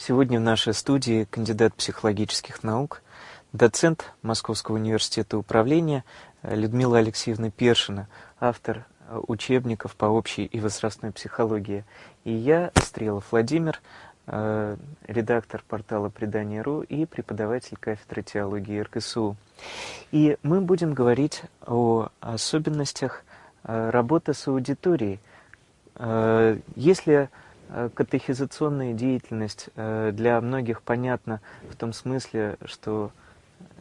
Сегодня в нашей студии кандидат психологических наук, доцент Московского университета управления Людмила Алексеевна Першина, автор учебников по общей и возрастной психологии. И я, Стрелов Владимир, э, редактор портала Предания.ру и преподаватель кафедры теологии РГСУ. И мы будем говорить о особенностях э, работы с аудиторией. Э, если катехизационная деятельность э, для многих понятна в том смысле, что,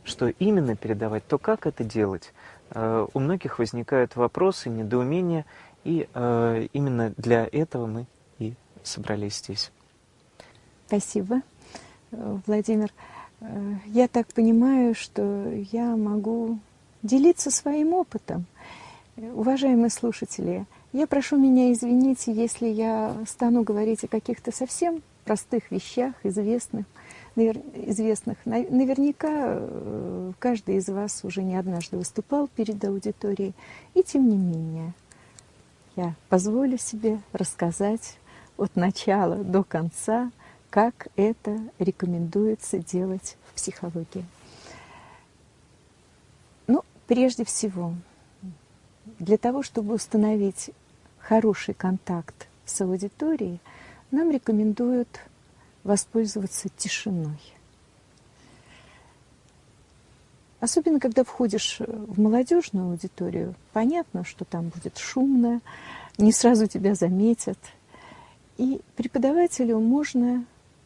что именно передавать, то как это делать? Э, у многих возникают вопросы, недоумения, и именно для этого мы и собрались здесь. Спасибо, Владимир. Я так понимаю, что я могу делиться своим опытом. Уважаемые слушатели, я прошу меня извинить, если я стану говорить о каких-то совсем простых вещах, известных, навер... известных. Наверняка э, каждый из вас уже не однажды выступал перед аудиторией, и тем не менее я позволю себе рассказать от начала до конца, как это рекомендуется делать в психологии. Ну, прежде всего, для того, чтобы установить хороший контакт с аудиторией, нам рекомендуют воспользоваться тишиной. Особенно, когда входишь в молодежную аудиторию, понятно, что там будет шумно, не сразу тебя заметят. И преподавателю можно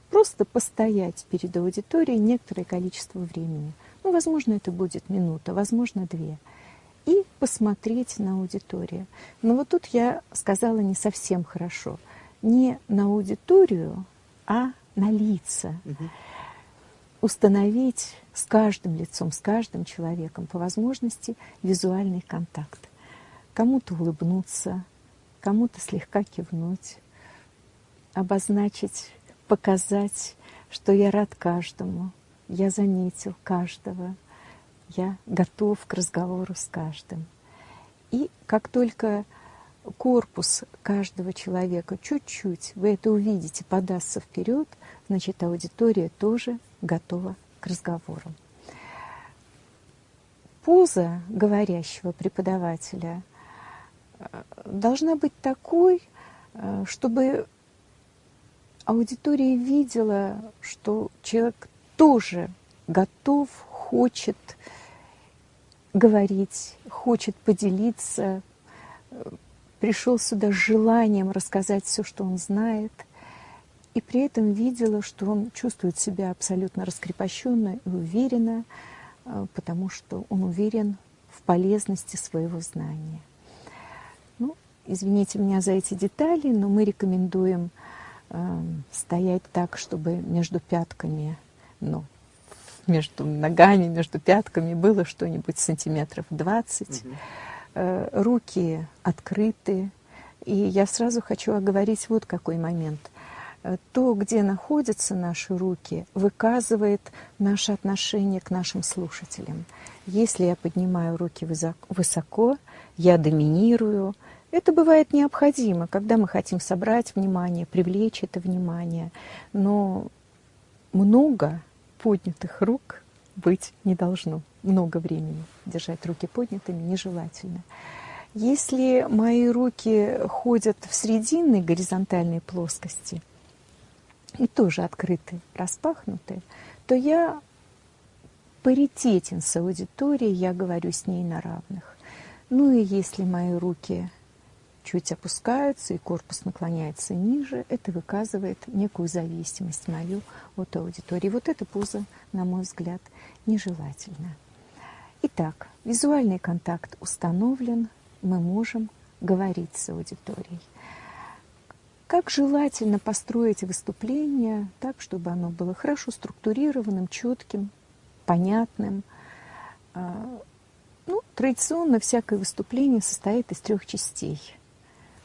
просто постоять перед аудиторией некоторое количество времени. Ну, возможно, это будет минута, возможно, две – и посмотреть на аудиторию. Но вот тут я сказала не совсем хорошо. Не на аудиторию, а на лица. Угу. Установить с каждым лицом, с каждым человеком по возможности визуальный контакт. Кому-то улыбнуться, кому-то слегка кивнуть, обозначить, показать, что я рад каждому, я заметил каждого – я готов к разговору с каждым. И как только корпус каждого человека чуть-чуть, вы это увидите, подастся вперед, значит, аудитория тоже готова к разговору. Поза говорящего преподавателя э, должна быть такой, э, чтобы аудитория видела, что человек тоже готов, хочет говорить, хочет поделиться, пришел сюда с желанием рассказать все, что он знает, и при этом видела, что он чувствует себя абсолютно раскрепощенно и уверенно, э, потому что он уверен в полезности своего знания. Ну, извините меня за эти детали, но мы рекомендуем э, стоять так, чтобы между пятками, ну, между ногами, между пятками было что-нибудь сантиметров 20. Угу. Руки открыты. И я сразу хочу оговорить вот какой момент. Э, то, где находятся наши руки, выказывает наше отношение к нашим слушателям. Если я поднимаю руки высоко, я доминирую. Это бывает необходимо, когда мы хотим собрать внимание, привлечь это внимание. Но много поднятых рук быть не должно. Много времени держать руки поднятыми нежелательно. Если мои руки ходят в срединной горизонтальной плоскости и тоже открыты, распахнуты, то я паритетен с аудиторией, я говорю с ней на равных. Ну и если мои руки чуть опускаются и корпус наклоняется ниже, это выказывает некую зависимость мою от аудитории. Вот эта поза, на мой взгляд, нежелательна. Итак, визуальный контакт установлен, мы можем говорить с аудиторией. Как желательно построить выступление так, чтобы оно было хорошо структурированным, четким, понятным. А, ну, традиционно всякое выступление состоит из трех частей.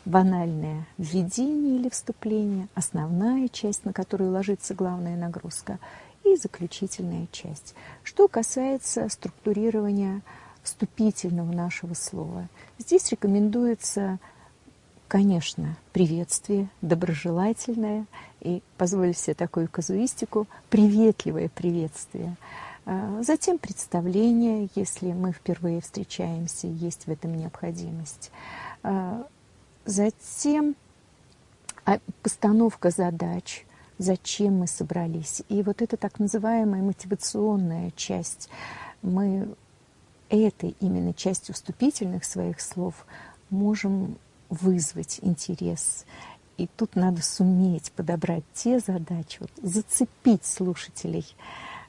Банальное введение или вступление, основная часть, на которую ложится главная нагрузка, и заключительная часть. Что касается структурирования вступительного нашего слова, здесь рекомендуется, конечно, приветствие, доброжелательное, и, позволю себе такую казуистику, приветливое приветствие – а, затем представление, если мы впервые встречаемся, есть в этом необходимость. Затем а, постановка задач, зачем мы собрались. И вот эта так называемая мотивационная часть, мы этой именно частью вступительных своих слов можем вызвать интерес. И тут надо суметь подобрать те задачи, вот, зацепить слушателей –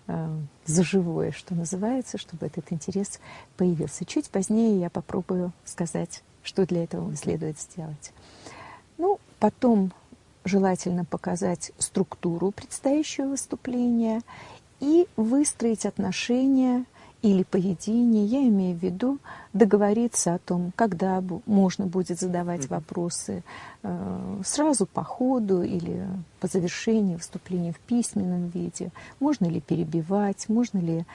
Э, за живое, что называется, чтобы этот интерес появился. Чуть позднее я попробую сказать, что для этого следует сделать. Ну, потом желательно показать структуру предстоящего выступления и выстроить отношения или поведение, я имею в виду договориться о том, когда можно будет задавать вопросы э, сразу по ходу или по завершении выступления в письменном виде, можно ли перебивать, можно ли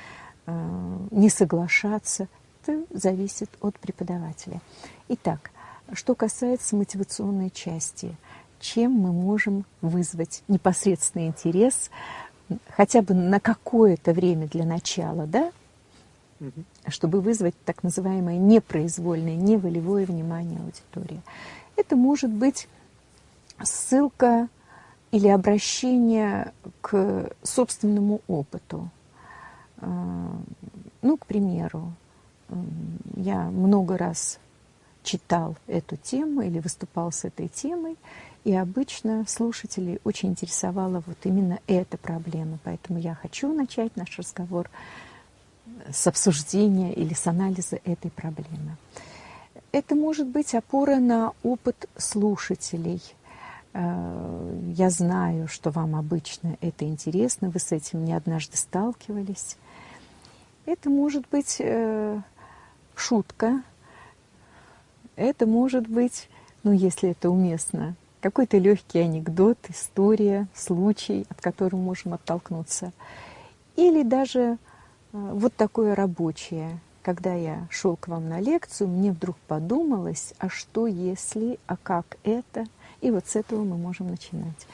э, не соглашаться. Это зависит от преподавателя. Итак, что касается мотивационной части, чем мы можем вызвать непосредственный интерес хотя бы на какое-то время для начала, да, чтобы вызвать так называемое непроизвольное, неволевое внимание аудитории. Это может быть ссылка или обращение к собственному опыту. А, ну, к примеру, я много раз читал эту тему или выступал с этой темой, и обычно слушателей очень интересовала вот именно эта проблема. Поэтому я хочу начать наш разговор с обсуждения или с анализа этой проблемы. Это может быть опора на опыт слушателей. Э, я знаю, что вам обычно это интересно, вы с этим не однажды сталкивались. Это может быть э, шутка, это может быть, ну если это уместно, какой-то легкий анекдот, история, случай, от которого можем оттолкнуться. Или даже а, вот такое рабочее. Когда я шел к вам на лекцию, мне вдруг подумалось, а что если, а как это? И вот с этого мы можем начинать.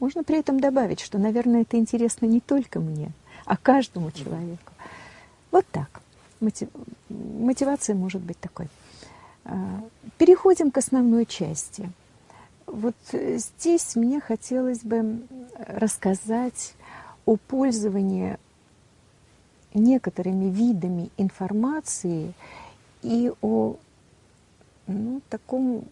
Можно при этом добавить, что, наверное, это интересно не только мне, а каждому человеку. Вот так. Мотивация может быть такой. А, переходим к основной части. Вот здесь мне хотелось бы рассказать о пользовании некоторыми видами информации и о ну, таком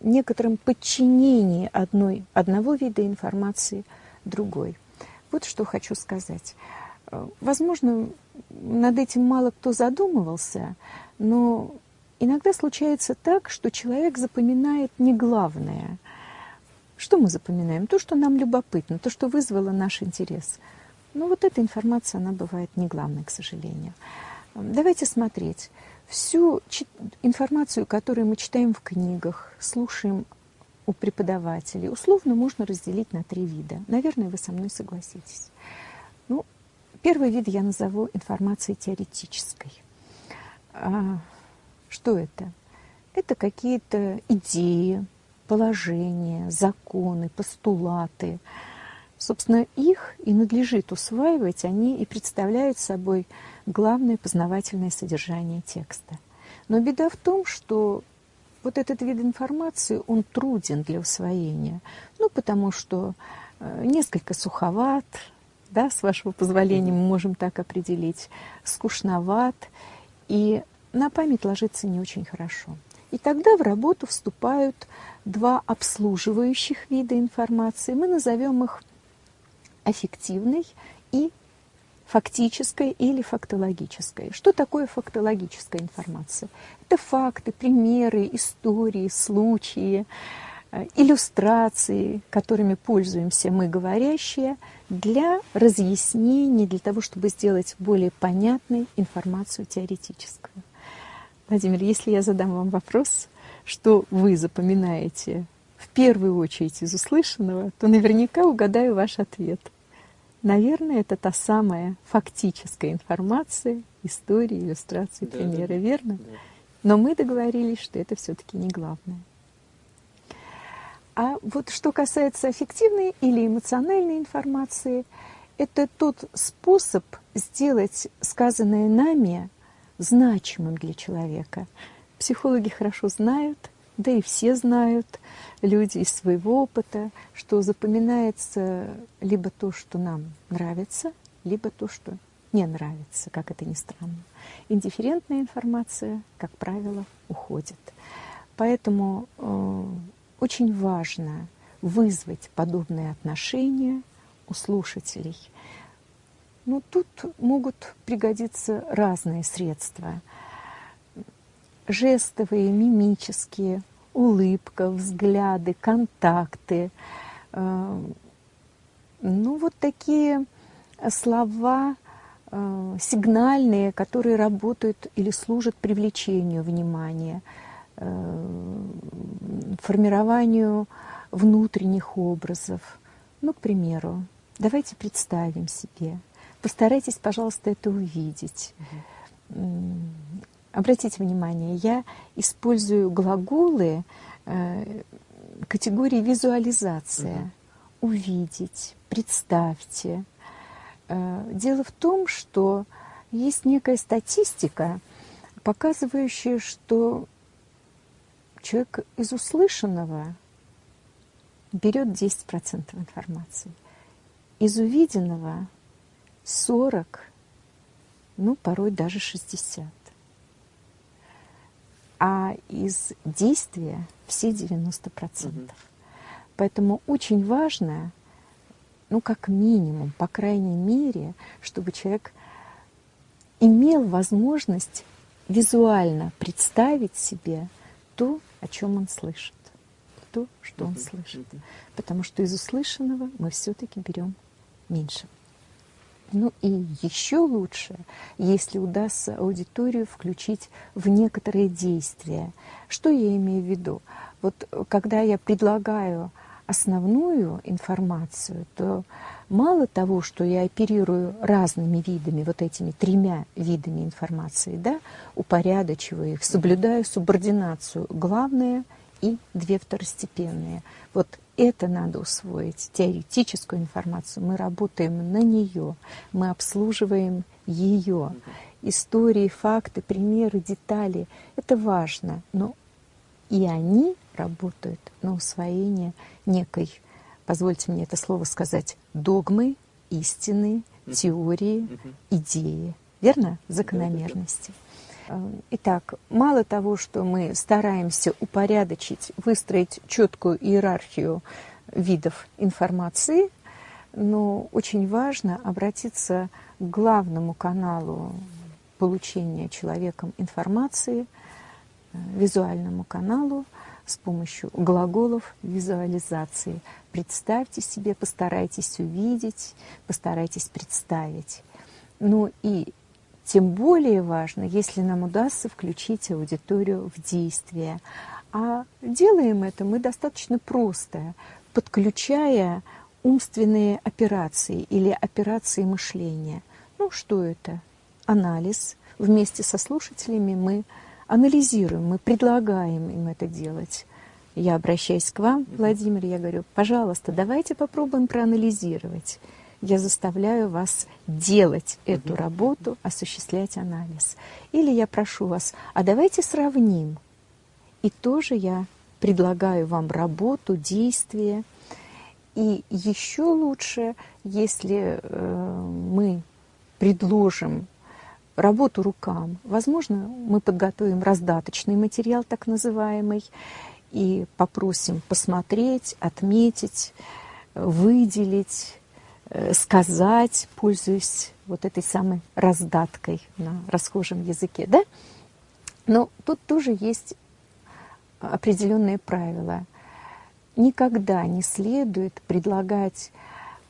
некотором подчинении одной, одного вида информации другой. Вот что хочу сказать. Возможно, над этим мало кто задумывался, но иногда случается так, что человек запоминает не главное. Что мы запоминаем? То, что нам любопытно, то, что вызвало наш интерес – ну вот эта информация, она бывает не главной, к сожалению. Давайте смотреть. Всю информацию, которую мы читаем в книгах, слушаем у преподавателей, условно можно разделить на три вида. Наверное, вы со мной согласитесь. Первый вид я назову информацией теоретической. А, что это? Это какие-то идеи, положения, законы, постулаты, Собственно, их и надлежит усваивать, они и представляют собой главное познавательное содержание текста. Но беда в том, что вот этот вид информации, он труден для усвоения. Ну, потому что э, несколько суховат, да, с вашего позволения мы можем так определить, скучноват, и на память ложится не очень хорошо. И тогда в работу вступают два обслуживающих вида информации. Мы назовем их аффективной и фактической или фактологической. Что такое фактологическая информация? Это факты, примеры, истории, случаи, иллюстрации, которыми пользуемся мы говорящие, для разъяснения, для того, чтобы сделать более понятной информацию теоретическую. Владимир, если я задам вам вопрос, что вы запоминаете в первую очередь из услышанного, то наверняка угадаю ваш ответ. Наверное, это та самая фактическая информация, истории, иллюстрации, да, примеры, да, верно? Да. Но мы договорились, что это все-таки не главное. А вот что касается аффективной или эмоциональной информации, это тот способ сделать сказанное нами значимым для человека. Психологи хорошо знают, да и все знают, люди из своего опыта, что запоминается либо то, что нам нравится, либо то, что не нравится, как это ни странно. Индифферентная информация, как правило, уходит. Поэтому э, очень важно вызвать подобные отношения у слушателей. Но тут могут пригодиться разные средства. Жестовые, мимические, улыбка, взгляды, контакты. Э, ну, вот такие слова э, сигнальные, которые работают или служат привлечению внимания, формированию внутренних образов. Ну, к примеру, давайте представим себе. Постарайтесь, пожалуйста, это увидеть. Угу. Обратите внимание, я использую глаголы э, категории визуализация. Угу. Увидеть, представьте. Э, дело в том, что есть некая статистика, показывающая, что человек из услышанного берет 10% информации, из увиденного 40, ну, порой даже 60 а из действия все 90%. Угу. Поэтому очень важно, ну, как минимум, по крайней мере, чтобы человек имел возможность визуально представить себе то, о чем он слышит, то, что он слышит. Потому что из услышанного мы все-таки берем меньше. Ну и еще лучше, если удастся аудиторию включить в некоторые действия. Что я имею в виду? Вот когда я предлагаю основную информацию, то мало того, что я оперирую разными видами, вот этими тремя видами информации, да, упорядочиваю их, соблюдаю субординацию, главное и две второстепенные. Вот это надо усвоить, теоретическую информацию. Мы работаем на нее, мы обслуживаем ее. Истории, факты, примеры, детали – это важно, но и они работают на усвоение некой, позвольте мне это слово сказать, догмы, истины, теории, идеи. Верно? Закономерности. Итак, мало того, что мы стараемся упорядочить, выстроить четкую иерархию видов информации, но очень важно обратиться к главному каналу получения человеком информации, э, визуальному каналу с помощью глаголов визуализации. Представьте себе, постарайтесь увидеть, постарайтесь представить. Ну и тем более важно, если нам удастся включить аудиторию в действие. А делаем это мы достаточно просто, подключая умственные операции или операции мышления. Ну, что это? Анализ. Вместе со слушателями мы анализируем, мы предлагаем им это делать. Я обращаюсь к вам, Владимир, я говорю, пожалуйста, давайте попробуем проанализировать я заставляю вас делать эту работу, осуществлять анализ. Или я прошу вас, а давайте сравним. И тоже я предлагаю вам работу, действие. И еще лучше, если э, мы предложим работу рукам. Возможно, мы подготовим раздаточный материал, так называемый, и попросим посмотреть, отметить, выделить, Э, сказать, пользуясь вот этой самой раздаткой на расхожем языке, да? Но тут тоже есть определенные правила. никогда не следует предлагать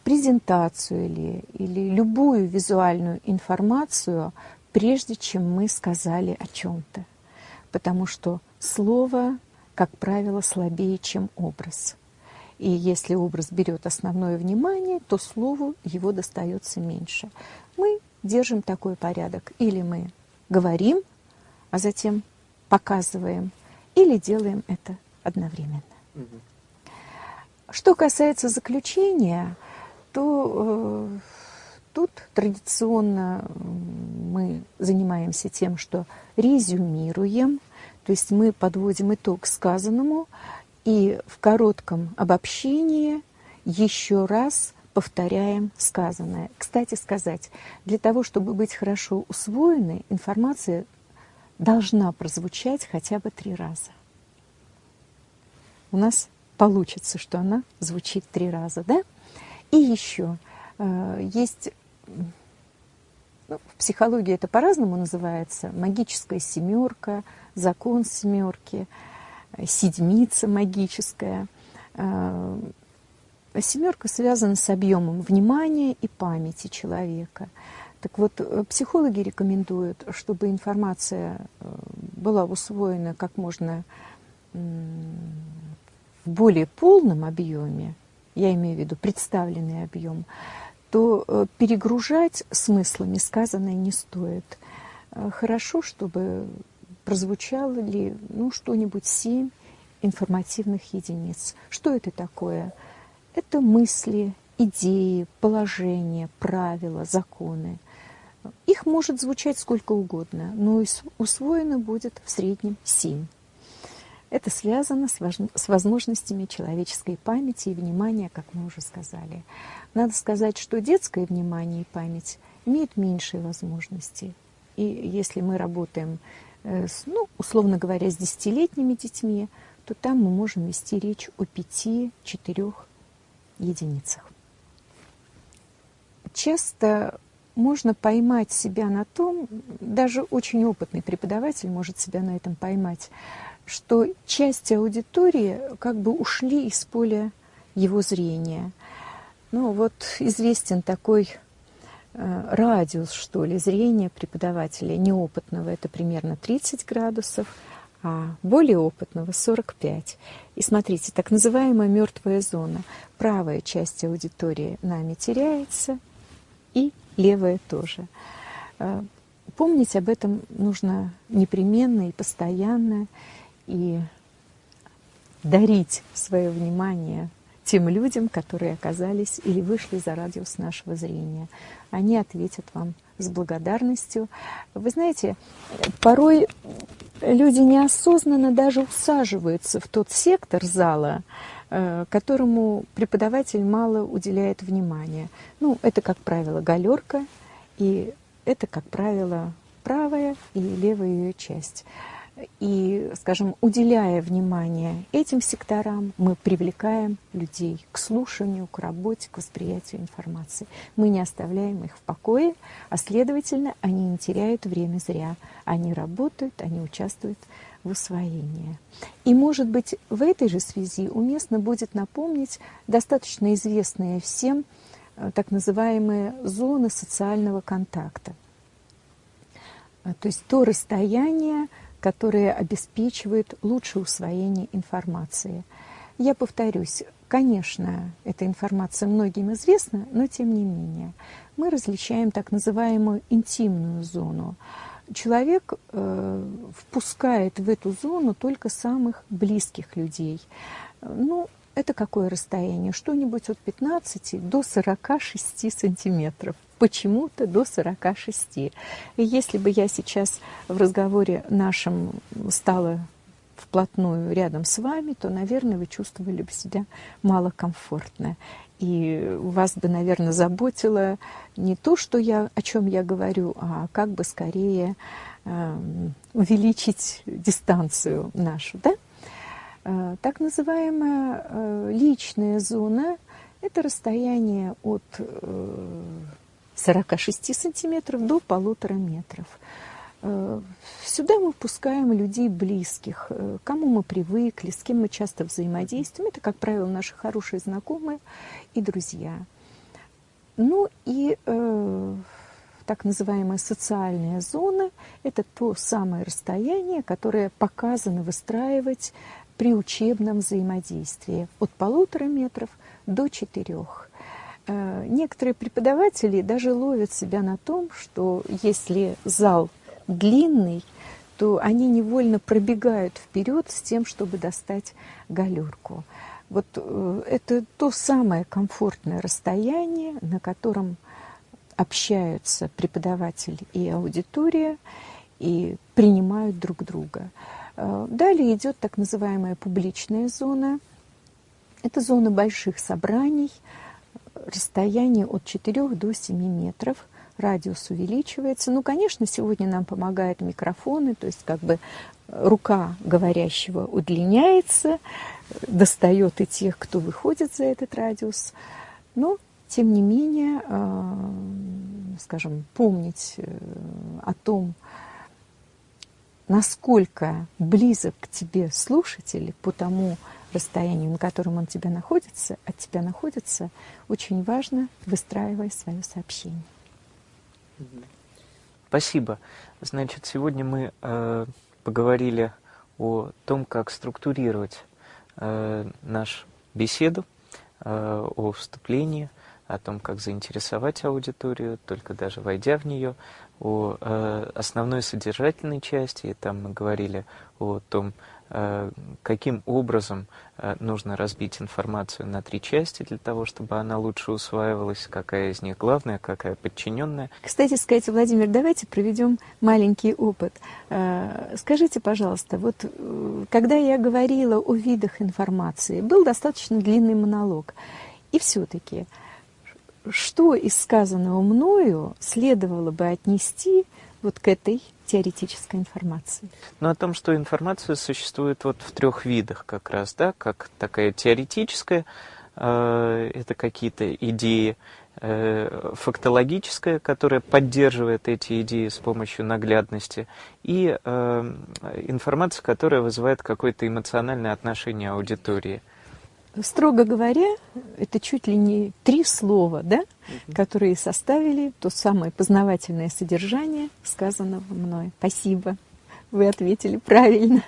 презентацию или, или любую визуальную информацию, прежде чем мы сказали о чем-то. Потому что слово, как правило, слабее, чем образ. И если образ берет основное внимание, то слову его достается меньше. Мы держим такой порядок. Или мы говорим, а затем показываем, или делаем это одновременно. Угу. Что касается заключения, то э, тут традиционно мы занимаемся тем, что резюмируем, то есть мы подводим итог сказанному и в коротком обобщении еще раз повторяем сказанное. Кстати сказать, для того, чтобы быть хорошо усвоенной, информация должна прозвучать хотя бы три раза. У нас получится, что она звучит три раза, да? И еще э, есть, ну, в психологии это по-разному называется, магическая семерка, закон семерки, седмица магическая. Э, семерка связана с объемом внимания и памяти человека. Так вот, э, психологи рекомендуют, чтобы информация была усвоена как можно в более полном объеме, я имею в виду представленный объем, то э, перегружать смыслами сказанное не стоит. Э, хорошо, чтобы прозвучало ли ну, что-нибудь семь информативных единиц. Что это такое? Это мысли, идеи, положения, правила, законы. Их может звучать сколько угодно, но усвоено будет в среднем семь. Это связано с, возможностями человеческой памяти и внимания, как мы уже сказали. Надо сказать, что детское внимание и память имеют меньшие возможности. И если мы работаем, э, с, ну, условно говоря, с десятилетними детьми, то там мы можем вести речь о пяти-четырех единицах. Часто можно поймать себя на том, даже очень опытный преподаватель может себя на этом поймать, что часть аудитории как бы ушли из поля его зрения. Ну вот известен такой э, радиус, что ли, зрения преподавателя неопытного, это примерно 30 градусов, а более опытного 45. И смотрите, так называемая мертвая зона. Правая часть аудитории нами теряется, и левая тоже. Э, помнить об этом нужно непременно и постоянно и дарить свое внимание тем людям, которые оказались или вышли за радиус нашего зрения. Они ответят вам с благодарностью. Вы знаете, порой люди неосознанно даже усаживаются в тот сектор зала, э, которому преподаватель мало уделяет внимания. Ну, это, как правило, галерка, и это, как правило, правая и левая ее часть. И, скажем, уделяя внимание этим секторам, мы привлекаем людей к слушанию, к работе, к восприятию информации. Мы не оставляем их в покое, а, следовательно, они не теряют время зря. Они работают, они участвуют в усвоении. И, может быть, в этой же связи уместно будет напомнить достаточно известные всем э, так называемые зоны социального контакта. То есть то расстояние, которые обеспечивают лучшее усвоение информации. Я повторюсь, конечно, эта информация многим известна, но тем не менее. Мы различаем так называемую интимную зону. Человек э, впускает в эту зону только самых близких людей. Ну, это какое расстояние? Что-нибудь от 15 до 46 сантиметров почему-то до 46. И если бы я сейчас в разговоре нашем стала вплотную рядом с вами, то, наверное, вы чувствовали бы себя малокомфортно. И вас бы, наверное, заботило не то, что я, о чем я говорю, а как бы скорее э, увеличить дистанцию нашу. Да? Э, так называемая э, личная зона – это расстояние от э, 46 сантиметров до полутора метров. Э, сюда мы впускаем людей близких, э, кому мы привыкли, с кем мы часто взаимодействуем. Это, как правило, наши хорошие знакомые и друзья. Ну и э, так называемая социальная зона – это то самое расстояние, которое показано выстраивать при учебном взаимодействии от полутора метров до четырех. Э, некоторые преподаватели даже ловят себя на том, что если зал длинный, то они невольно пробегают вперед с тем, чтобы достать галерку. Вот э, это то самое комфортное расстояние, на котором общаются преподаватель и аудитория и принимают друг друга. Э, далее идет так называемая публичная зона. Это зона больших собраний, расстояние от 4 до 7 метров, радиус увеличивается. Ну, конечно, сегодня нам помогают микрофоны, то есть как бы рука говорящего удлиняется, достает и тех, кто выходит за этот радиус. Но, тем не менее, э, скажем, помнить э, о том, насколько близок к тебе слушатель по тому расстоянию, на котором он тебя находится, от тебя находится, очень важно, выстраивая свое сообщение. Спасибо. Значит, сегодня мы э, поговорили о том, как структурировать э, нашу беседу, э, о вступлении, о том, как заинтересовать аудиторию, только даже войдя в нее, о э, основной содержательной части, и там мы говорили о том, Э, каким образом э, нужно разбить информацию на три части для того, чтобы она лучше усваивалась, какая из них главная, какая подчиненная. Кстати сказать, Владимир, давайте проведем маленький опыт. Скажите, пожалуйста, вот когда я говорила о видах информации, был достаточно длинный монолог, и все-таки что из сказанного мною следовало бы отнести вот к этой теоретической информации? Ну, о том, что информация существует вот в трех видах как раз, да, как такая теоретическая, э, это какие-то идеи, э, фактологическая, которая поддерживает эти идеи с помощью наглядности, и э, информация, которая вызывает какое-то эмоциональное отношение аудитории. Строго говоря, это чуть ли не три слова, да, угу. которые составили то самое познавательное содержание сказанного мной. Спасибо, вы ответили правильно.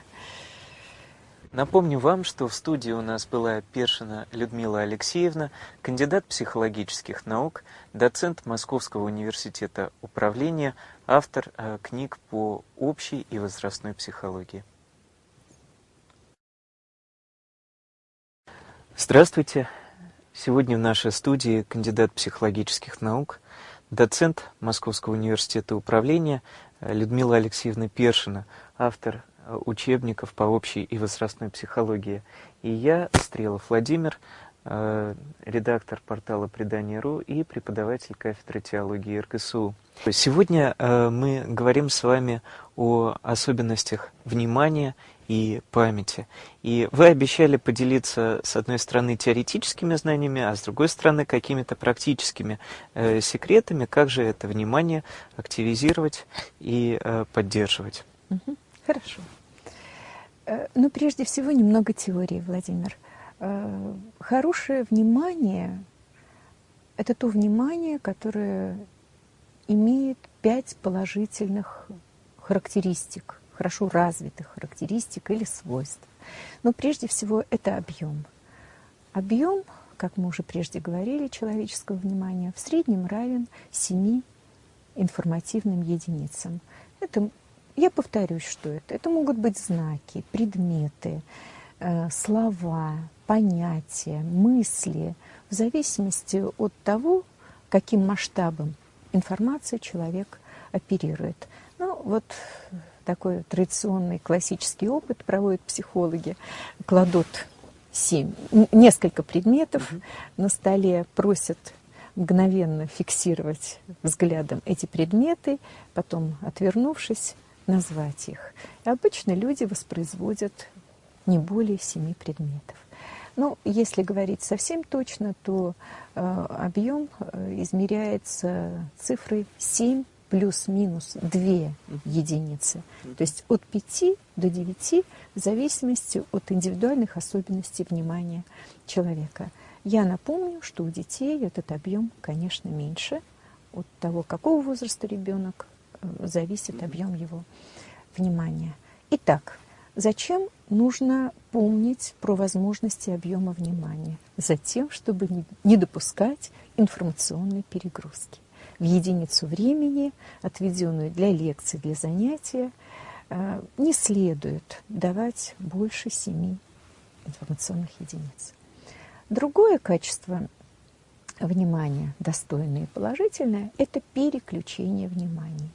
Напомню вам, что в студии у нас была Першина Людмила Алексеевна, кандидат психологических наук, доцент Московского университета управления, автор э, книг по общей и возрастной психологии. Здравствуйте! Сегодня в нашей студии кандидат психологических наук, доцент Московского университета управления Людмила Алексеевна Першина, автор учебников по общей и возрастной психологии. И я, Стрелов Владимир, э, редактор портала «Предание.ру» и преподаватель кафедры теологии РГСУ. Сегодня э, мы говорим с вами о особенностях внимания и памяти. И вы обещали поделиться, с одной стороны, теоретическими знаниями, а с другой стороны, какими-то практическими э, секретами, как же это внимание активизировать и э, поддерживать. Угу. Хорошо. Э, ну, прежде всего, немного теории, Владимир. Э, хорошее внимание – это то внимание, которое имеет пять положительных характеристик – хорошо развитых характеристик или свойств. Но прежде всего это объем. Объем, как мы уже прежде говорили, человеческого внимания в среднем равен 7 информативным единицам. Это, я повторюсь, что это. Это могут быть знаки, предметы, э, слова, понятия, мысли, в зависимости от того, каким масштабом информации человек оперирует. Ну, вот такой традиционный классический опыт проводят психологи, кладут семь, несколько предметов угу. на столе, просят мгновенно фиксировать взглядом эти предметы, потом, отвернувшись, назвать их. И обычно люди воспроизводят не более семи предметов. Ну, если говорить совсем точно, то э, объем э, измеряется цифрой 7 плюс-минус 2 единицы. То есть от 5 до 9 в зависимости от индивидуальных особенностей внимания человека. Я напомню, что у детей этот объем, конечно, меньше. От того, какого возраста ребенок, э, зависит объем его внимания. Итак, зачем нужно помнить про возможности объема внимания? Затем, чтобы не допускать информационной перегрузки. В единицу времени, отведенную для лекции, для занятия, э, не следует давать больше семи информационных единиц. Другое качество внимания, достойное и положительное, это переключение внимания.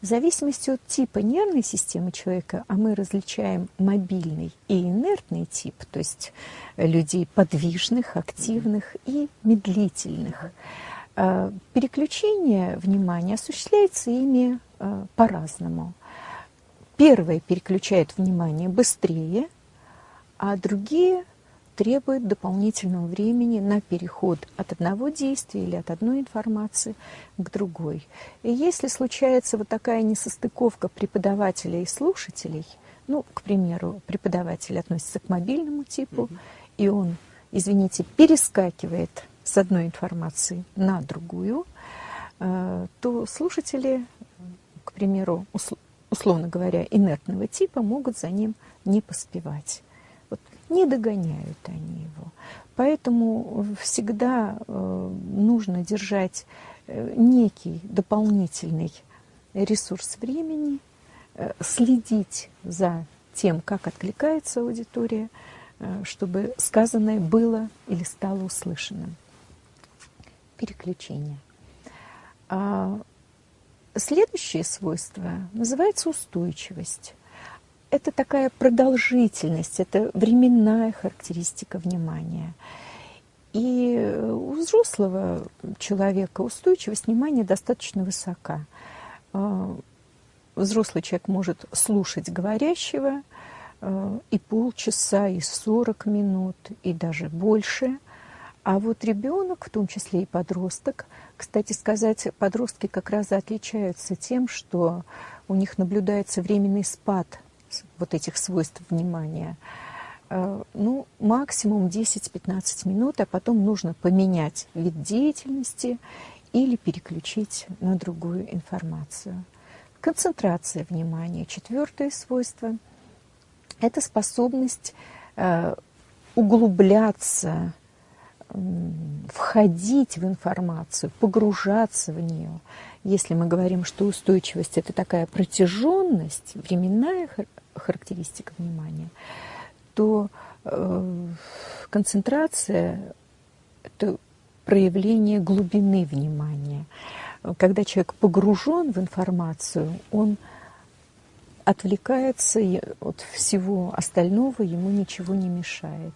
В зависимости от типа нервной системы человека, а мы различаем мобильный и инертный тип, то есть людей подвижных, активных и медлительных, переключение внимания осуществляется ими э, по-разному. Первое переключает внимание быстрее, а другие требует дополнительного времени на переход от одного действия или от одной информации к другой. И если случается вот такая несостыковка преподавателя и слушателей, ну, к примеру, преподаватель относится к мобильному типу, mm-hmm. и он, извините, перескакивает с одной информации на другую, э, то слушатели, к примеру, условно говоря, инертного типа могут за ним не поспевать не догоняют они его. Поэтому всегда э, нужно держать э, некий дополнительный ресурс времени, э, следить за тем, как откликается аудитория, чтобы сказанное было или стало услышанным. Переключение. А следующее свойство называется устойчивость это такая продолжительность, это временная характеристика внимания. И у взрослого человека устойчивость внимания достаточно высока. А, взрослый человек может слушать говорящего а, и полчаса, и 40 минут, и даже больше. А вот ребенок, в том числе и подросток, кстати сказать, подростки как раз отличаются тем, что у них наблюдается временный спад вот этих свойств внимания, э, ну, максимум 10-15 минут, а потом нужно поменять вид деятельности или переключить на другую информацию. Концентрация внимания. Четвертое свойство – это способность э, углубляться, входить в информацию, погружаться в нее. Если мы говорим, что устойчивость – это такая протяженность, временная характеристика внимания, то э, концентрация – это проявление глубины внимания. Когда человек погружен в информацию, он отвлекается от всего остального, ему ничего не мешает.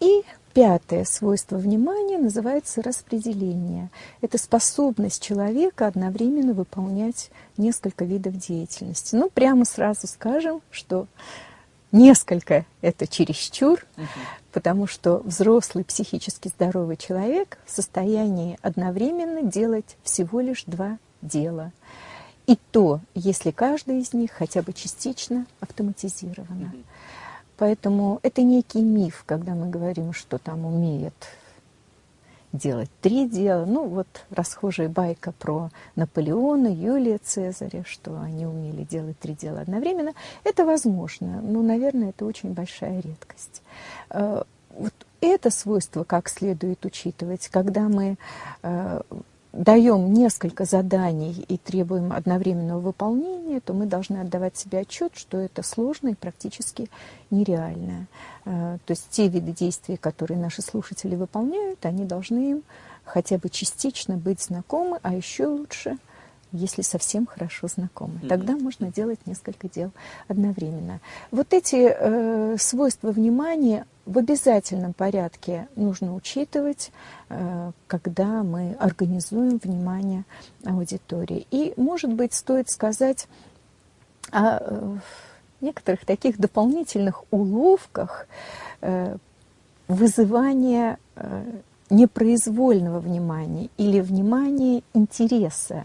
И Пятое свойство внимания называется распределение. Это способность человека одновременно выполнять несколько видов деятельности. Ну, прямо сразу скажем, что несколько – это чересчур, угу. потому что взрослый психически здоровый человек в состоянии одновременно делать всего лишь два дела. И то, если каждое из них хотя бы частично автоматизировано. Угу. Поэтому это некий миф, когда мы говорим, что там умеет делать три дела. Ну, вот расхожая байка про Наполеона, Юлия Цезаря, что они умели делать три дела одновременно. Это возможно, но, наверное, это очень большая редкость. Э, вот это свойство как следует учитывать, когда мы э, даем несколько заданий и требуем одновременного выполнения, то мы должны отдавать себе отчет, что это сложно и практически нереально. Э, то есть те виды действий, которые наши слушатели выполняют, они должны им хотя бы частично быть знакомы, а еще лучше – если совсем хорошо знакомы. Тогда можно делать несколько дел одновременно. Вот эти э, свойства внимания в обязательном порядке нужно учитывать, э, когда мы организуем внимание аудитории. И, может быть, стоит сказать о э, некоторых таких дополнительных уловках э, вызывания непроизвольного внимания или внимания интереса.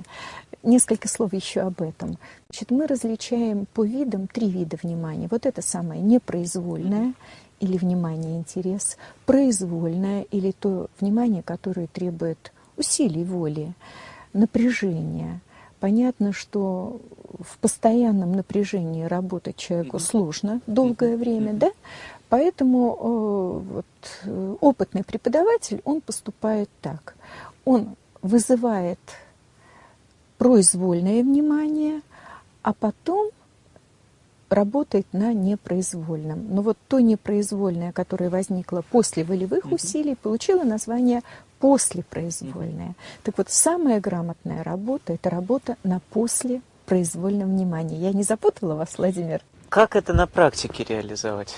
Несколько слов еще об этом. Значит, мы различаем по видам три вида внимания. Вот это самое непроизвольное или внимание интерес, произвольное или то внимание, которое требует усилий воли, напряжения. Понятно, что в постоянном напряжении работать человеку сложно долгое время, да? Поэтому э, вот, э, опытный преподаватель, он поступает так. Он вызывает произвольное внимание, а потом работает на непроизвольном. Но вот то непроизвольное, которое возникло после волевых mm-hmm. усилий, получило название послепроизвольное. Mm-hmm. Так вот, самая грамотная работа – это работа на послепроизвольном внимании. Я не запутала вас, Владимир? Как это на практике реализовать?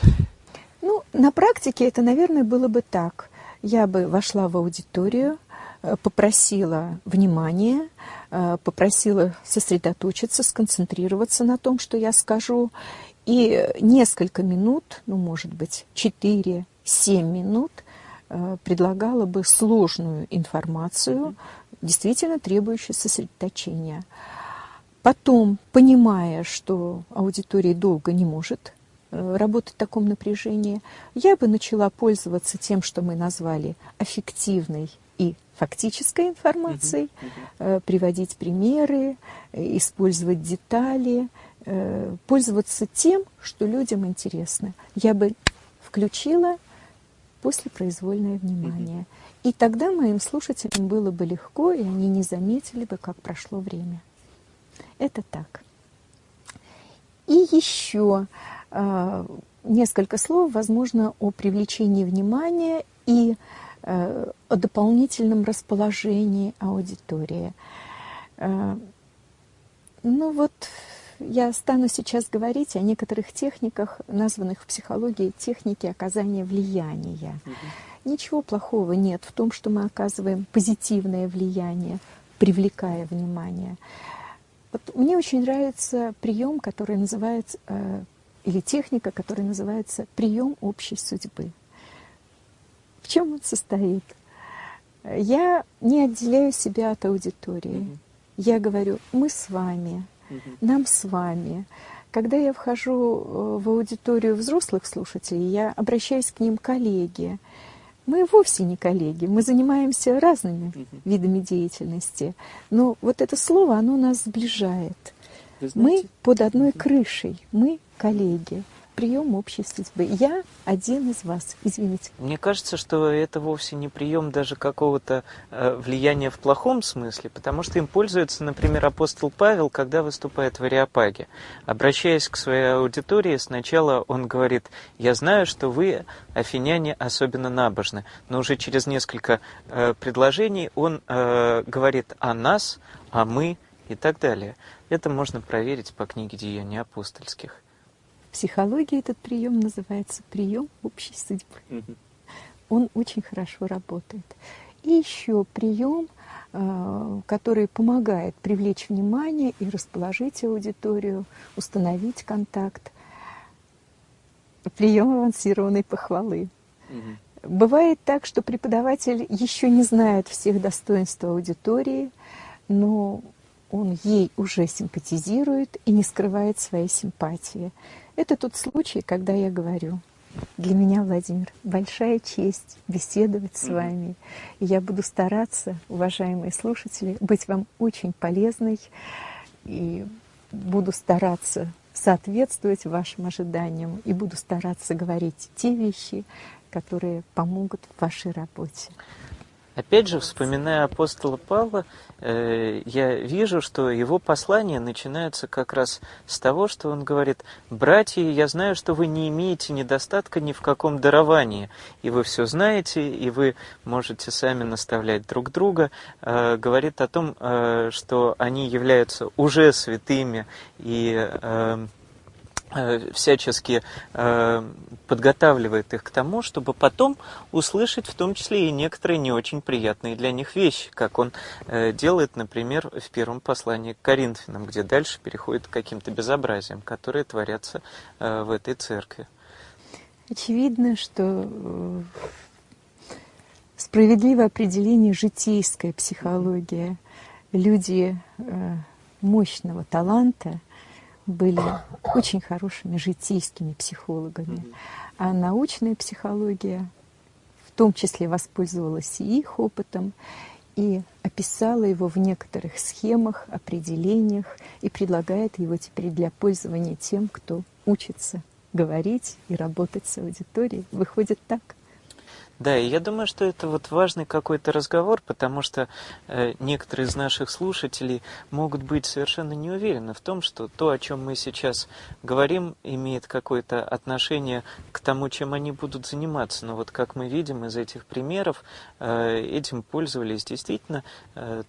Ну, на практике это, наверное, было бы так. Я бы вошла в аудиторию, попросила внимания, э, попросила сосредоточиться, сконцентрироваться на том, что я скажу, и несколько минут, ну, может быть, 4-7 минут э, предлагала бы сложную информацию, действительно требующую сосредоточения. Потом, понимая, что аудитория долго не может Э, работать в таком напряжении, я бы начала пользоваться тем, что мы назвали аффективной и фактической информацией, uh-huh, uh-huh. приводить примеры, э, использовать детали, пользоваться тем, что людям интересно. Я бы включила послепроизвольное внимание. Uh-huh. И тогда моим слушателям было бы легко, и они не заметили бы, как прошло время. Это так. И еще Э, несколько слов, возможно, о привлечении внимания и э, о дополнительном расположении аудитории. Э, ну вот, я стану сейчас говорить о некоторых техниках, названных в психологии техники оказания влияния. Ничего плохого нет в том, что мы оказываем позитивное влияние, привлекая внимание. Вот мне очень нравится прием, который называется или техника, которая называется прием общей судьбы. Чем он состоит? Я не отделяю себя от аудитории. Mm-hmm. Я говорю, мы с вами, mm-hmm. нам с вами. Когда я вхожу э, в аудиторию взрослых слушателей, я обращаюсь к ним коллеги. Мы вовсе не коллеги, мы занимаемся разными mm-hmm. видами деятельности. Но вот это слово, оно нас сближает. Мы под одной крышей, мы коллеги, прием общей судьбы. Я один из вас, извините. Мне кажется, что это вовсе не прием даже какого-то э, влияния в плохом смысле, потому что им пользуется, например, апостол Павел, когда выступает в Ариапаге. Обращаясь к своей аудитории, сначала он говорит, я знаю, что вы, афиняне, особенно набожны, но уже через несколько э, предложений он э, говорит о нас, о мы и так далее. Это можно проверить по книге «Деяния апостольских». В психологии этот прием называется прием общей судьбы. Он очень хорошо работает. И еще прием, э, который помогает привлечь внимание и расположить аудиторию, установить контакт. Прием авансированной похвалы. Угу. Бывает так, что преподаватель еще не знает всех достоинств аудитории, но он ей уже симпатизирует и не скрывает своей симпатии. Это тот случай, когда я говорю, для меня, Владимир, большая честь беседовать с вами. И я буду стараться, уважаемые слушатели, быть вам очень полезной и буду стараться соответствовать вашим ожиданиям и буду стараться говорить те вещи, которые помогут в вашей работе. Опять же, вспоминая апостола Павла, э, я вижу, что его послание начинается как раз с того, что он говорит, «Братья, я знаю, что вы не имеете недостатка ни в каком даровании, и вы все знаете, и вы можете сами наставлять друг друга». Э, говорит о том, э, что они являются уже святыми и всячески э, подготавливает их к тому, чтобы потом услышать в том числе и некоторые не очень приятные для них вещи, как он э, делает, например, в первом послании к Коринфянам, где дальше переходит к каким-то безобразиям, которые творятся в этой церкви. Очевидно, что справедливое определение житейская психология люди э, мощного таланта были очень хорошими житейскими психологами. А научная психология в том числе воспользовалась и их опытом, и описала его в некоторых схемах, определениях и предлагает его теперь для пользования тем, кто учится говорить и работать с аудиторией. Выходит так. Да, и я думаю, что это вот важный какой-то разговор, потому что э, некоторые из наших слушателей могут быть совершенно не уверены в том, что то, о чем мы сейчас говорим, имеет какое-то отношение к тому, чем они будут заниматься. Но вот как мы видим из этих примеров, э, этим пользовались действительно э,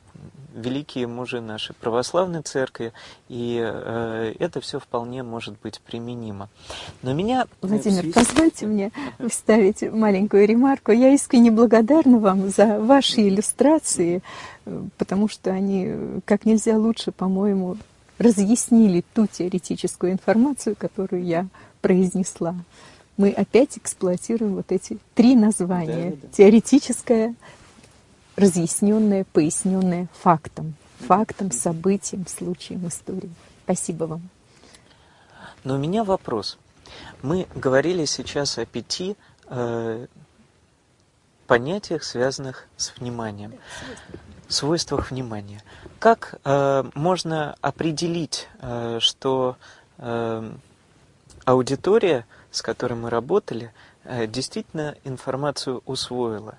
великие мужи нашей православной церкви, и э, это все вполне может быть применимо. Но меня... Владимир, связи... позвольте мне вставить маленькую ремарку. Я искренне благодарна вам за ваши иллюстрации, потому что они как нельзя лучше, по-моему, разъяснили ту теоретическую информацию, которую я произнесла. Мы опять эксплуатируем вот эти три названия. Да, да. Теоретическое, разъясненное, поясненное фактом, фактом, событием, случаем, историей. Спасибо вам. Но у меня вопрос. Мы говорили сейчас о пяти э, понятиях, связанных с вниманием, свойствах внимания. Как э, можно определить, э, что э, аудитория, с которой мы работали, э, действительно информацию усвоила?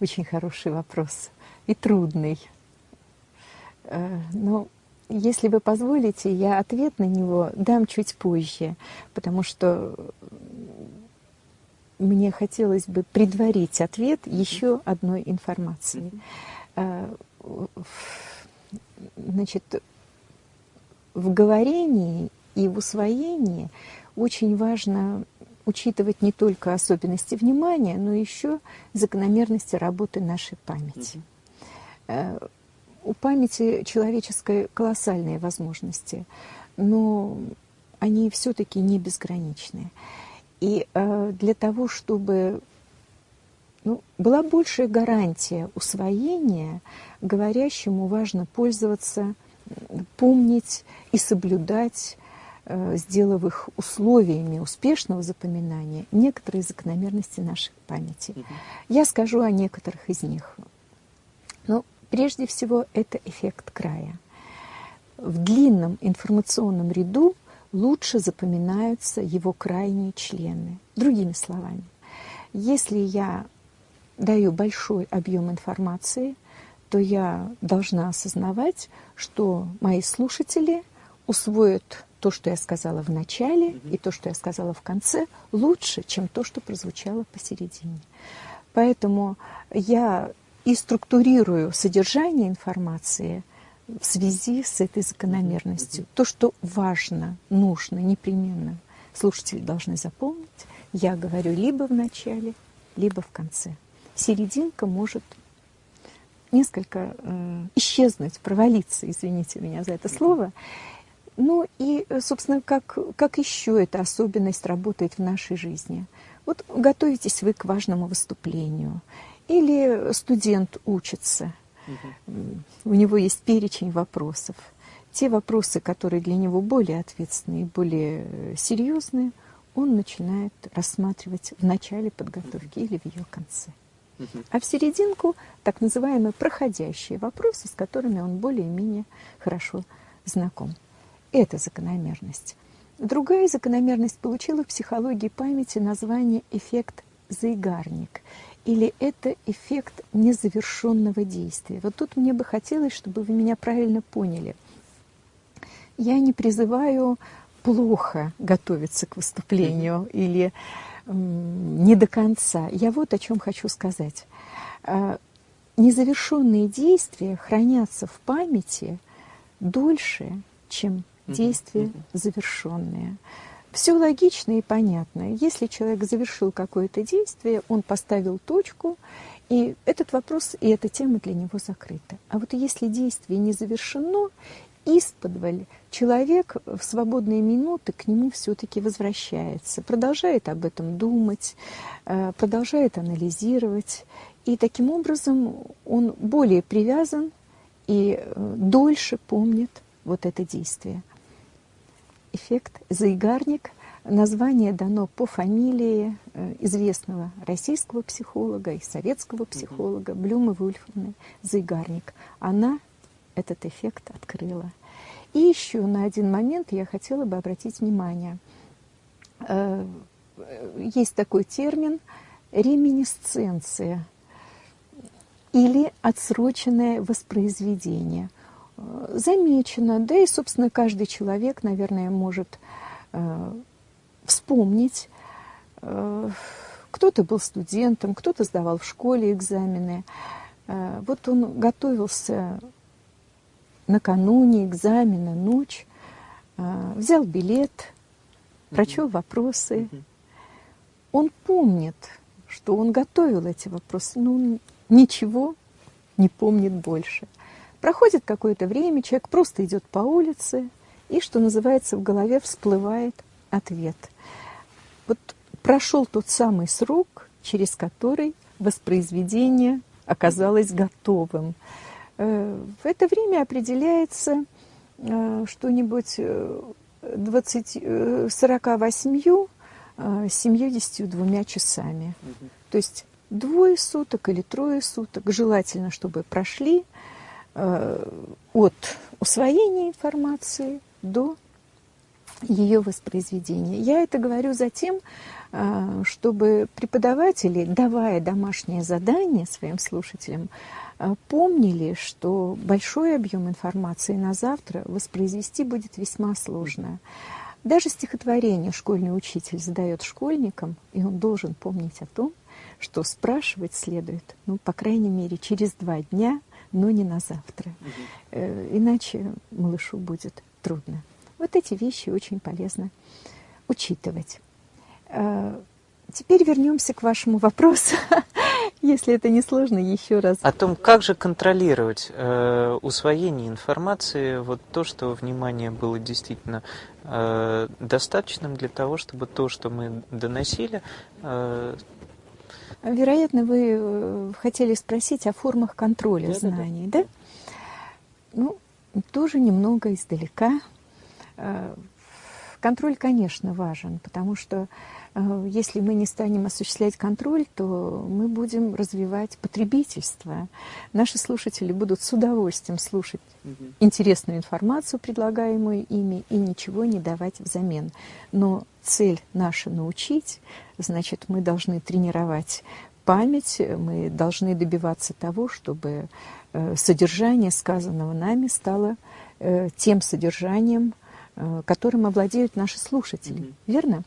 очень хороший вопрос и трудный. Э, но если вы позволите, я ответ на него дам чуть позже, потому что мне хотелось бы предварить ответ еще одной информацией. Э, значит, в говорении и в усвоении очень важно учитывать не только особенности внимания, но еще закономерности работы нашей памяти. Mm-hmm. У памяти человеческой колоссальные возможности, но они все-таки не безграничные. И э, для того, чтобы ну, была большая гарантия усвоения, говорящему важно пользоваться, помнить и соблюдать Э, сделав их условиями успешного запоминания, некоторые закономерности нашей памяти. Я скажу о некоторых из них. Но прежде всего это эффект края. В длинном информационном ряду лучше запоминаются его крайние члены. Другими словами, если я даю большой объем информации, то я должна осознавать, что мои слушатели усвоят то, что я сказала в начале, и то, что я сказала в конце, лучше, чем то, что прозвучало посередине. Поэтому я и структурирую содержание информации в связи с этой закономерностью. То, что важно, нужно, непременно, слушатели должны запомнить, я говорю либо в начале, либо в конце. Серединка может несколько э, исчезнуть, провалиться, извините меня за это слово. Ну и, э, собственно, как, как еще эта особенность работает в нашей жизни? Вот готовитесь вы к важному выступлению, или студент учится, угу. у него есть перечень вопросов. Те вопросы, которые для него более ответственные, более э, серьезные, он начинает рассматривать в начале подготовки или в ее конце. А в серединку так называемые проходящие вопросы, с которыми он более-менее хорошо знаком. Это закономерность. Другая закономерность получила в психологии памяти название эффект заигарник или это эффект незавершенного действия. Вот тут мне бы хотелось, чтобы вы меня правильно поняли. Я не призываю плохо готовиться к выступлению или не до конца. Я вот о чем хочу сказать. А, незавершенные действия хранятся в памяти дольше, чем действия завершенные. Все логично и понятно. Если человек завершил какое-то действие, он поставил точку, и этот вопрос и эта тема для него закрыта. А вот если действие не завершено, исподволь человек в свободные минуты к нему все-таки возвращается, продолжает об этом думать, э, продолжает анализировать. И таким образом он более привязан и э, дольше помнит вот это действие. Эффект заигарник. Название дано по фамилии э, известного российского психолога и советского психолога Блюма Вульфовны Заигарник. Она этот эффект открыла. И еще на один момент я хотела бы обратить внимание. Э, есть такой термин реминисценция или отсроченное воспроизведение. Замечено, да и, собственно, каждый человек, наверное, может э, вспомнить. Э, кто-то был студентом, кто-то сдавал в школе экзамены. Э, вот он готовился накануне экзамена, ночь, э, взял билет, прочел вопросы. Он помнит, что он готовил эти вопросы, но ничего не помнит больше. Проходит какое-то время, человек просто идет по улице, и, что называется, в голове всплывает ответ. Вот прошел тот самый срок, через который воспроизведение оказалось готовым. Э, в это время определяется э, что-нибудь 20, 48 72 часами. То есть двое суток или трое суток, желательно, чтобы прошли э, от усвоения информации до ее воспроизведения. Я это говорю за тем, э, чтобы преподаватели, давая домашнее задание своим слушателям, э, помнили, что большой объем информации на завтра воспроизвести будет весьма сложно. Даже стихотворение школьный учитель задает школьникам, и он должен помнить о том, что спрашивать следует, ну, по крайней мере, через два дня, но не на завтра. Угу. Иначе малышу будет трудно. Вот эти вещи очень полезно учитывать. Э, теперь вернемся к вашему вопросу, если это не сложно, еще раз. О том, как же контролировать э, усвоение информации, вот то, что внимание было действительно э, достаточным для того, чтобы то, что мы доносили, э, Вероятно, вы э, хотели спросить о формах контроля да, знаний, да, да? да? Ну, тоже немного издалека. Э, контроль, конечно, важен, потому что если мы не станем осуществлять контроль, то мы будем развивать потребительство. Наши слушатели будут с удовольствием слушать угу. интересную информацию, предлагаемую ими, и ничего не давать взамен. Но цель наша научить, значит, мы должны тренировать память, мы должны добиваться того, чтобы э, содержание сказанного нами стало э, тем содержанием, э, которым овладеют наши слушатели. Mm-hmm. Верно?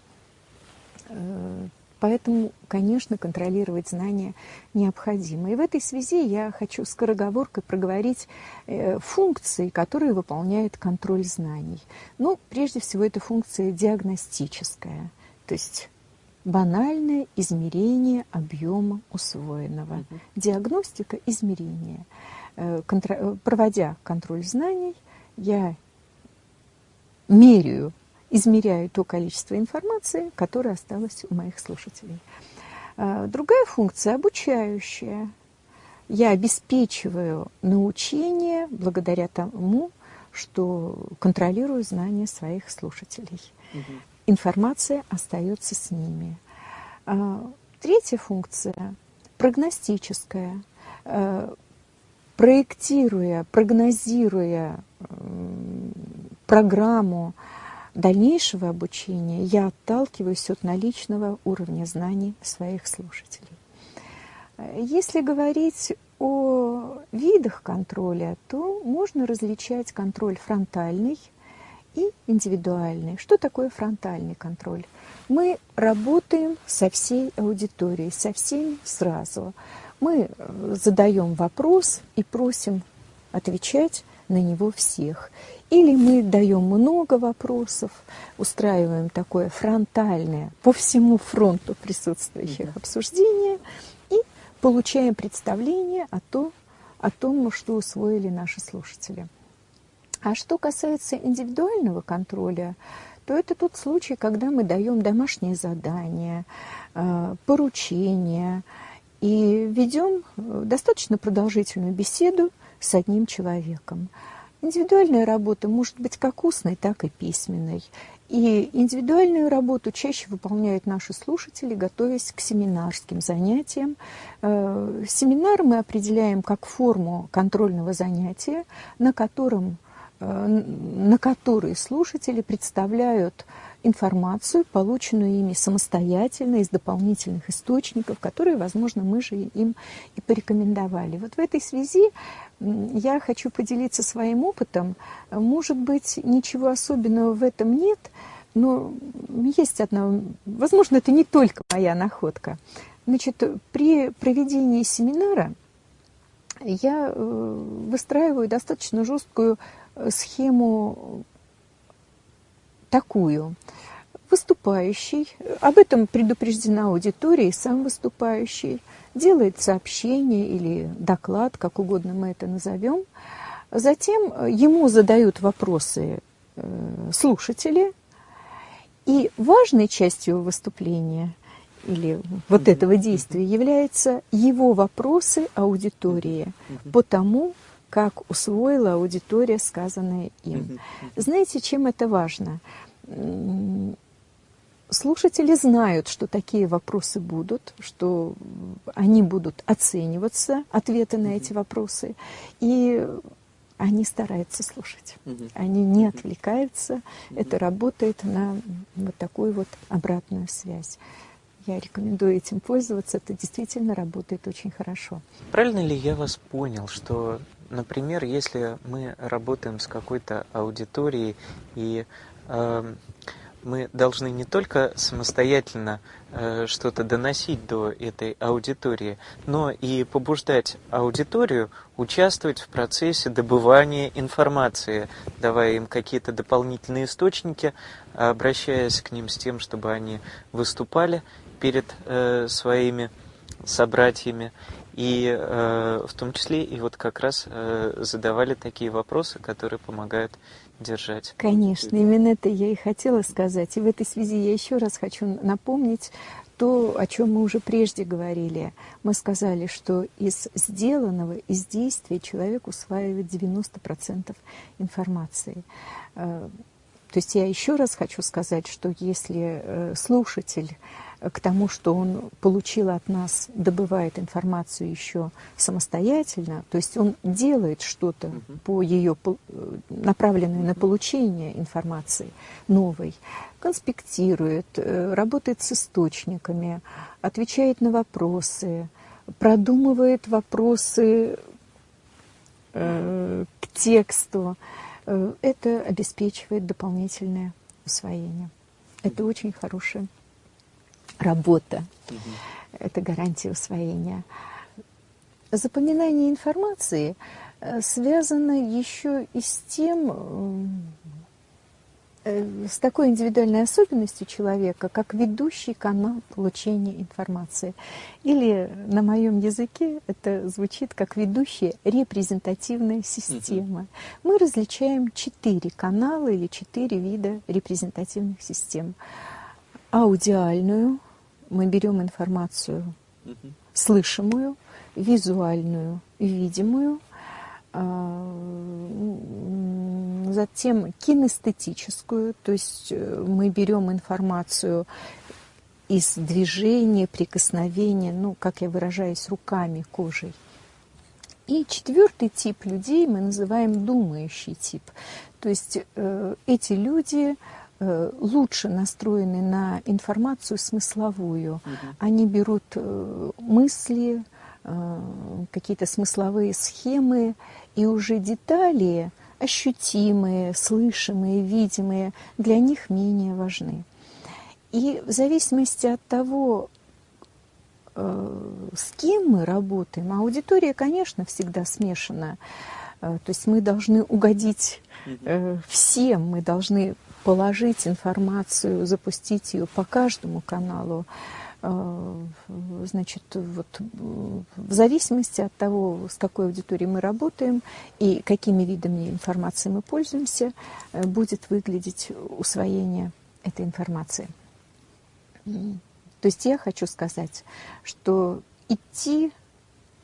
Поэтому, конечно, контролировать знания необходимо. И в этой связи я хочу скороговоркой проговорить функции, которые выполняет контроль знаний. Ну, прежде всего, это функция диагностическая. То есть банальное измерение объема усвоенного. Угу. Диагностика измерения. Э, контр... Э, проводя контроль знаний, я меряю, измеряю то количество информации, которое осталось у моих слушателей. Э, другая функция обучающая. Я обеспечиваю научение благодаря тому, что контролирую знания своих слушателей. Угу информация остается с ними. А, третья функция – прогностическая. А, проектируя, прогнозируя программу дальнейшего обучения, я отталкиваюсь от наличного уровня знаний своих слушателей. Если говорить о видах контроля, то можно различать контроль фронтальный – и индивидуальный. Что такое фронтальный контроль? Мы работаем со всей аудиторией, со всеми сразу. Мы э, задаем вопрос и просим отвечать на него всех. Или мы даем много вопросов, устраиваем такое фронтальное по всему фронту присутствующих mm-hmm. обсуждение и получаем представление о том, о том, что усвоили наши слушатели. А что касается индивидуального контроля, то это тот случай, когда мы даем домашние задания, э, поручения, и ведем э, достаточно продолжительную беседу с одним человеком. Индивидуальная работа может быть как устной, так и письменной. И индивидуальную работу чаще выполняют наши слушатели, готовясь к семинарским занятиям. Э, семинар мы определяем как форму контрольного занятия, на, котором, э, на который слушатели представляют информацию, полученную ими самостоятельно из дополнительных источников, которые, возможно, мы же им и порекомендовали. Вот в этой связи я хочу поделиться своим опытом. Может быть, ничего особенного в этом нет, но есть одна, возможно, это не только моя находка. Значит, при проведении семинара я э, выстраиваю достаточно жесткую э, схему такую. Выступающий, об этом предупреждена аудитория и сам выступающий, делает сообщение или доклад, как угодно мы это назовем. Затем ему задают вопросы э, слушатели, и важной частью выступления или вот этого действия являются его вопросы аудитории по тому, как усвоила аудитория сказанное им. Знаете, чем это важно? Слушатели знают, что такие вопросы будут, что они будут оцениваться, ответы на эти вопросы, и они стараются слушать. Они не отвлекаются. Это работает на вот такую вот обратную связь. Я рекомендую этим пользоваться. Это действительно работает очень хорошо. Правильно ли я вас понял, что, например, если мы работаем с какой-то аудиторией и мы должны не только самостоятельно э, что-то доносить до этой аудитории, но и побуждать аудиторию участвовать в процессе добывания информации, давая им какие-то дополнительные источники, обращаясь к ним с тем, чтобы они выступали перед э, своими собратьями. И э, в том числе и вот как раз задавали такие вопросы, которые помогают держать. Конечно, именно это я и хотела сказать. И в этой связи я еще раз хочу напомнить то, о чем мы уже прежде говорили. Мы сказали, что из сделанного, из действия человек усваивает 90% информации. Э, то есть я еще раз хочу сказать, что если э, слушатель к тому, что он получил от нас, добывает информацию еще самостоятельно, то есть он делает что-то по ее направленное на получение информации новой, конспектирует, э, работает с источниками, отвечает на вопросы, продумывает вопросы э, к тексту. Э, это обеспечивает дополнительное усвоение. Это очень хорошее работа. Угу. Это гарантия усвоения. Запоминание информации э, связано еще и с тем, э, с такой индивидуальной особенностью человека, как ведущий канал получения информации. Или на моем языке это звучит как ведущая репрезентативная система. Uh Мы различаем четыре канала или четыре вида репрезентативных систем. Аудиальную, мы берем информацию слышимую, визуальную, видимую, а, затем кинестетическую, то есть э, мы берем информацию из движения, прикосновения, ну, как я выражаюсь, руками, кожей. И четвертый тип людей мы называем думающий тип. То есть э, эти люди лучше настроены на информацию смысловую. Угу. Они берут э, мысли, э, какие-то смысловые схемы, и уже детали, ощутимые, слышимые, видимые, для них менее важны. И в зависимости от того, с кем мы работаем, аудитория, конечно, всегда смешана. То есть мы должны угодить всем, мы должны положить информацию, запустить ее по каждому каналу, э, значит, вот в зависимости от того, с какой аудиторией мы работаем и какими видами информации мы пользуемся, э, будет выглядеть усвоение этой информации. То есть я хочу сказать, что идти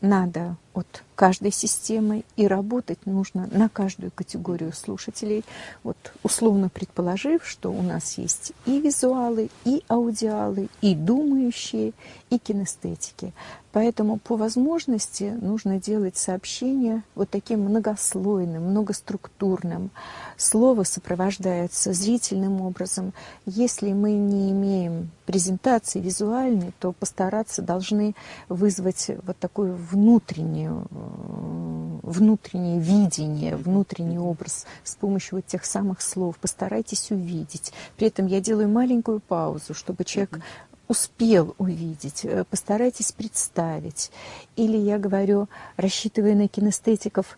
надо от каждой системы, и работать нужно на каждую категорию слушателей. Вот условно предположив, что у нас есть и визуалы, и аудиалы, и думающие, и кинестетики. Поэтому по возможности нужно делать сообщение вот таким многослойным, многоструктурным. Слово сопровождается зрительным образом. Если мы не имеем презентации визуальной, то постараться должны вызвать вот такую внутреннюю, э, внутреннее видение, внутренний образ с помощью вот тех самых слов. Постарайтесь увидеть. При этом я делаю маленькую паузу, чтобы человек успел увидеть, э, постарайтесь представить. Или я говорю, рассчитывая на кинестетиков,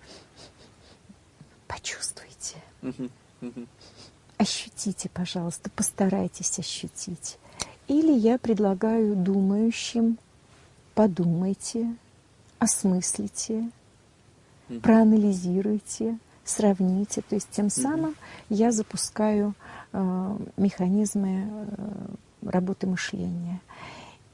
почувствуйте. Ощутите, пожалуйста, постарайтесь ощутить. Или я предлагаю думающим, подумайте, осмыслите, проанализируйте, сравните. То есть тем самым я запускаю э, механизмы э, работы мышления.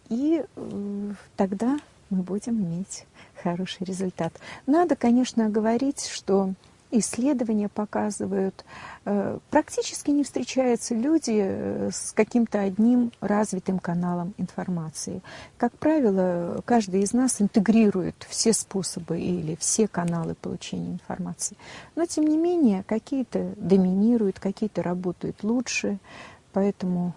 И э, тогда мы будем иметь хороший результат. Надо, конечно, говорить, что исследования показывают, э, практически не встречаются люди э, с каким-то одним развитым каналом информации. Как правило, каждый из нас интегрирует все способы или все каналы получения информации. Но, тем не менее, какие-то доминируют, какие-то работают лучше, поэтому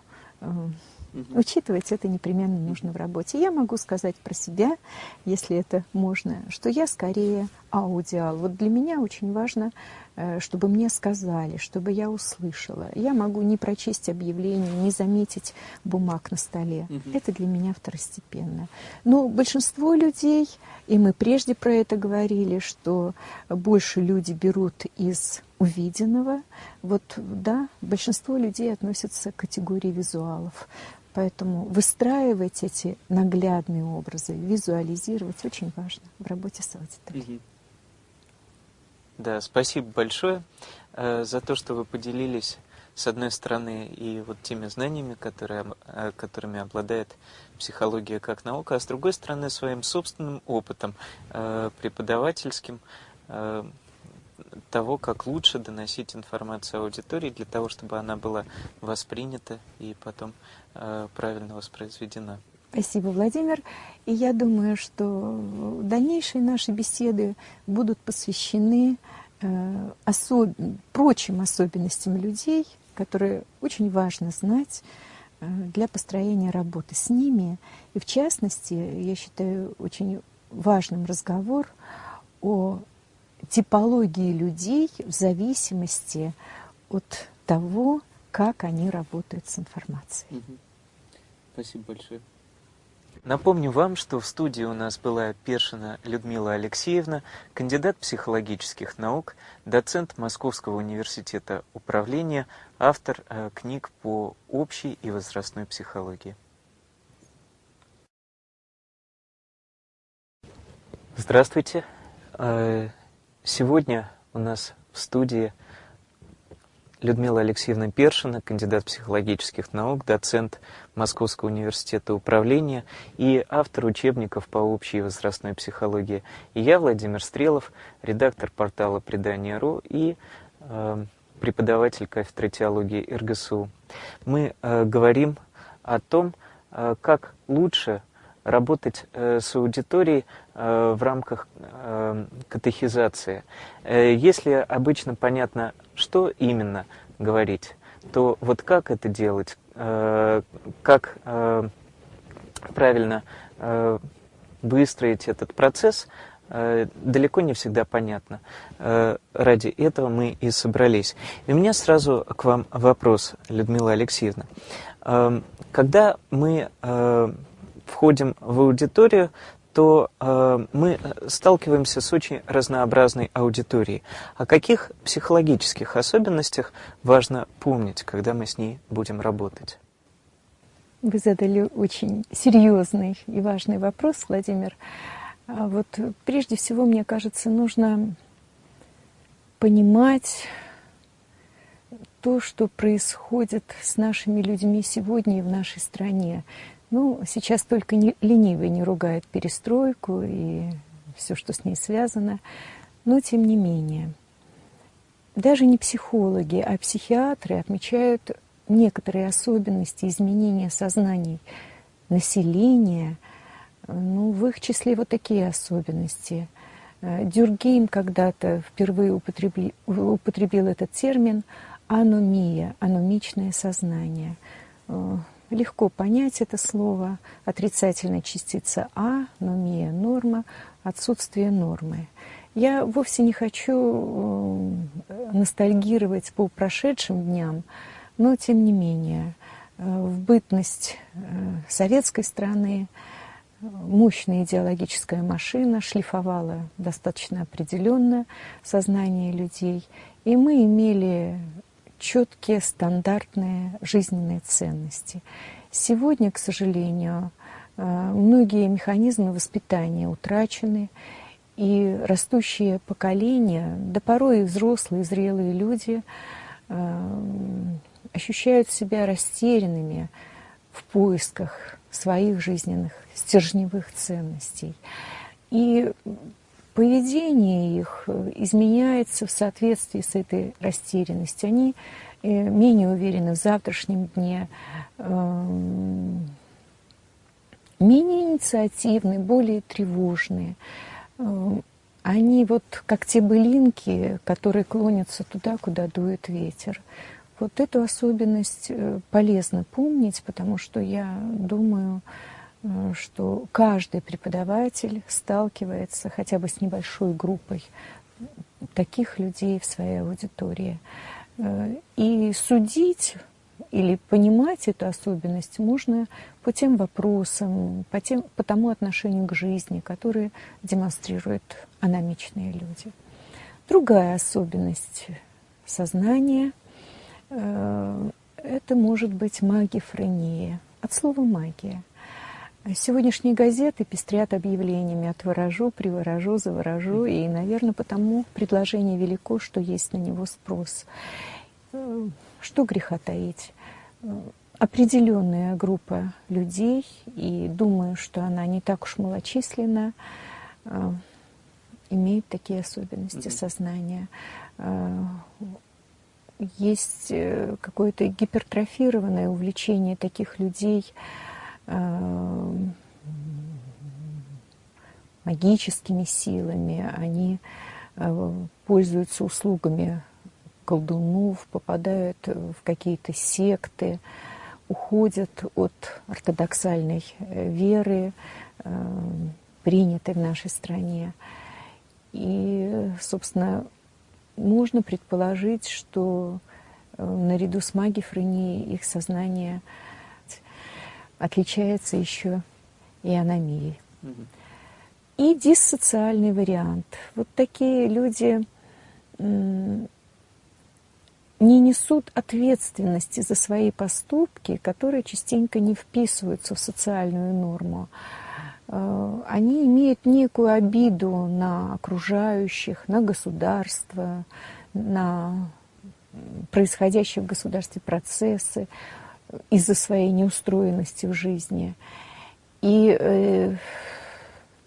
Угу. Учитывать это непременно нужно в работе. Я могу сказать про себя, если это можно, что я скорее аудиал. Вот для меня очень важно, э, чтобы мне сказали, чтобы я услышала. Я могу не прочесть объявление, не заметить бумаг на столе. Угу. Это для меня второстепенно. Но большинство людей, и мы прежде про это говорили, что больше люди берут из увиденного. Вот да, большинство людей относятся к категории визуалов. Поэтому выстраивать эти наглядные образы, визуализировать очень важно в работе с аудиторией. Да, спасибо большое э, за то, что вы поделились, с одной стороны, и вот теми знаниями, которые, э, которыми обладает психология как наука, а с другой стороны, своим собственным опытом э, преподавательским, того, как лучше доносить информацию аудитории для того, чтобы она была воспринята и потом э, правильно воспроизведена. Спасибо, Владимир. И я думаю, что дальнейшие наши беседы будут посвящены э, особ... прочим особенностям людей, которые очень важно знать э, для построения работы с ними. И в частности, я считаю очень важным разговор о типологии людей в зависимости от того, как они работают с информацией. Угу. Спасибо большое. Напомню вам, что в студии у нас была Першина Людмила Алексеевна, кандидат психологических наук, доцент Московского университета управления, автор э, книг по общей и возрастной психологии. Здравствуйте. Сегодня у нас в студии Людмила Алексеевна Першина, кандидат психологических наук, доцент Московского университета управления и автор учебников по общей и возрастной психологии. И я, Владимир Стрелов, редактор портала «Предание.ру» и э, преподаватель кафедры теологии РГСУ. Мы э, говорим о том, э, как лучше работать э, с аудиторией э, в рамках э, катехизации. Если обычно понятно, что именно говорить, то вот как это делать, как правильно выстроить этот процесс, далеко не всегда понятно. Ради этого мы и собрались. И у меня сразу к вам вопрос, Людмила Алексеевна. Когда мы входим в аудиторию, то э, мы сталкиваемся с очень разнообразной аудиторией. О каких психологических особенностях важно помнить, когда мы с ней будем работать? Вы задали очень серьезный и важный вопрос, Владимир. А вот прежде всего, мне кажется, нужно понимать то, что происходит с нашими людьми сегодня и в нашей стране. Ну, сейчас только не, ленивый не ругает перестройку и все, что с ней связано, но тем не менее. Даже не психологи, а психиатры отмечают некоторые особенности изменения сознаний населения, ну, в их числе вот такие особенности. Э, Дюргейм когда-то впервые употребил, употребил этот термин аномия, аномичное сознание. Легко понять это слово. Отрицательная частица А, номия, норма, отсутствие нормы. Я вовсе не хочу э, ностальгировать по прошедшим дням, но тем не менее, э, в бытность э, советской страны мощная идеологическая машина шлифовала достаточно определенно сознание людей, и мы имели четкие стандартные жизненные ценности. Сегодня, к сожалению, многие механизмы воспитания утрачены, и растущее поколение, да порой и взрослые, и зрелые люди э, ощущают себя растерянными в поисках своих жизненных стержневых ценностей. И поведение их изменяется в соответствии с этой растерянностью. Они э, менее уверены в завтрашнем дне, э, менее инициативны, более тревожные. Э, они вот как те былинки, которые клонятся туда, куда дует ветер. Вот эту особенность э, полезно помнить, потому что я думаю, э, что каждый преподаватель сталкивается хотя бы с небольшой группой таких людей в своей аудитории. И судить или понимать эту особенность можно по тем вопросам, по, тем, по тому отношению к жизни, которые демонстрируют аномичные люди. Другая особенность сознания э, это может быть магифрения, от слова магия. Сегодняшние газеты пестрят объявлениями «отворожу», «приворожу», «заворожу», и, наверное, потому предложение велико, что есть на него спрос. Э, что греха таить? определенная группа людей, и думаю, что она не так уж малочисленна, э, имеет такие особенности сознания. Э, есть э, какое-то гипертрофированное увлечение таких людей магическими силами, они пользуются услугами колдунов, попадают в какие-то секты, уходят от ортодоксальной э, веры, э, принятой в нашей стране. И, собственно, можно предположить, что э, наряду с магифренией их сознание отличается еще и аномией. И диссоциальный вариант. Вот такие люди не несут ответственности за свои поступки, которые частенько не вписываются в социальную норму. Э, они имеют некую обиду на окружающих, на государство, на происходящие в государстве процессы из-за своей неустроенности в жизни. И э,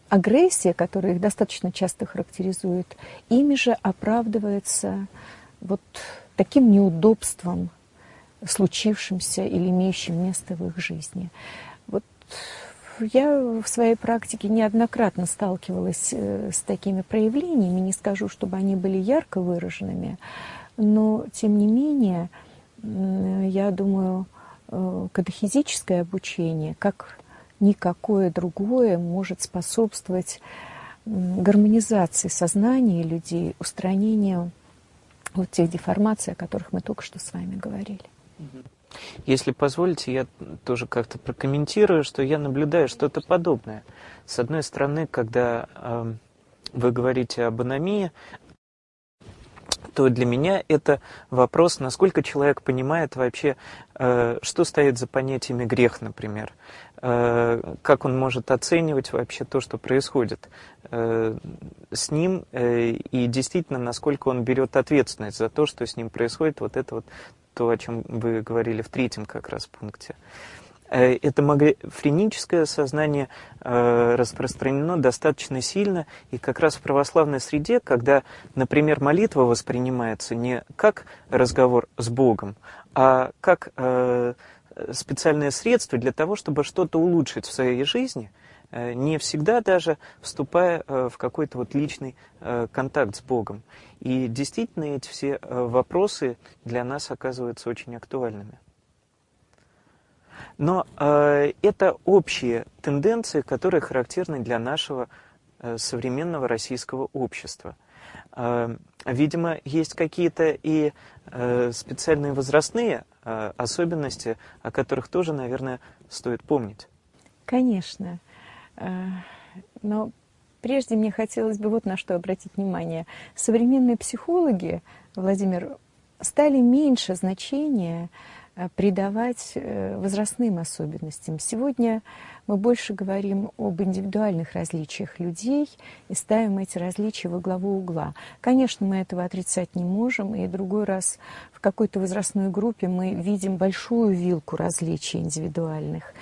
агрессия, которая их достаточно часто характеризует, ими же оправдывается вот таким неудобством, случившимся или имеющим место в их жизни. Вот я в своей практике неоднократно сталкивалась э, с такими проявлениями, не скажу, чтобы они были ярко выраженными, но тем не менее, я думаю, катехизическое обучение, как никакое другое, может способствовать гармонизации сознания людей, устранению вот тех деформаций, о которых мы только что с вами говорили. Если позволите, я тоже как-то прокомментирую, что я наблюдаю что-то подобное. С одной стороны, когда э, вы говорите об аномии, то для меня это вопрос, насколько человек понимает вообще, э, что стоит за понятиями грех, например. Э, как он может оценивать вообще то, что происходит э, с ним, и действительно, насколько он берет ответственность за то, что с ним происходит, вот это вот то, о чем вы говорили в третьем как раз пункте. Э, это магофреническое сознание э, распространено достаточно сильно, и как раз в православной среде, когда, например, молитва воспринимается не как разговор с Богом, а как э, специальное средство для того, чтобы что-то улучшить в своей жизни, не всегда даже вступая в какой-то вот личный контакт с Богом. И действительно эти все вопросы для нас оказываются очень актуальными. Но э, это общие тенденции, которые характерны для нашего э, современного российского общества. Э, видимо, есть какие-то и э, специальные возрастные э, особенности, о которых тоже, наверное, стоит помнить. Конечно. Э, но прежде мне хотелось бы вот на что обратить внимание. Современные психологи, Владимир, стали меньше значения придавать э, возрастным особенностям. Сегодня мы больше говорим об индивидуальных различиях людей и ставим эти различия во главу угла. Конечно, мы этого отрицать не можем, и другой раз в какой-то возрастной группе мы видим большую вилку различий индивидуальных.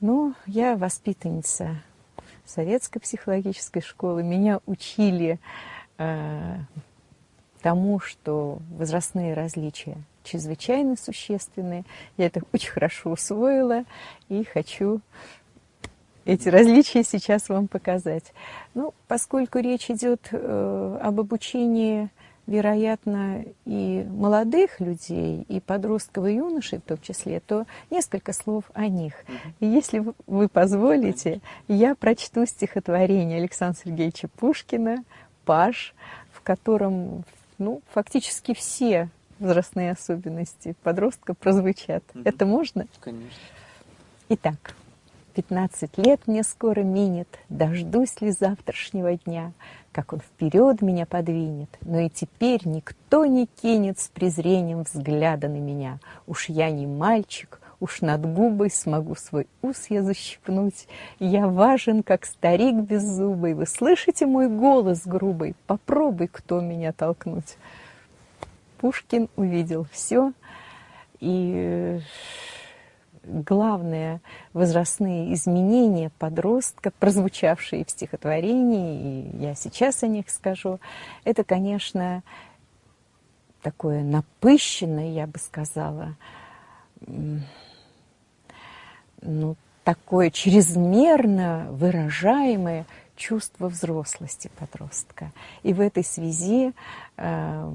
Но я воспитанница советской психологической школы, меня учили э, тому, что возрастные различия чрезвычайно существенные. Я это очень хорошо усвоила и хочу эти различия сейчас вам показать. Ну, поскольку речь идет э, об обучении, вероятно, и молодых людей, и подростков, и юношей в том числе, то несколько слов о них. И если вы позволите, я прочту стихотворение Александра Сергеевича Пушкина «Паш», в котором ну, фактически все возрастные особенности подростка прозвучат. Угу. Это можно? Конечно. Итак, 15 лет мне скоро минет, дождусь ли завтрашнего дня, как он вперед меня подвинет, но и теперь никто не кинет с презрением взгляда на меня. Уж я не мальчик, уж над губой смогу свой ус я защипнуть. Я важен, как старик беззубый, вы слышите мой голос грубый, попробуй кто меня толкнуть. Пушкин увидел все, и главные возрастные изменения подростка, прозвучавшие в стихотворении, и я сейчас о них скажу, это, конечно, такое напыщенное, я бы сказала, ну, такое чрезмерно выражаемое чувство взрослости подростка. И в этой связи э,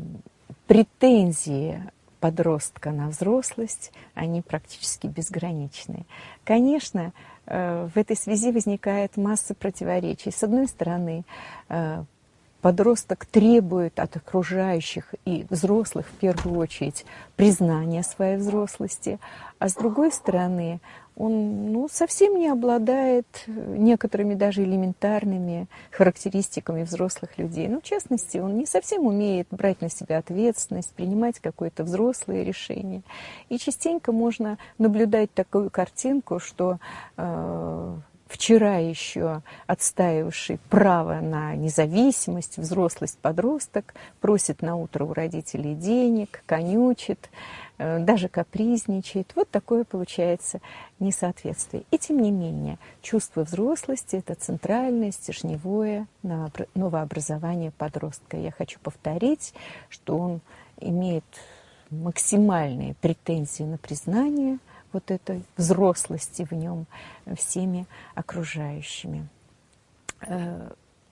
претензии подростка на взрослость, они практически безграничны. Конечно, э, в этой связи возникает масса противоречий. С одной стороны, э, подросток требует от окружающих и взрослых в первую очередь признания своей взрослости, а с другой стороны, он ну, совсем не обладает некоторыми даже элементарными характеристиками взрослых людей. Ну, в частности, он не совсем умеет брать на себя ответственность, принимать какое-то взрослое решение. И частенько можно наблюдать такую картинку, что э, вчера еще отстаивавший право на независимость, взрослость подросток, просит на утро у родителей денег, конючит, Э, даже капризничает. Вот такое получается несоответствие. И тем не менее, чувство взрослости – это центральное, стержневое новообразование подростка. Я хочу повторить, что он имеет максимальные претензии на признание вот этой взрослости в нем всеми окружающими. Э,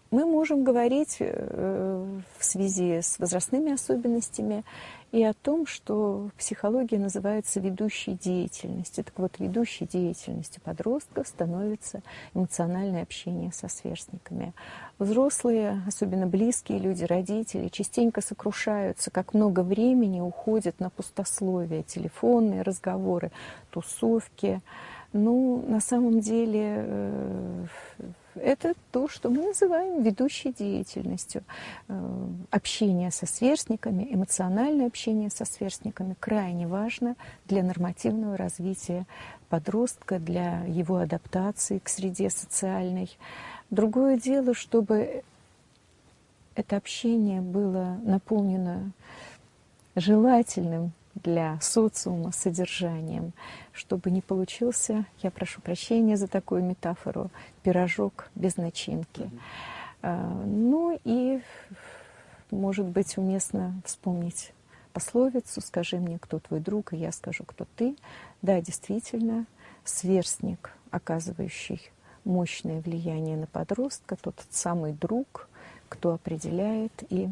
мы можем говорить э, в связи с возрастными особенностями и о том, что психология называется ведущей деятельностью. Так вот, ведущей деятельностью подростков становится эмоциональное общение со сверстниками. Взрослые, особенно близкие люди, родители, частенько сокрушаются, как много времени уходит на пустословие, телефонные разговоры, тусовки. Ну, на самом деле, э, это то, что мы называем ведущей деятельностью. Э, общение со сверстниками, эмоциональное общение со сверстниками крайне важно для нормативного развития подростка, для его адаптации к среде социальной. Другое дело, чтобы это общение было наполнено желательным для социума содержанием, чтобы не получился, я прошу прощения за такую метафору, пирожок без начинки. Mm-hmm. Ну и, может быть, уместно вспомнить пословицу «Скажи мне, кто твой друг, и я скажу, кто ты». Да, действительно, сверстник, оказывающий мощное влияние на подростка, тот самый друг, кто определяет и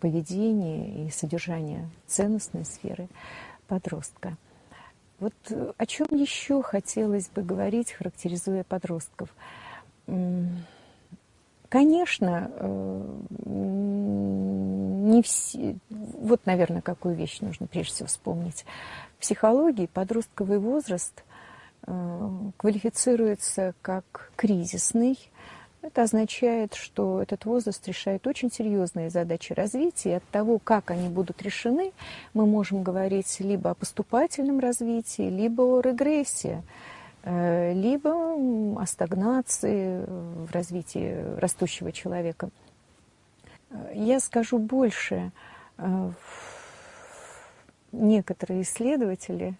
поведение, и содержание ценностной сферы подростка. Вот э, о чем еще хотелось бы говорить, характеризуя подростков? Конечно, э, не все... Вот, наверное, какую вещь нужно прежде всего вспомнить. В психологии подростковый возраст э, квалифицируется как кризисный. Это означает, что этот возраст решает очень серьезные задачи развития. И от того, как они будут решены, мы можем говорить либо о поступательном развитии, либо о регрессии э, либо о стагнации в развитии растущего человека. Я скажу больше. Э, некоторые исследователи,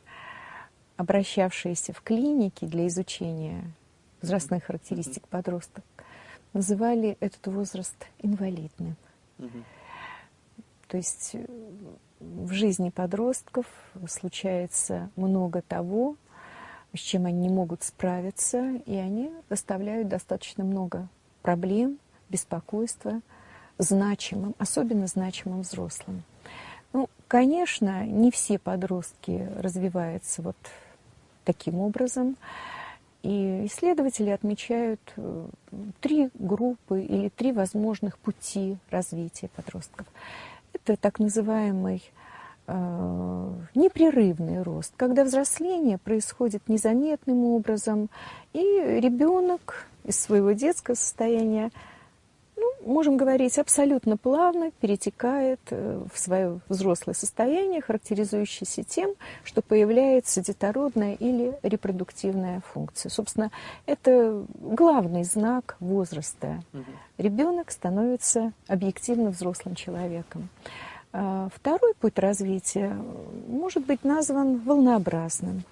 обращавшиеся в клиники для изучения возрастных характеристик подростков, называли этот возраст инвалидным. То есть э, в жизни подростков случается много того, с чем они не могут справиться, и они доставляют достаточно много проблем, беспокойства – значимым, особенно значимым взрослым. Ну, конечно, не все подростки развиваются вот таким образом. И исследователи отмечают э, три группы или три возможных пути развития подростков. Это так называемый э, непрерывный рост, когда взросление происходит незаметным образом, и ребенок из своего детского состояния можем говорить, абсолютно плавно перетекает э, в свое взрослое состояние, характеризующееся тем, что появляется детородная или репродуктивная функция. Собственно, это главный знак возраста. Угу. Ребенок становится объективно взрослым человеком. А, второй путь развития может быть назван волнообразным.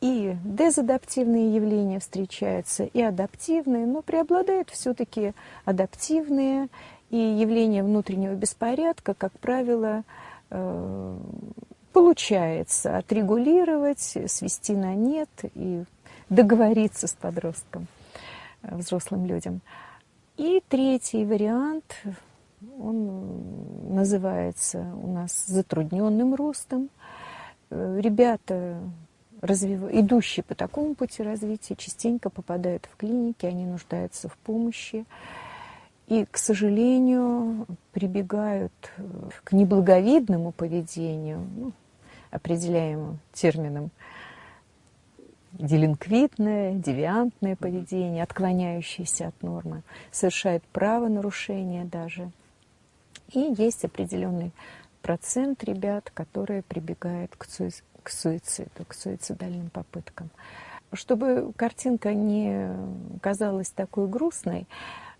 И дезадаптивные явления встречаются, и адаптивные, но преобладают все-таки адаптивные, и явления внутреннего беспорядка, как правило, э, получается отрегулировать, свести на нет и договориться с подростком, э, взрослым людям. И третий вариант, он называется у нас затрудненным ростом. Э, ребята развив... идущие по такому пути развития, частенько попадают в клиники, они нуждаются в помощи. И, к сожалению, прибегают э, к неблаговидному поведению, ну, определяемым термином делинквитное, девиантное поведение, отклоняющееся от нормы, совершают правонарушения даже. И есть определенный процент ребят, которые прибегают к к суициду, к суицидальным попыткам. Чтобы картинка не казалась такой грустной,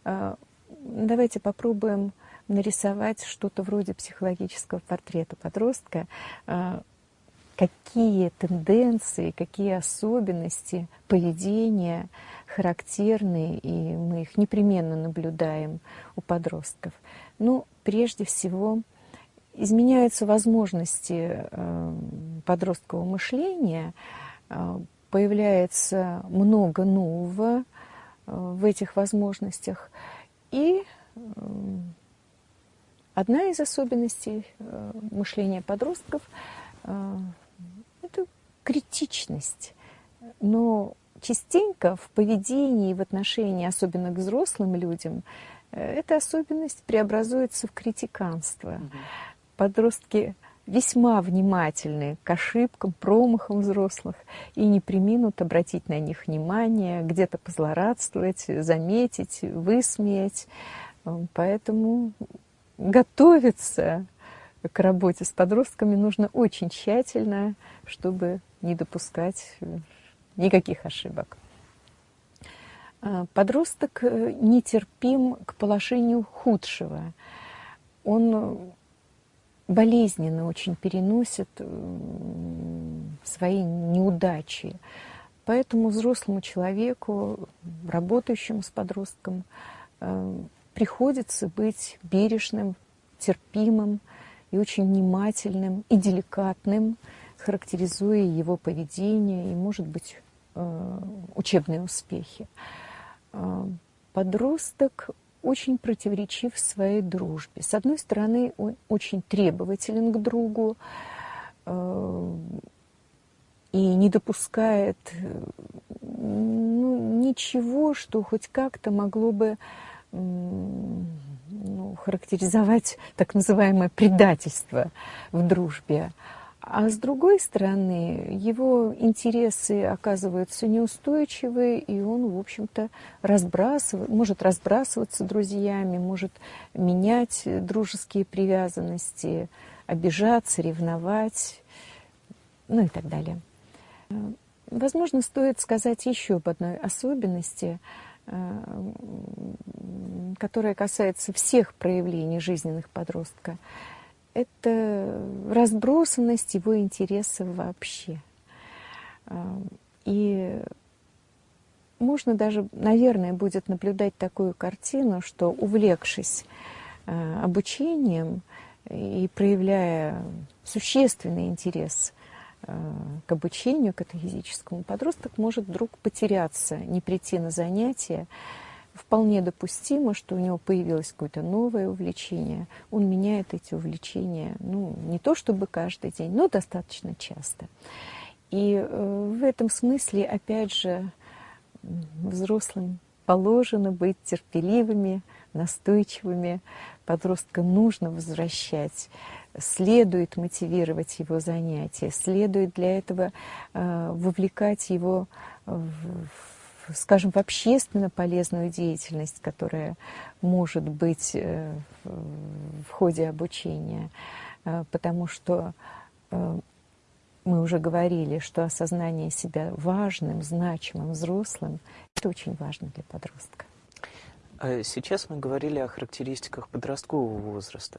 э, давайте попробуем нарисовать что-то вроде психологического портрета подростка, э, какие тенденции, какие особенности поведения характерны, и мы их непременно наблюдаем у подростков. Ну, прежде всего, изменяются возможности э, подросткового мышления, э, появляется много нового э, в этих возможностях. И одна из особенностей мышления подростков – это критичность. Но частенько в поведении в отношении, особенно к взрослым людям, эта особенность преобразуется в критиканство. Угу подростки весьма внимательны к ошибкам, промахам взрослых и не приминут обратить на них внимание, где-то позлорадствовать, заметить, высмеять. Поэтому готовиться к работе с подростками нужно очень тщательно, чтобы не допускать никаких ошибок. А, подросток э, нетерпим к положению худшего. Он болезненно очень переносят свои неудачи. Поэтому взрослому человеку, работающему с подростком, э, приходится быть бережным, терпимым и очень внимательным и деликатным, характеризуя его поведение и, может быть, э, учебные успехи. Э, подросток очень противоречив в своей дружбе. С одной стороны, он очень требователен к другу э, и не допускает ну, ничего, что хоть как-то могло бы ну, характеризовать так называемое предательство в дружбе. А с другой стороны, его интересы оказываются неустойчивы, и он, в общем-то, разбрасывает, может разбрасываться друзьями, может менять дружеские привязанности, обижаться, ревновать, ну и так далее. Возможно, стоит сказать еще об одной особенности, которая касается всех проявлений жизненных подростка – это разбросанность его интересов вообще. А, и можно даже, наверное, будет наблюдать такую картину, что увлекшись а, обучением и проявляя существенный интерес а, к обучению катехизическому, подросток может вдруг потеряться, не прийти на занятия, вполне допустимо, что у него появилось какое-то новое увлечение. Он меняет эти увлечения, ну, не то чтобы каждый день, но достаточно часто. И э, в этом смысле, опять же, взрослым положено быть терпеливыми, настойчивыми. Подростка нужно возвращать, следует мотивировать его занятия, следует для этого э, вовлекать его в скажем, в общественно полезную деятельность, которая может быть э, в ходе обучения, э, потому что э, мы уже говорили, что осознание себя важным, значимым, взрослым – это очень важно для подростка. Сейчас мы говорили о характеристиках подросткового возраста,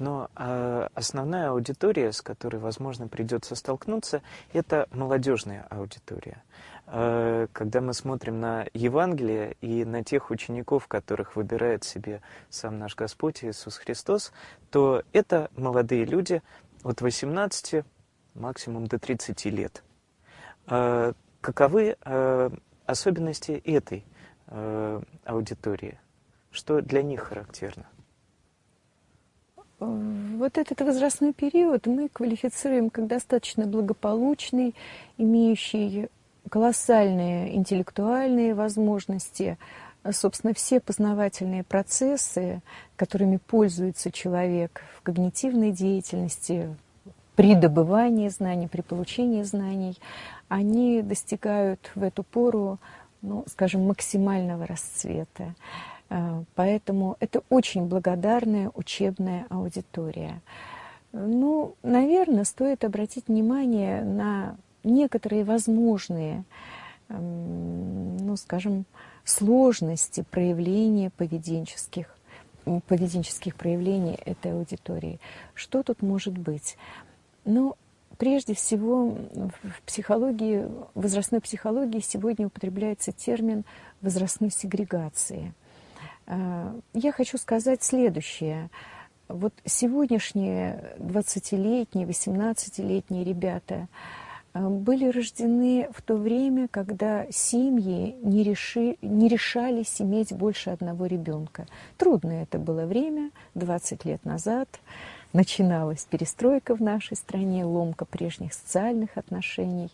но основная аудитория, с которой, возможно, придется столкнуться, это молодежная аудитория. Э, когда мы смотрим на Евангелие и на тех учеников, которых выбирает себе сам наш Господь Иисус Христос, то это молодые люди от 18 максимум до 30 лет. Э, каковы э, особенности этой аудитории? Что для них характерно? Вот этот возрастной период мы квалифицируем как достаточно благополучный, имеющий колоссальные интеллектуальные возможности, собственно, все познавательные процессы, которыми пользуется человек в когнитивной деятельности, при добывании знаний, при получении знаний, они достигают в эту пору, ну, скажем, максимального расцвета. Э, поэтому это очень благодарная учебная аудитория. Ну, наверное, стоит обратить внимание на некоторые возможные, эм, ну, скажем, сложности проявления поведенческих, поведенческих проявлений этой аудитории. Что тут может быть? Ну, прежде всего, в психологии, возрастной психологии сегодня употребляется термин возрастной сегрегации. Э, я хочу сказать следующее. Вот сегодняшние 20-летние, 18-летние ребята – были рождены в то время, когда семьи не, реши, не решались иметь больше одного ребенка. Трудное это было время, 20 лет назад. Начиналась перестройка в нашей стране, ломка прежних социальных отношений.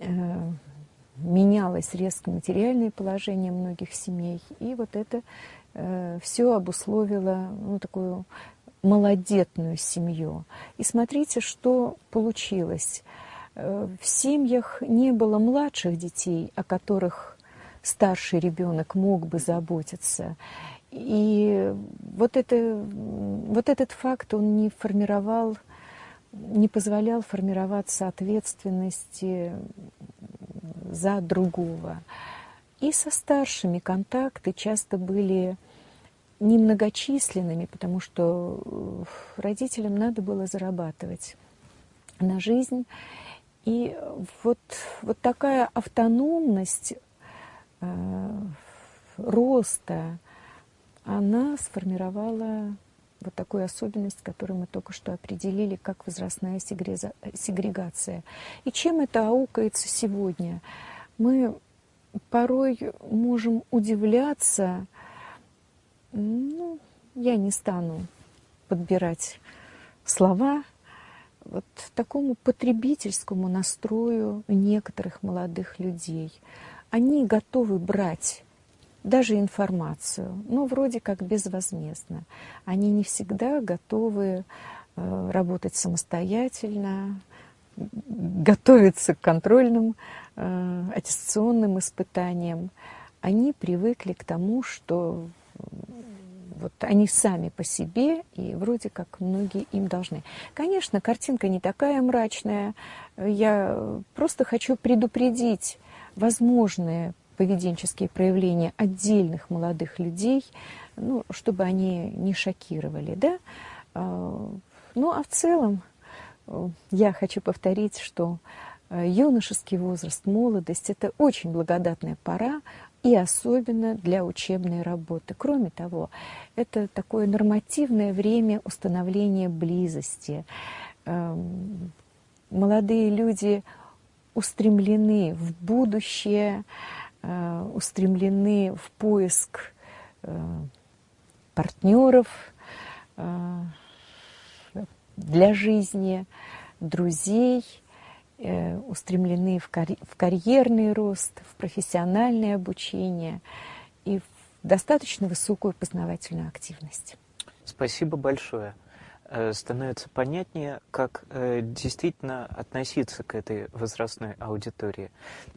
Э, менялось резко материальное положение многих семей. И вот это э, все обусловило ну, такую малодетную семью. И смотрите, что получилось – в семьях не было младших детей, о которых старший ребенок мог бы заботиться. И вот, это, вот этот факт, он не формировал, не позволял формироваться ответственности за другого. И со старшими контакты часто были немногочисленными, потому что родителям надо было зарабатывать на жизнь. И вот, вот такая автономность э, роста, она сформировала вот такую особенность, которую мы только что определили, как возрастная сегрегация. И чем это аукается сегодня? Мы порой можем удивляться, ну, я не стану подбирать слова, вот такому потребительскому настрою некоторых молодых людей. Они готовы брать даже информацию, но вроде как безвозмездно. Они не всегда готовы э, работать самостоятельно, готовиться к контрольным э, аттестационным испытаниям. Они привыкли к тому, что вот они сами по себе, и вроде как многие им должны. Конечно, картинка не такая мрачная. Я просто хочу предупредить возможные поведенческие проявления отдельных молодых людей, ну, чтобы они не шокировали, да. А, ну, а в целом э, я хочу повторить, что э, юношеский возраст, молодость – это очень благодатная пора, и особенно для учебной работы. Кроме того, это такое нормативное время установления близости. Эм, молодые люди устремлены в будущее, Э, устремлены в поиск э, партнеров э, для жизни, друзей, устремлены в, карьерный рост, в профессиональное обучение и в достаточно высокую познавательную активность. Спасибо большое. Становится понятнее, как действительно относиться к этой возрастной аудитории.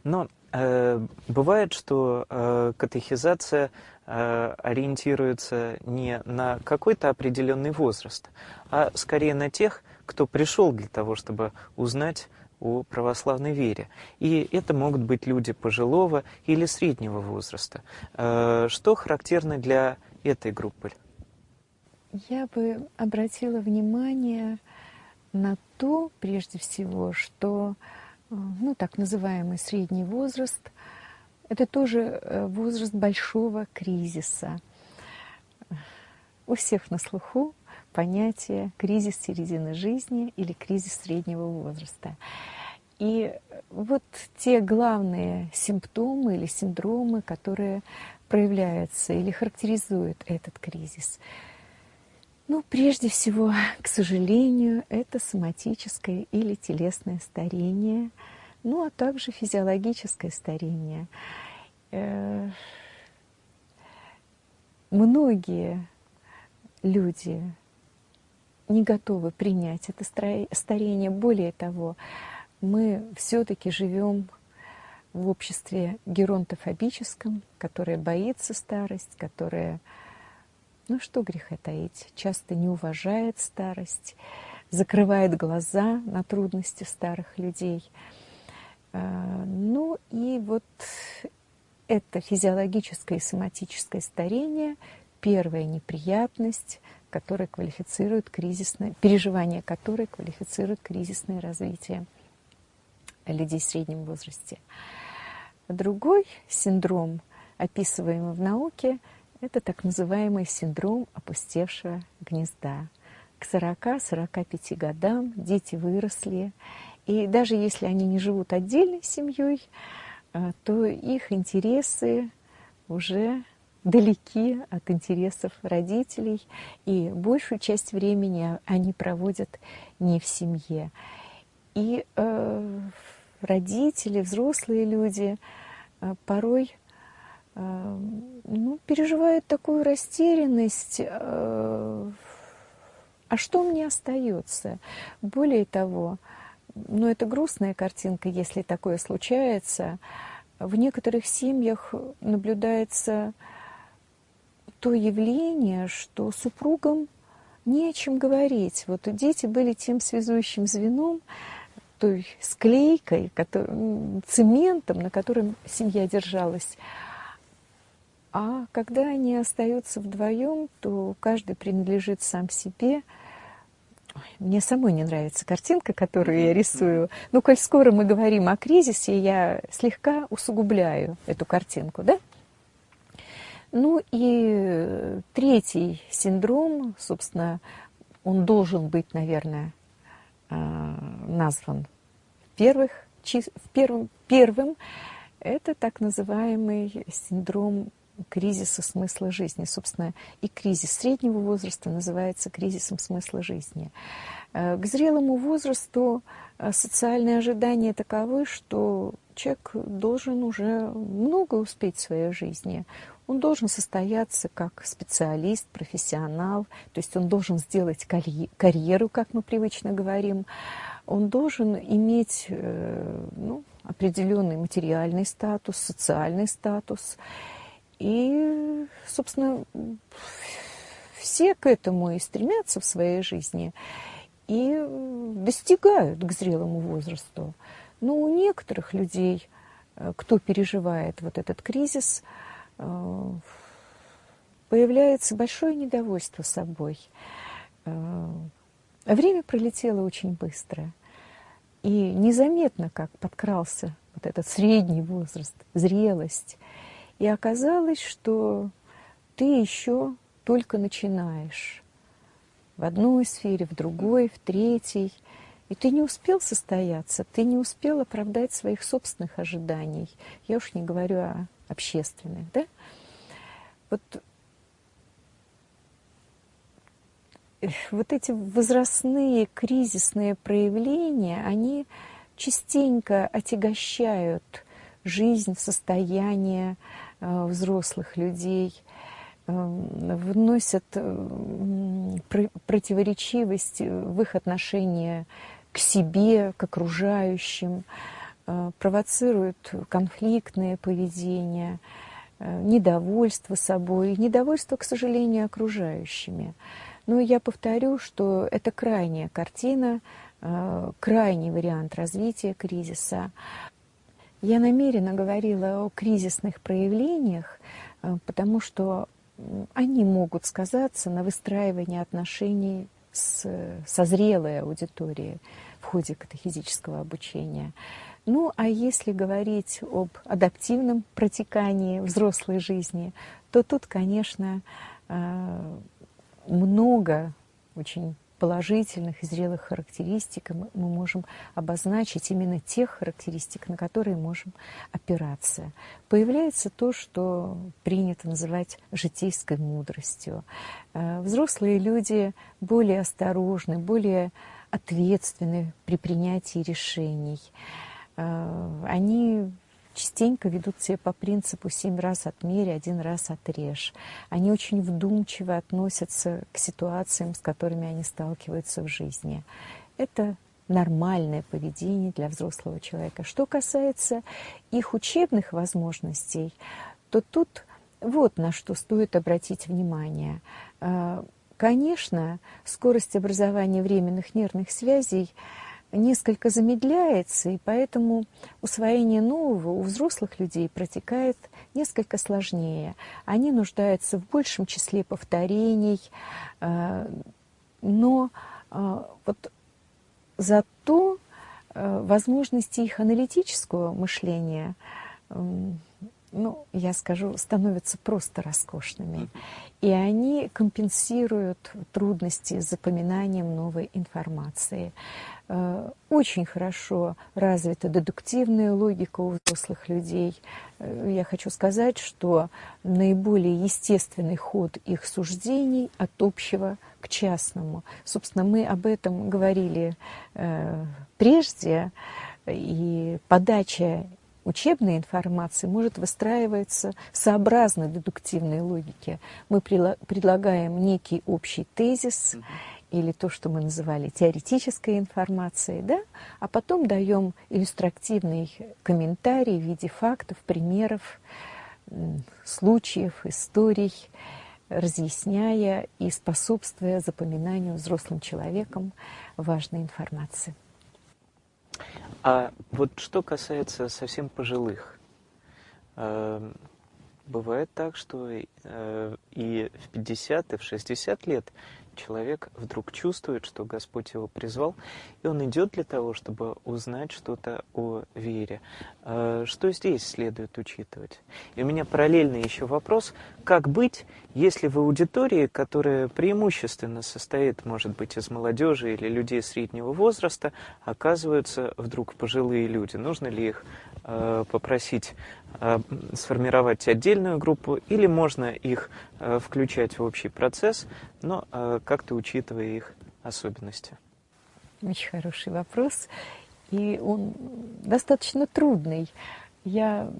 Но Э, бывает, что э, катехизация э, ориентируется не на какой-то определенный возраст, а скорее на тех, кто пришел для того, чтобы узнать о православной вере. И это могут быть люди пожилого или среднего возраста. Что характерно для этой группы? Я бы обратила внимание на то, прежде всего, что ну, так называемый средний возраст, это тоже э, возраст большого кризиса. У всех на слуху понятие кризис середины жизни или кризис среднего возраста. И вот те главные симптомы или синдромы, которые проявляются или характеризуют этот кризис – ну, прежде всего, к сожалению, это соматическое или телесное старение, ну, а также физиологическое старение. Э, многие люди не готовы принять это старение. Более того, мы все-таки живем в обществе геронтофобическом, которое боится старость, которое ну что греха таить, часто не уважает старость, закрывает глаза на трудности старых людей. А, ну и вот это физиологическое и соматическое старение, первая неприятность, которая квалифицирует кризисное, переживание которой квалифицирует кризисное развитие людей в среднем возрасте. Другой синдром, описываемый в науке, это так называемый синдром опустевшего гнезда. К 40-45 годам дети выросли, и даже если они не живут отдельной семьей, а, то их интересы уже далеки от интересов родителей, и большую часть времени они проводят не в семье. И э, родители, взрослые люди э, порой ну, переживают такую растерянность. Э, а что мне остается? Более того, ну, это грустная картинка, если такое случается. В некоторых семьях наблюдается то явление, что супругам не о чем говорить. Вот дети были тем связующим звеном, той склейкой, который, цементом, на котором семья держалась. А когда они остаются вдвоем, то каждый принадлежит сам себе. Мне самой не нравится картинка, которую я рисую. Но коль скоро мы говорим о кризисе, я слегка усугубляю эту картинку, да? Ну и третий синдром, собственно, он должен быть, наверное, а, назван в первых, в первым, первым, это так называемый синдром кризиса смысла жизни. Собственно, и кризис среднего возраста называется кризисом смысла жизни. Э, к зрелому возрасту э, социальные ожидания таковы, что человек должен уже много успеть в своей жизни. Он должен состояться как специалист, профессионал, то есть он должен сделать карьеру, как мы привычно говорим. Он должен иметь э, ну, определенный материальный статус, социальный статус. И, собственно, все к этому и стремятся в своей жизни и достигают к зрелому возрасту. Но у некоторых людей, э, кто переживает вот этот кризис, э, появляется большое недовольство собой. Э, время пролетело очень быстро. И незаметно, как подкрался вот этот средний возраст, зрелость – и оказалось, что ты еще только начинаешь. В одной сфере, в другой, в третьей. И ты не успел состояться, ты не успел оправдать своих собственных ожиданий. Я уж не говорю о общественных, да? Вот, вот эти возрастные кризисные проявления, они частенько отягощают жизнь, состояние, Э, взрослых людей, э, вносят э, противоречивость в их отношение к себе, к окружающим, провоцируют конфликтное поведение, недовольство собой, недовольство, к сожалению, окружающими. Но я повторю, что это крайняя картина, крайний вариант развития кризиса. Я намеренно говорила о кризисных проявлениях, э, потому что они могут сказаться на выстраивании отношений с, со зрелой аудиторией в ходе катехизического обучения. Ну, а если говорить об адаптивном протекании взрослой жизни, то тут, конечно, э, много очень положительных и зрелых характеристик мы можем обозначить именно тех характеристик, на которые можем опираться. Появляется то, что принято называть житейской мудростью. Э, взрослые люди более осторожны, более ответственны при принятии решений. Э, они частенько ведут себя по принципу «семь раз отмерь, один раз отрежь». Они очень вдумчиво относятся к ситуациям, с которыми они сталкиваются в жизни. Это нормальное поведение для взрослого человека. Что касается их учебных возможностей, то тут вот на что стоит обратить внимание. А, конечно, скорость образования временных нервных связей – несколько замедляется, и поэтому усвоение нового у взрослых людей протекает несколько сложнее. Они нуждаются в большем числе повторений, э, но э, вот зато э, возможности их аналитического мышления ну, я скажу, становятся просто роскошными. И они компенсируют трудности с запоминанием новой информации. Э, очень хорошо развита дедуктивная логика у взрослых людей. Э, я хочу сказать, что наиболее естественный ход их суждений от общего к частному. Собственно, мы об этом говорили э, прежде, и подача учебной информации может выстраиваться сообразно дедуктивной логике. Мы предлагаем некий общий тезис или то, что мы называли теоретической информацией, да? а потом даем иллюстративный комментарий в виде фактов, примеров, случаев, историй, разъясняя и способствуя запоминанию взрослым человеком важной информации. А вот что касается совсем пожилых, эм, бывает так, что э, и в 50, и в 60 лет человек вдруг чувствует, что Господь его призвал, и он идет для того, чтобы узнать что-то о вере. А, что здесь следует учитывать? И у меня параллельно еще вопрос, как быть, если в аудитории, которая преимущественно состоит, может быть, из молодежи или людей среднего возраста, оказываются вдруг пожилые люди? Нужно ли их а, попросить сформировать отдельную группу, или можно их а, включать в общий процесс, но как-то учитывая их особенности? Очень хороший вопрос, и он достаточно трудный. Я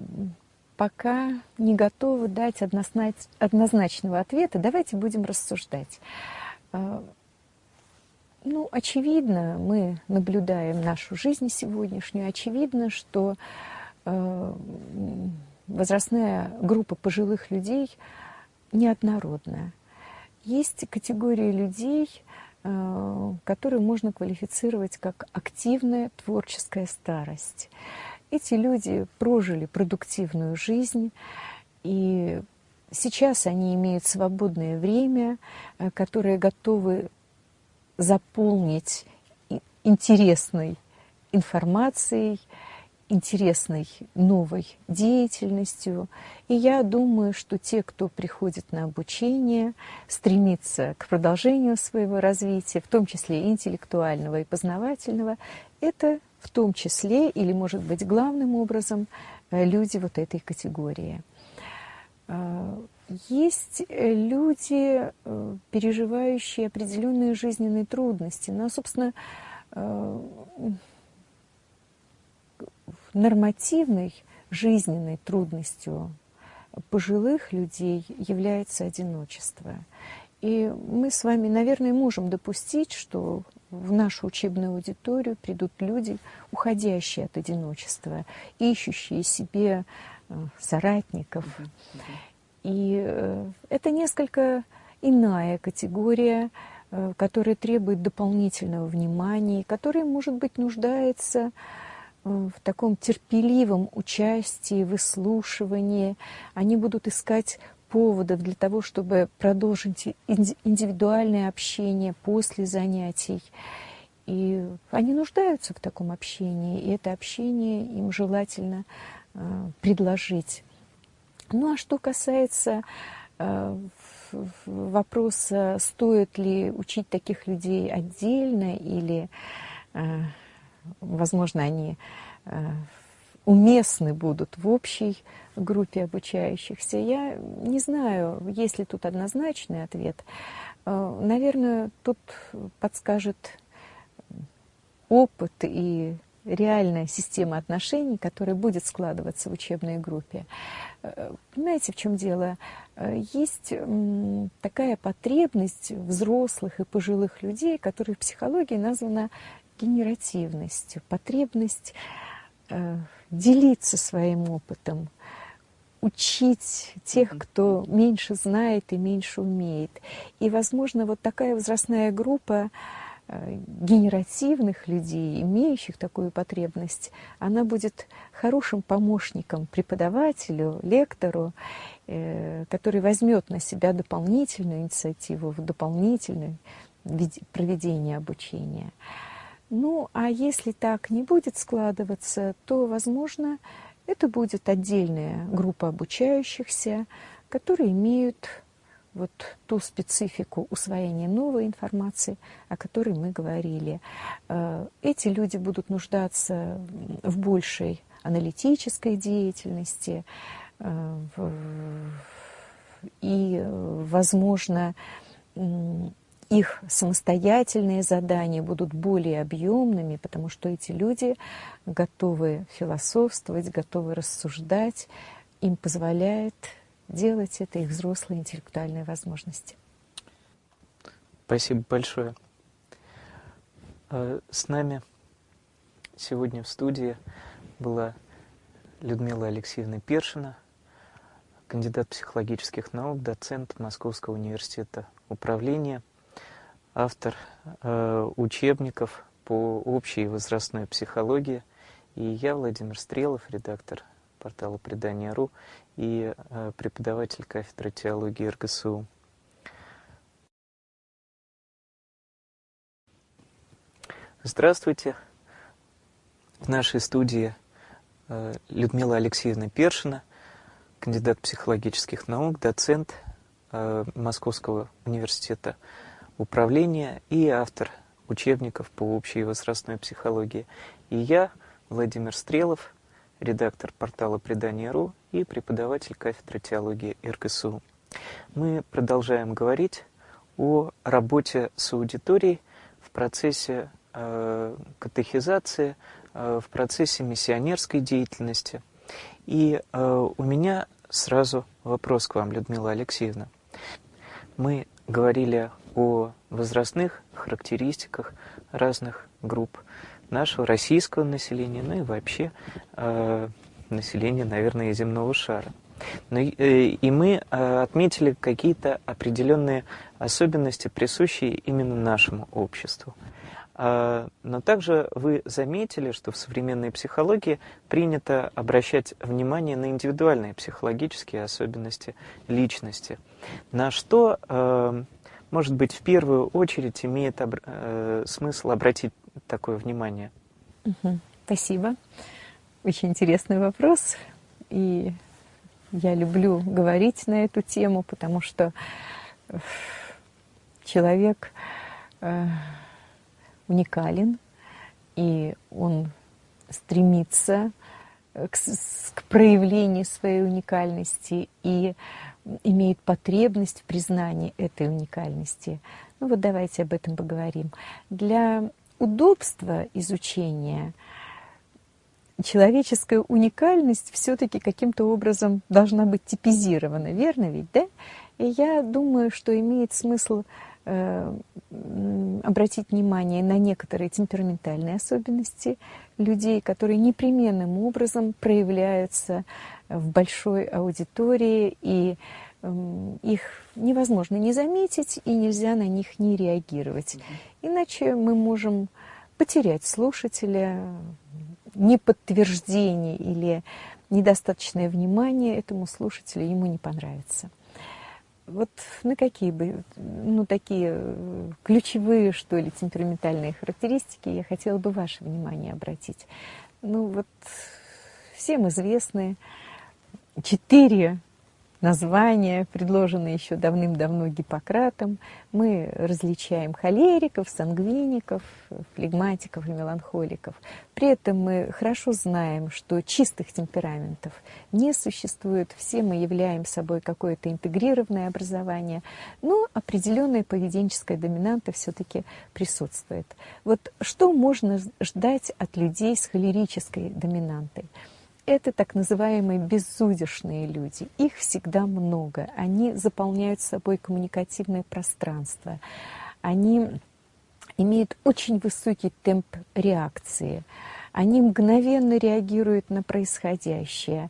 пока не готова дать однозначного ответа. Давайте будем рассуждать. Ну, очевидно, мы наблюдаем нашу жизнь сегодняшнюю, очевидно, что Э, возрастная группа пожилых людей неоднородная. Есть категории людей, э, которые можно квалифицировать как активная творческая старость. Эти люди прожили продуктивную жизнь, и сейчас они имеют свободное время, э, которое готовы заполнить интересной информацией, интересной новой деятельностью. И я думаю, что те, кто приходит на обучение, стремится к продолжению своего развития, в том числе интеллектуального и познавательного, это в том числе или, может быть, главным образом э, люди вот этой категории. Э, есть люди, э, переживающие определенные жизненные трудности, но, собственно, нормативной жизненной трудностью пожилых людей является одиночество. И мы с вами, наверное, можем допустить, что в нашу учебную аудиторию придут люди, уходящие от одиночества, ищущие себе э, соратников. И э, это несколько иная категория, э, которая требует дополнительного внимания, которая, может быть, нуждается в таком терпеливом участии, выслушивании. Они будут искать поводов для того, чтобы продолжить индивидуальное общение после занятий. И они нуждаются в таком общении, и это общение им желательно э, предложить. Ну а что касается э, вопроса, стоит ли учить таких людей отдельно или э, возможно, они э, уместны будут в общей группе обучающихся. Я не знаю, есть ли тут однозначный ответ. Э, наверное, тут подскажет опыт и реальная система отношений, которая будет складываться в учебной группе. Э, понимаете, в чем дело? Есть такая потребность взрослых и пожилых людей, которая в психологии названа генеративностью, потребность э, делиться своим опытом, учить тех, кто меньше знает и меньше умеет. И, возможно, вот такая возрастная группа э, генеративных людей, имеющих такую потребность, она будет хорошим помощником преподавателю, лектору, э, который возьмет на себя дополнительную инициативу в дополнительное проведение обучения. Ну, а если так не будет складываться, то, возможно, это будет отдельная группа обучающихся, которые имеют вот ту специфику усвоения новой информации, о которой мы говорили. Э, эти люди будут нуждаться в большей аналитической деятельности э, и, возможно, их самостоятельные задания будут более объемными, потому что эти люди готовы философствовать, готовы рассуждать, им позволяет делать это их взрослые интеллектуальные возможности. Спасибо большое. А, с нами сегодня в студии была Людмила Алексеевна Першина, кандидат психологических наук, доцент Московского университета управления – автор э, учебников по общей возрастной психологии, и я, Владимир Стрелов, редактор портала предания.ру и э, преподаватель кафедры теологии РГСУ. Здравствуйте! В нашей студии э, Людмила Алексеевна Першина, кандидат психологических наук, доцент э, Московского университета управления и автор учебников по общей возрастной психологии. И я, Владимир Стрелов, редактор портала «Предание.ру» и преподаватель кафедры теологии РГСУ. Мы продолжаем говорить о работе с аудиторией в процессе э, катехизации, э, в процессе миссионерской деятельности. И э, у меня сразу вопрос к вам, Людмила Алексеевна. Мы говорили о возрастных характеристиках разных групп нашего российского населения, ну и вообще э, населения, наверное, земного шара. Но, э, и мы э, отметили какие-то определенные особенности, присущие именно нашему обществу. Э, но также вы заметили, что в современной психологии принято обращать внимание на индивидуальные психологические особенности личности, на что э, может быть, в первую очередь имеет об, э, смысл обратить такое внимание? Угу. Спасибо. Очень интересный вопрос. И я люблю говорить на эту тему, потому что э, человек э, уникален, и он стремится к, к проявлению своей уникальности. И имеет потребность в признании этой уникальности. Ну вот давайте об этом поговорим. Для удобства изучения человеческая уникальность все-таки каким-то образом должна быть типизирована, верно ведь, да? И я думаю, что имеет смысл обратить внимание на некоторые темпераментальные особенности людей, которые непременным образом проявляются в большой аудитории, и эм, их невозможно не заметить, и нельзя на них не реагировать. Иначе мы можем потерять слушателя, неподтверждение или недостаточное внимание этому слушателю ему не понравится. Вот на какие бы, ну, такие э, ключевые, что ли, темпераментальные характеристики я хотела бы ваше внимание обратить. Ну, вот всем известные четыре названия, предложенные еще давным-давно Гиппократом. Мы различаем холериков, сангвиников, флегматиков и меланхоликов. При этом мы хорошо знаем, что чистых темпераментов не существует. Все мы являем собой какое-то интегрированное образование, но определенная поведенческая доминанта все-таки присутствует. Вот что можно ждать от людей с холерической доминантой? Это так называемые безудержные люди. Их всегда много. Они заполняют собой коммуникативное пространство. Они имеют очень высокий темп реакции. Они мгновенно реагируют на происходящее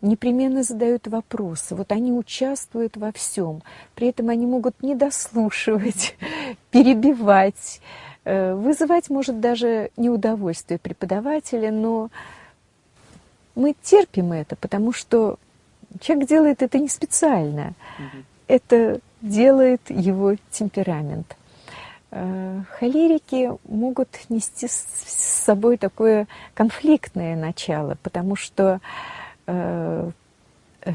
непременно задают вопросы. Вот они участвуют во всем. При этом они могут не дослушивать, перебивать, э, вызывать, может, даже неудовольствие преподавателя, но мы терпим это, потому что человек делает это не специально. Угу. Это делает его темперамент. Э, холерики могут нести с собой такое конфликтное начало, потому что э, э,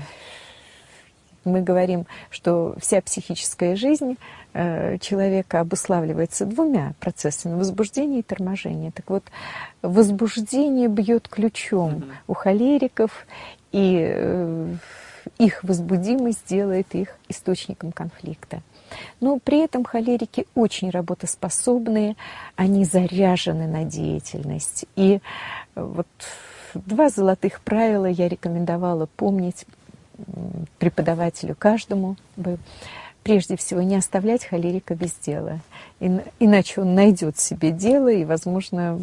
мы говорим, что вся психическая жизнь э, человека обуславливается двумя процессами – возбуждения и торможения. Так вот, возбуждение бьет ключом у холериков, и э, их возбудимость делает их источником конфликта. Но при этом холерики очень работоспособные, они заряжены на деятельность. И вот два золотых правила я рекомендовала помнить преподавателю каждому бы прежде всего не оставлять холерика без дела. иначе он найдет себе дело и, возможно,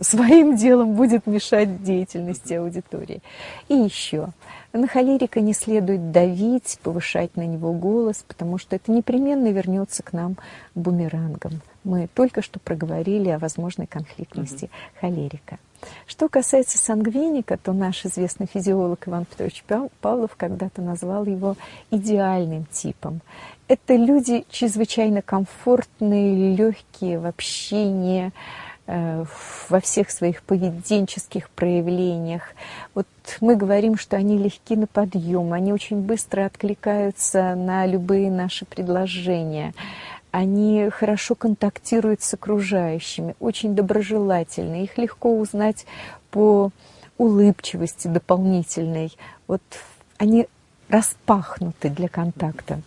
своим делом будет мешать деятельности аудитории. И еще. На холерика не следует давить, повышать на него голос, потому что это непременно вернется к нам бумерангом. Мы только что проговорили о возможной конфликтности mm-hmm. холерика. Что касается сангвиника, то наш известный физиолог Иван Петрович Павлов когда-то назвал его идеальным типом. Это люди чрезвычайно комфортные, легкие в общении, э, во всех своих поведенческих проявлениях. Вот мы говорим, что они легки на подъем, они очень быстро откликаются на любые наши предложения они хорошо контактируют с окружающими, очень доброжелательны. Их легко узнать по улыбчивости дополнительной. Вот они распахнуты для контакта.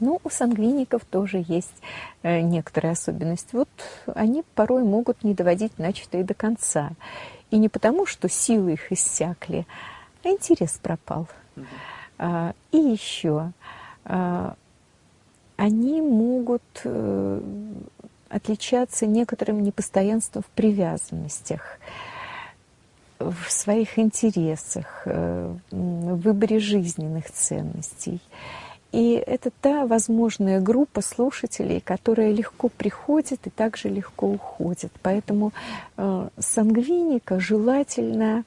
Ну, у сангвиников тоже есть э, некоторые особенности. Вот они порой могут не доводить начатое до конца. И не потому, что силы их иссякли, а интерес пропал. Mm-hmm. А, и еще а, они могут э, отличаться некоторым непостоянством в привязанностях, в своих интересах, э, в выборе жизненных ценностей. И это та возможная группа слушателей, которая легко приходит и также легко уходит. Поэтому э, сангвиника желательно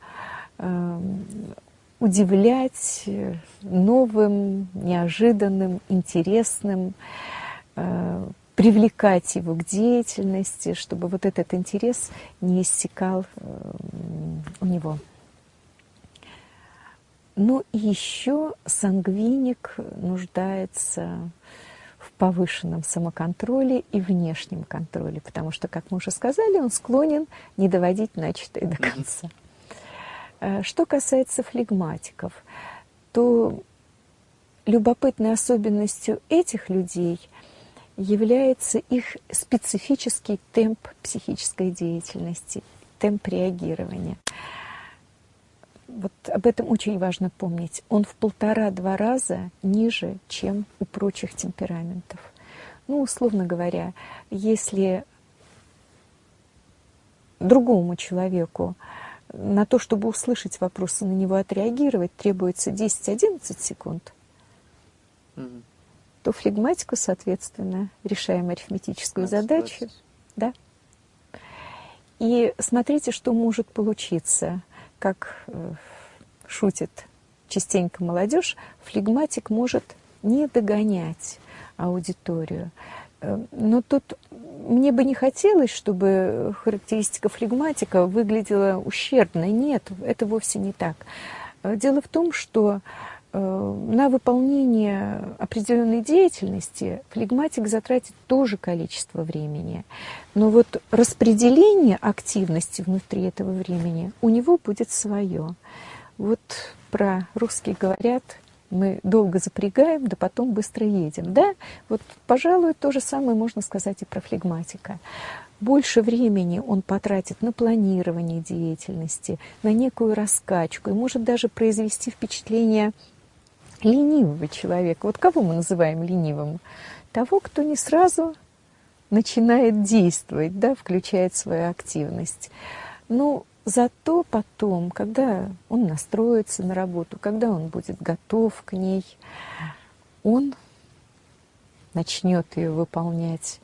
удивлять э, новым, неожиданным, интересным, э, привлекать его к деятельности, чтобы вот этот интерес не иссякал э, у него. Ну и еще сангвиник нуждается в повышенном самоконтроле и внешнем контроле, потому что, как мы уже сказали, он склонен не доводить начатое до конца. Э, что касается флегматиков, то любопытной особенностью этих людей является их специфический темп психической деятельности, темп реагирования. Вот об этом очень важно помнить. Он в полтора-два раза ниже, чем у прочих темпераментов. Ну, условно говоря, если другому человеку на то, чтобы услышать вопрос и на него отреагировать, требуется 10-11 секунд, mm-hmm. то флегматику, соответственно, решаем арифметическую 15, задачу. Да. И смотрите, что может получиться. Как э, шутит частенько молодежь, флегматик может не догонять аудиторию. Э, но тут мне бы не хотелось, чтобы характеристика флегматика выглядела ущербной. Нет, это вовсе не так. Э, дело в том, что э, на выполнение определенной деятельности флегматик затратит тоже количество времени. Но вот распределение активности внутри этого времени у него будет свое. Вот про русские говорят – мы долго запрягаем, да потом быстро едем. Да, вот, пожалуй, то же самое можно сказать и про флегматика. Больше времени он потратит на планирование деятельности, на некую раскачку, и может даже произвести впечатление ленивого человека. Вот кого мы называем ленивым? Того, кто не сразу начинает действовать, да, включает свою активность. Ну, Зато потом, когда он настроится на работу, когда он будет готов к ней, он начнет ее выполнять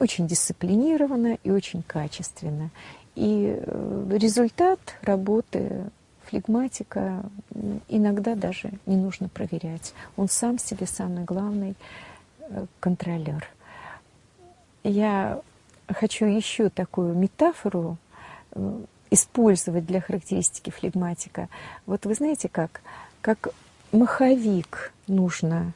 очень дисциплинированно и очень качественно. И э, результат работы флегматика иногда даже не нужно проверять. Он сам себе самый главный э, контролер. Я хочу еще такую метафору использовать для характеристики флегматика. Вот вы знаете как? Как маховик нужно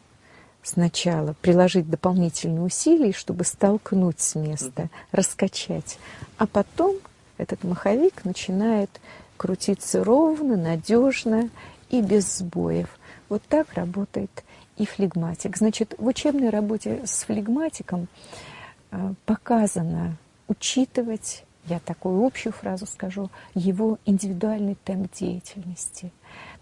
сначала приложить дополнительные усилия, чтобы столкнуть с места, раскачать. А потом этот маховик начинает крутиться ровно, надежно и без сбоев. Вот так работает и флегматик. Значит, в учебной работе с флегматиком э, показано учитывать я такую общую фразу скажу, его индивидуальный темп деятельности.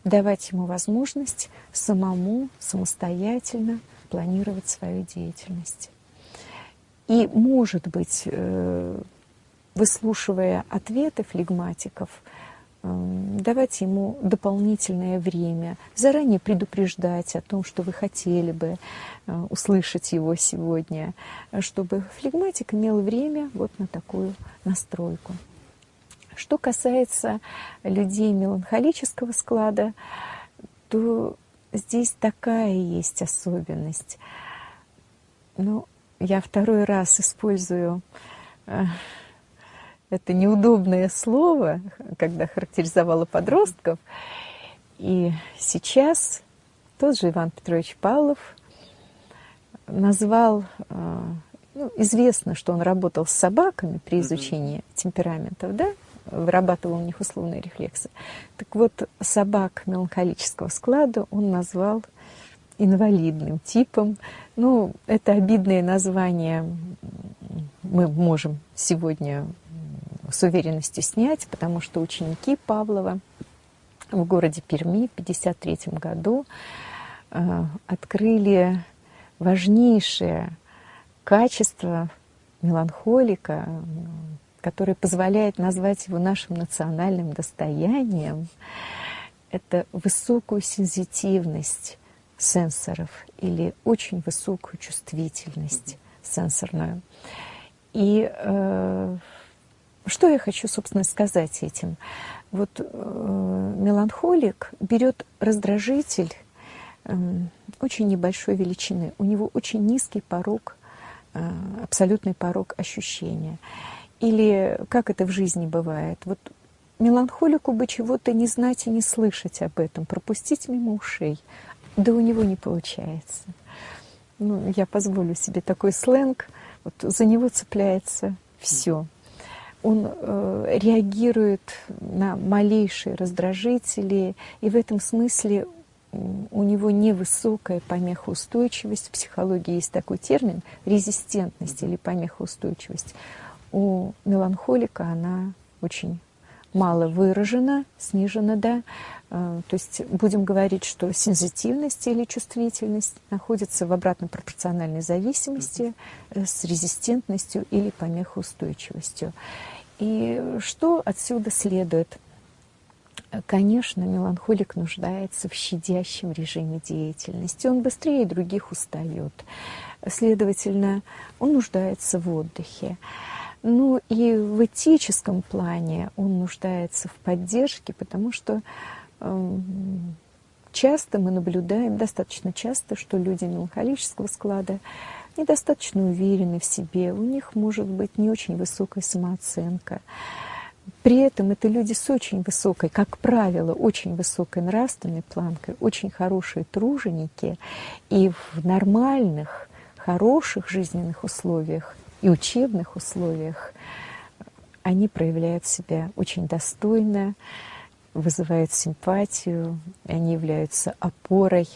Давать ему возможность самому, самостоятельно планировать свою деятельность. И, может быть, э, выслушивая ответы флегматиков, давать ему дополнительное время, заранее предупреждать о том, что вы хотели бы э, услышать его сегодня, чтобы флегматик имел время вот на такую настройку. Что касается людей меланхолического склада, то здесь такая есть особенность. Ну, я второй раз использую э, это неудобное слово, когда характеризовала подростков. И сейчас тот же Иван Петрович Павлов назвал, э, ну, известно, что он работал с собаками при изучении mm-hmm. темпераментов, да, вырабатывал у них условные рефлексы. Так вот, собак меланхолического склада он назвал инвалидным типом. Ну, это обидное название мы можем сегодня с уверенностью снять, потому что ученики Павлова в городе Перми в 1953 году э, открыли важнейшее качество меланхолика, которое позволяет назвать его нашим национальным достоянием, это высокую сензитивность сенсоров или очень высокую чувствительность сенсорную. И э, что я хочу, собственно, сказать этим? Вот э, меланхолик берет раздражитель э, очень небольшой величины. У него очень низкий порог, э, абсолютный порог ощущения. Или как это в жизни бывает? Вот меланхолику бы чего-то не знать и не слышать об этом, пропустить мимо ушей. Да у него не получается. Ну, я позволю себе такой сленг. Вот за него цепляется все он э, реагирует на малейшие раздражители, и в этом смысле у него невысокая помехоустойчивость. В психологии есть такой термин – резистентность или помехоустойчивость. У меланхолика она очень мало выражена, снижена, да. Э, то есть будем говорить, что сензитивность или чувствительность находится в обратно пропорциональной зависимости э, с резистентностью или помехоустойчивостью. И что отсюда следует? Конечно, меланхолик нуждается в щадящем режиме деятельности. Он быстрее других устает. Следовательно, он нуждается в отдыхе. Ну и в этическом плане он нуждается в поддержке, потому что Эм, часто мы наблюдаем, достаточно часто, что люди меланхолического склада недостаточно уверены в себе, у них может быть не очень высокая самооценка. При этом это люди с очень высокой, как правило, очень высокой нравственной планкой, очень хорошие труженики, и в нормальных, хороших жизненных условиях и учебных условиях они проявляют себя очень достойно, вызывают симпатию, они являются опорой.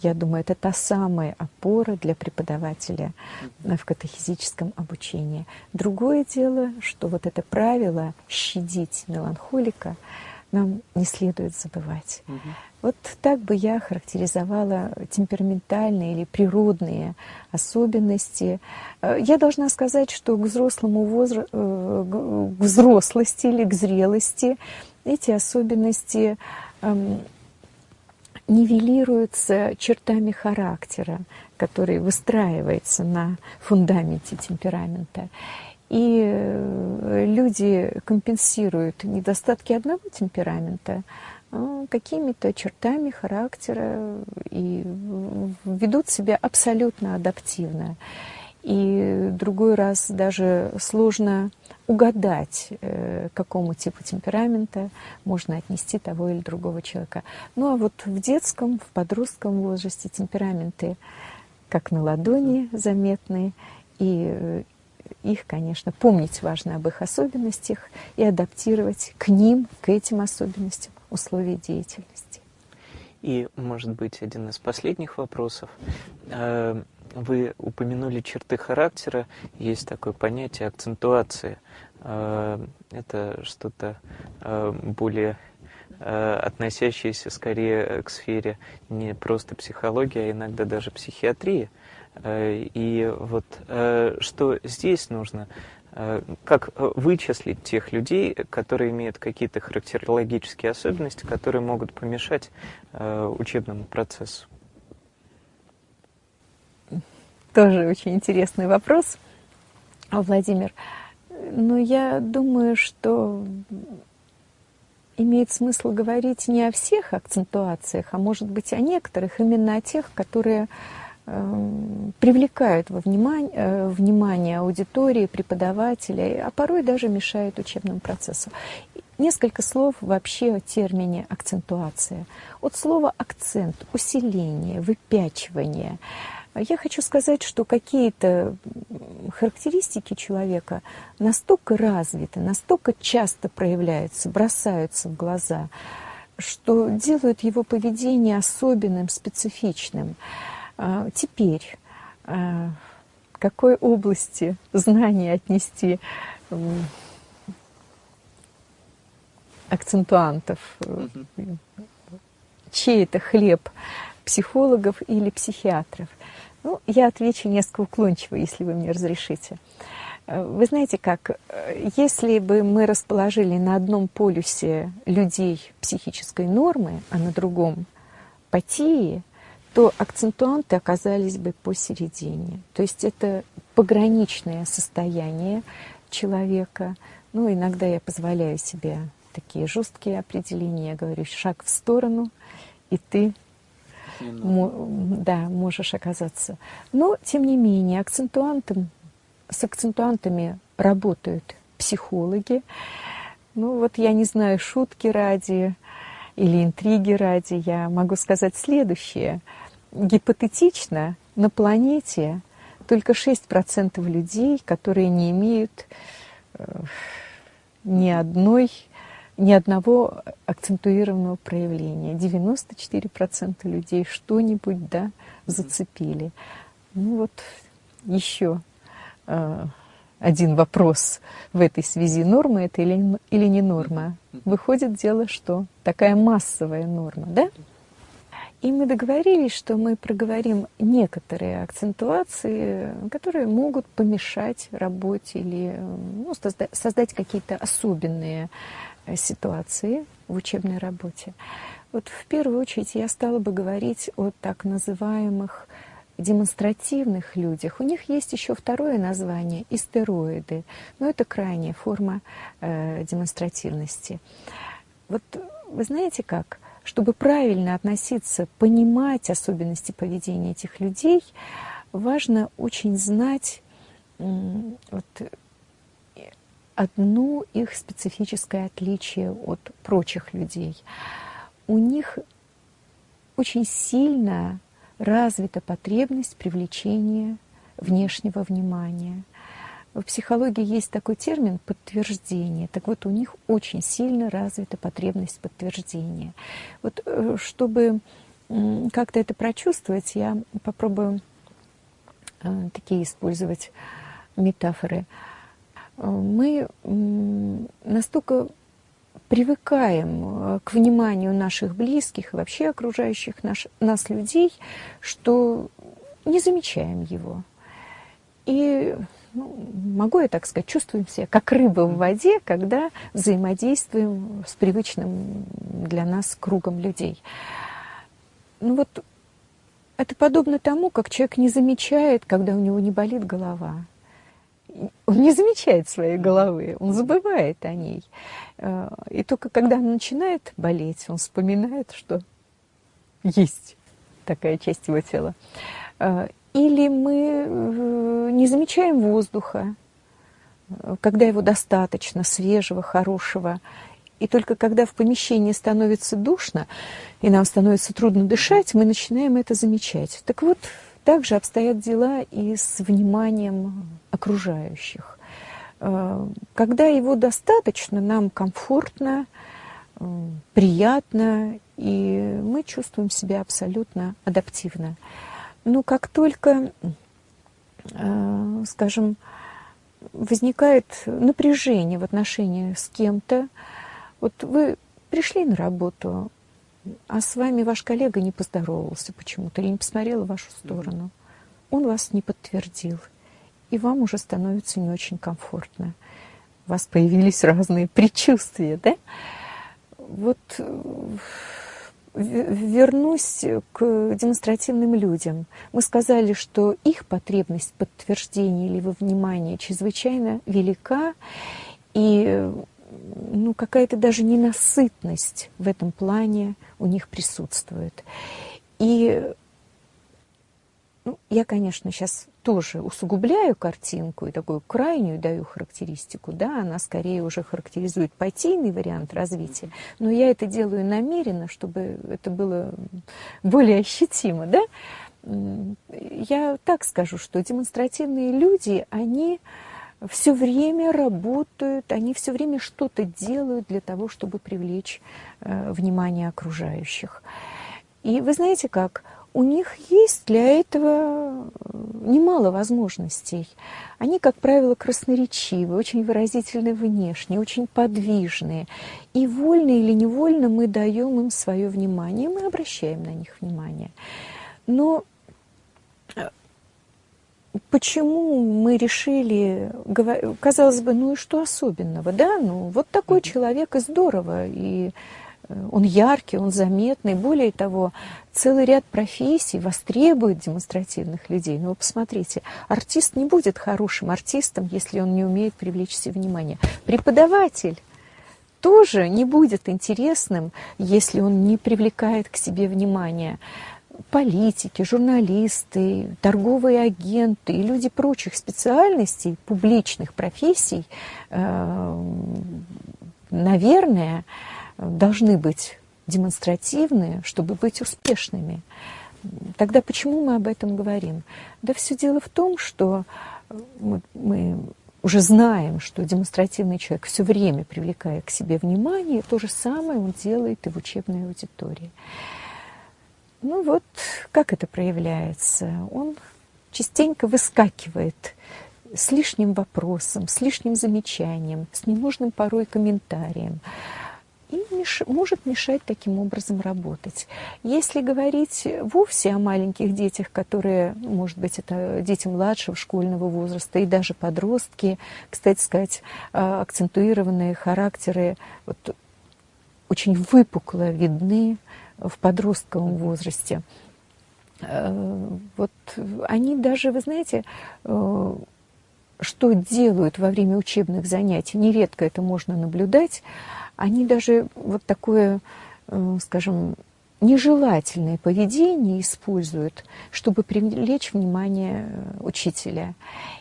Я думаю, это та самая опора для преподавателя в катехизическом обучении. Другое дело, что вот это правило щадить меланхолика нам не следует забывать. Вот так бы я характеризовала темпераментальные или природные особенности. Э, я должна сказать, что к взрослому возрасту, э, к взрослости или к зрелости эти особенности эм, нивелируются чертами характера, который выстраивается на фундаменте темперамента. И э, люди компенсируют недостатки одного темперамента какими-то чертами характера и ведут себя абсолютно адаптивно. И другой раз даже сложно угадать, э, к какому типу темперамента можно отнести того или другого человека. Ну а вот в детском, в подростковом возрасте темпераменты как на ладони заметны, и э, их, конечно, помнить важно об их особенностях и адаптировать к ним, к этим особенностям условия деятельности. И, может быть, один из последних вопросов. Э, вы упомянули черты характера, есть такое понятие акцентуация. Э, это что-то э, более относящееся скорее к сфере не просто психологии, а иногда даже психиатрии. И вот что здесь нужно как э, вычислить тех людей, которые имеют какие-то характерологические особенности, которые могут помешать э, учебному процессу? Тоже очень интересный вопрос, Владимир. Но я думаю, что имеет смысл говорить не о всех акцентуациях, а может быть о некоторых, именно о тех, которые привлекают во внимание, э, внимание аудитории, преподавателей, а порой даже мешают учебному процессу. Несколько слов вообще о термине акцентуация. От слова акцент, усиление, выпячивание. Я хочу сказать, что какие-то характеристики человека настолько развиты, настолько часто проявляются, бросаются в глаза, что делают его поведение особенным, специфичным. А, теперь, а, к какой области знаний отнести акцентуантов? Чей это хлеб? Психологов или психиатров? Ну, я отвечу несколько уклончиво, если вы мне разрешите. Вы знаете как, если бы мы расположили на одном полюсе людей психической нормы, а на другом патии, то акцентуанты оказались бы посередине. То есть это пограничное состояние человека. Ну, иногда я позволяю себе такие жесткие определения. Я говорю, шаг в сторону, и ты да, можешь оказаться. Но, тем не менее, акцентуантом, с акцентуантами работают психологи. Ну, вот я не знаю, шутки ради или интриги ради, я могу сказать следующее – гипотетично на планете только 6% людей, которые не имеют э, ни одной ни одного акцентуированного проявления. 94% людей что-нибудь да, зацепили. Ну вот еще э, один вопрос в этой связи. Норма это или, или не норма? Выходит дело, что такая массовая норма, да? И мы договорились, что мы проговорим некоторые акцентуации, которые могут помешать работе или ну, создать, какие-то особенные э, ситуации в учебной работе. Вот в первую очередь я стала бы говорить о так называемых демонстративных людях. У них есть еще второе название – истероиды, но это крайняя форма э, демонстративности. Вот вы знаете как? Чтобы правильно относиться, понимать особенности поведения этих людей, важно очень знать вот, одно их специфическое отличие от прочих людей. У них очень сильно развита потребность привлечения внешнего внимания – в психологии есть такой термин подтверждение. Так вот, у них очень сильно развита потребность подтверждения. Вот э, чтобы как-то это прочувствовать, я попробую э, такие использовать метафоры. Э, мы настолько привыкаем к вниманию наших близких и вообще окружающих наш, нас людей, что не замечаем его. И ну, могу я так сказать, чувствуем себя как рыба в воде, когда взаимодействуем с привычным для нас кругом людей. Ну вот это подобно тому, как человек не замечает, когда у него не болит голова. Он не замечает своей головы, он забывает о ней. Э, и только когда она начинает болеть, он вспоминает, что есть такая часть его тела. Или мы э, не замечаем воздуха, когда его достаточно, свежего, хорошего. И только когда в помещении становится душно, и нам становится трудно дышать, мы начинаем это замечать. Так вот, также обстоят дела и с вниманием окружающих. Э, когда его достаточно, нам комфортно, э, приятно, и мы чувствуем себя абсолютно адаптивно. Но как только, э, скажем, возникает напряжение в отношении с кем-то, вот вы пришли на работу, а с вами ваш коллега не поздоровался почему-то или не посмотрел в вашу сторону, он вас не подтвердил. и вам уже становится не очень комфортно. У вас появились разные предчувствия, да? Вот вернусь к демонстративным людям. Мы сказали, что их потребность подтверждения или во внимании чрезвычайно велика, и ну, какая-то даже ненасытность в этом плане у них присутствует. И ну, я, конечно, сейчас тоже усугубляю картинку и такую крайнюю даю характеристику, да, она скорее уже характеризует партийный вариант развития, но я это делаю намеренно, чтобы это было более ощутимо, да. Я так скажу, что демонстративные люди, они все время работают, они все время что-то делают для того, чтобы привлечь э, внимание окружающих. И вы знаете как, у них есть для этого э, немало возможностей. Они, как правило, красноречивы, очень выразительны внешне, очень подвижные. И вольно или невольно мы даем им свое внимание, мы обращаем на них внимание. Но почему мы решили, казалось бы, ну и что особенного, да, ну вот такой человек и здорово, и э, он яркий, он заметный. Более того, целый ряд профессий востребует демонстративных людей. Ну, вы посмотрите, артист не будет хорошим артистом, если он не умеет привлечь себе внимание. Преподаватель тоже не будет интересным, если он не привлекает к себе внимание политики, журналисты, торговые агенты и люди прочих специальностей, публичных профессий, э, наверное, должны быть демонстративные, чтобы быть успешными. Тогда почему мы об этом говорим? Да все дело в том, что мы, мы уже знаем, что демонстративный человек все время привлекает к себе внимание, то же самое он делает и в учебной аудитории. Ну вот, как это проявляется? Он частенько выскакивает с лишним вопросом, с лишним замечанием, с ненужным порой комментарием и меш... может мешать таким образом работать. Если говорить вовсе о маленьких детях, которые, может быть, это дети младшего школьного возраста и даже подростки, кстати сказать, а, акцентуированные характеры вот, очень выпукло видны в подростковом возрасте. Э, вот они даже, вы знаете, э, что делают во время учебных занятий, нередко это можно наблюдать, они даже вот такое, э, скажем, нежелательное поведение используют, чтобы привлечь внимание учителя.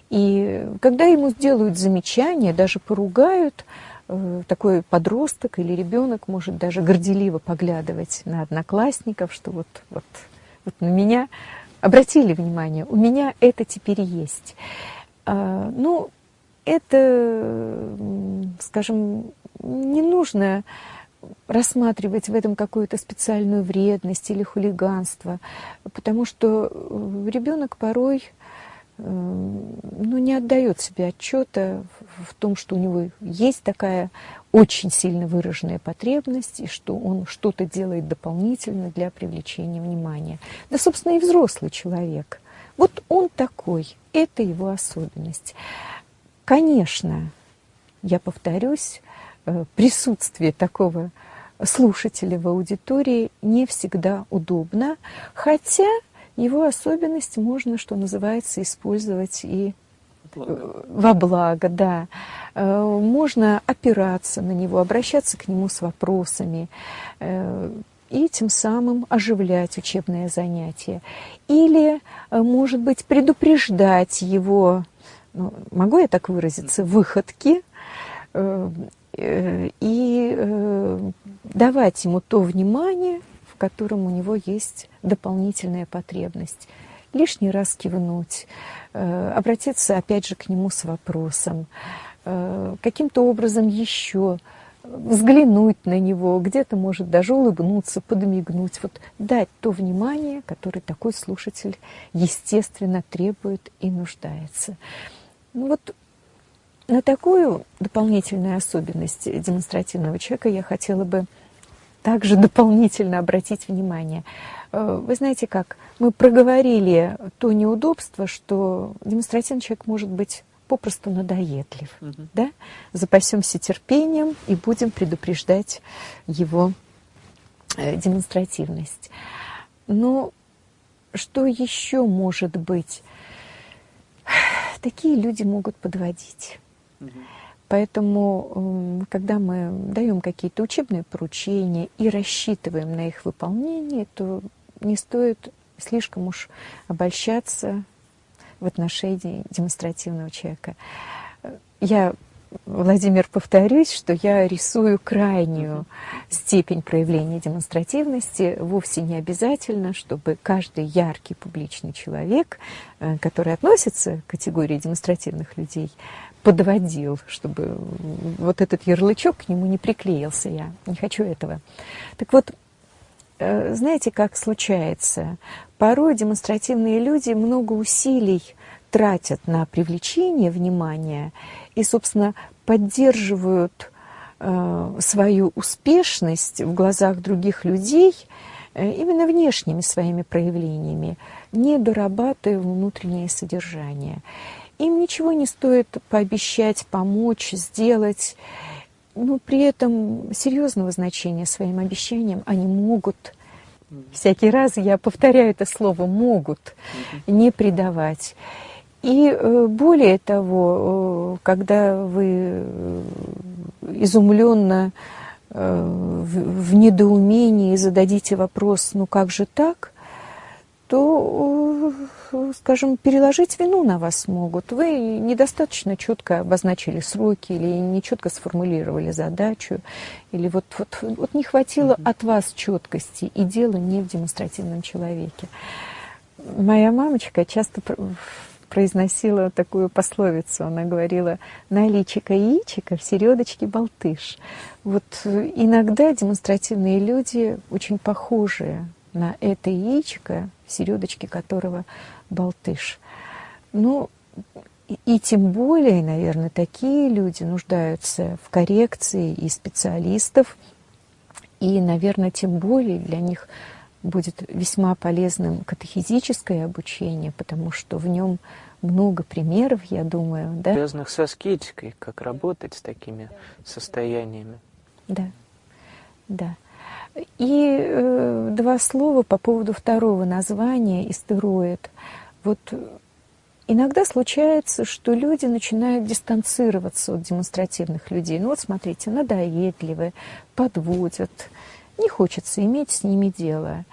И когда ему сделают замечание, даже поругают, Э, такой подросток или ребенок может даже горделиво поглядывать на одноклассников, что вот, вот, вот на меня обратили внимание, у меня это теперь есть. А, ну, это, скажем, не нужно рассматривать в этом какую-то специальную вредность или хулиганство, потому что э, ребенок порой ну, не отдает себе отчета в том, что у него есть такая очень сильно выраженная потребность, и что он что-то делает дополнительно для привлечения внимания. Да, собственно, и взрослый человек. Вот он такой, это его особенность. Конечно, я повторюсь, э, присутствие такого слушателя в аудитории не всегда удобно, хотя его особенность можно, что называется, использовать и благо. во благо, да. Э, можно опираться на него, обращаться к нему с вопросами э, и тем самым оживлять учебное занятие. Или, э, может быть, предупреждать его, ну, могу я так выразиться, выходки, и давать ему то внимание, в котором у него есть дополнительная потребность. Лишний раз кивнуть, э, обратиться опять же к нему с вопросом, э, каким-то образом еще взглянуть на него, где-то, может, даже улыбнуться, подмигнуть, вот дать то внимание, которое такой слушатель, естественно, требует и нуждается. Ну вот на такую дополнительную особенность демонстративного человека я хотела бы также дополнительно обратить внимание. Э, вы знаете как, мы проговорили то неудобство, что демонстративный человек может быть попросту надоедлив. Угу. Да? Запасемся терпением и будем предупреждать его э, демонстративность. Но что еще может быть? Такие люди могут подводить. Поэтому, когда мы даем какие-то учебные поручения и рассчитываем на их выполнение, то не стоит слишком уж обольщаться в отношении демонстративного человека. Я, Владимир, повторюсь, что я рисую крайнюю степень проявления демонстративности. Вовсе не обязательно, чтобы каждый яркий публичный человек, э, который относится к категории демонстративных людей, подводил, чтобы вот этот ярлычок к нему не приклеился. Я не хочу этого. Так вот, э, знаете, как случается? Порой демонстративные люди много усилий тратят на привлечение внимания и, собственно, поддерживают э, свою успешность в глазах других людей э, именно внешними своими проявлениями, не дорабатывая внутреннее содержание. Им ничего не стоит пообещать, помочь, сделать, но при этом серьезного значения своим обещаниям они могут. Всякий раз я повторяю это слово могут не придавать. И э, более того, э, когда вы э, изумленно в недоумении зададите вопрос, ну как же так, то, скажем, переложить вину на вас могут. Вы недостаточно четко обозначили сроки или нечетко сформулировали задачу, или вот, вот, вот не хватило от вас четкости, и дело не в демонстративном человеке. Моя мамочка часто произносила такую пословицу. Она говорила «на личико яичико, в середочке болтыш». Вот иногда демонстративные люди очень похожие на это яичко, в середочке которого болтыш. Ну, и тем более, наверное, такие люди нуждаются в коррекции и специалистов, и, наверное, тем более для них будет весьма полезным катехизическое обучение, потому что в нем много примеров, я думаю, да? Связанных со аскетикой, как работать с такими состояниями. Да, да. И э, два слова по поводу второго названия «истероид». Вот иногда случается, что люди начинают дистанцироваться от демонстративных людей. Ну вот смотрите, надоедливы, подводят, не хочется иметь с ними дело.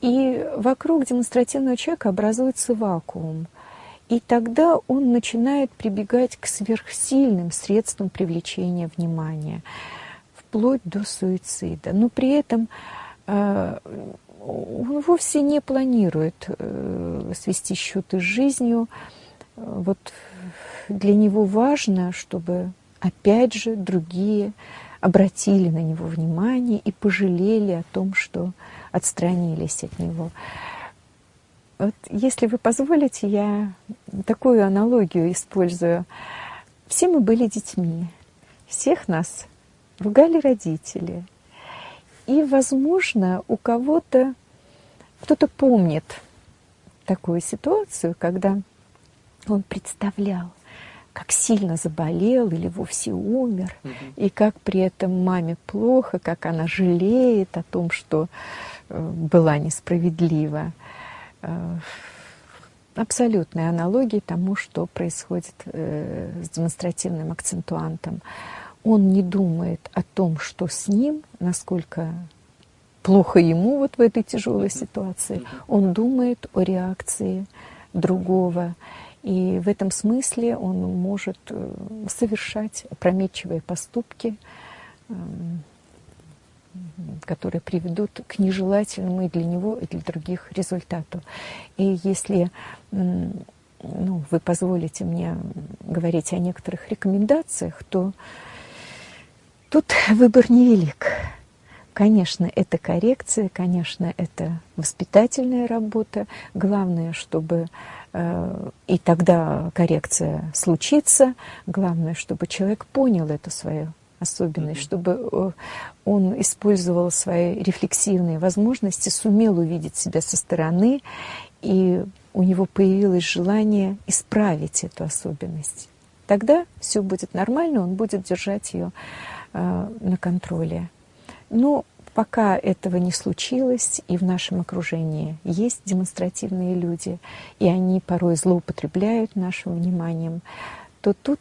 И вокруг демонстративного человека образуется вакуум. И тогда он начинает прибегать к сверхсильным средствам привлечения внимания, вплоть до суицида. Но при этом э, он вовсе не планирует э, свести счеты с жизнью. Вот для него важно, чтобы опять же другие обратили на него внимание и пожалели о том, что отстранились от него. Вот если вы позволите, я такую аналогию использую. Все мы были детьми, всех нас ругали родители. И, возможно, у кого-то, кто-то помнит такую ситуацию, когда он представлял, как сильно заболел или вовсе умер, угу. и как при этом маме плохо, как она жалеет о том, что э, была несправедлива. Э, абсолютные аналогии тому, что происходит э, с демонстративным акцентуантом. Он не думает о том, что с ним, насколько плохо ему вот в этой тяжелой ситуации. Он думает о реакции другого. И в этом смысле он может э, совершать опрометчивые поступки, эм, которые приведут к нежелательному и для него, и для других результату. И если ну, вы позволите мне говорить о некоторых рекомендациях, то тут выбор невелик. Конечно, это коррекция, конечно, это воспитательная работа. Главное, чтобы Э, и тогда коррекция случится. Главное, чтобы человек понял эту свою особенность, mm-hmm. чтобы э, он использовал свои рефлексивные возможности, сумел увидеть себя со стороны, и у него появилось желание исправить эту особенность. Тогда все будет нормально, он будет держать ее на контроле. Но пока этого не случилось, и в нашем окружении есть демонстративные люди, и они порой злоупотребляют нашим вниманием, то тут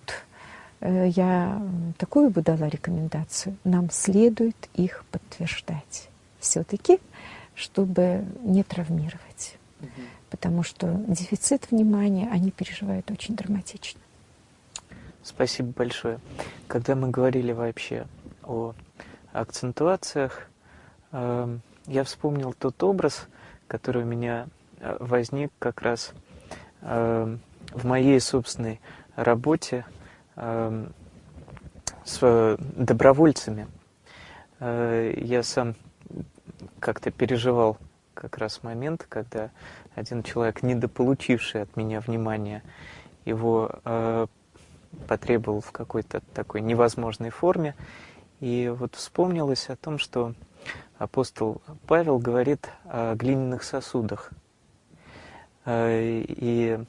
Э, я такую бы дала рекомендацию. Нам следует их подтверждать. Все-таки, чтобы не травмировать. Угу. Потому что дефицит внимания они переживают очень драматично. Спасибо большое. Когда мы говорили вообще о акцентуациях, э, я вспомнил тот образ, который у меня э, возник как раз э, в моей собственной работе Эм, с добровольцами. Э, я сам как-то переживал как раз момент, когда один человек, недополучивший от меня внимания, его э, потребовал в какой-то такой невозможной форме. И вот вспомнилось о том, что апостол Павел говорит о глиняных сосудах. Э, и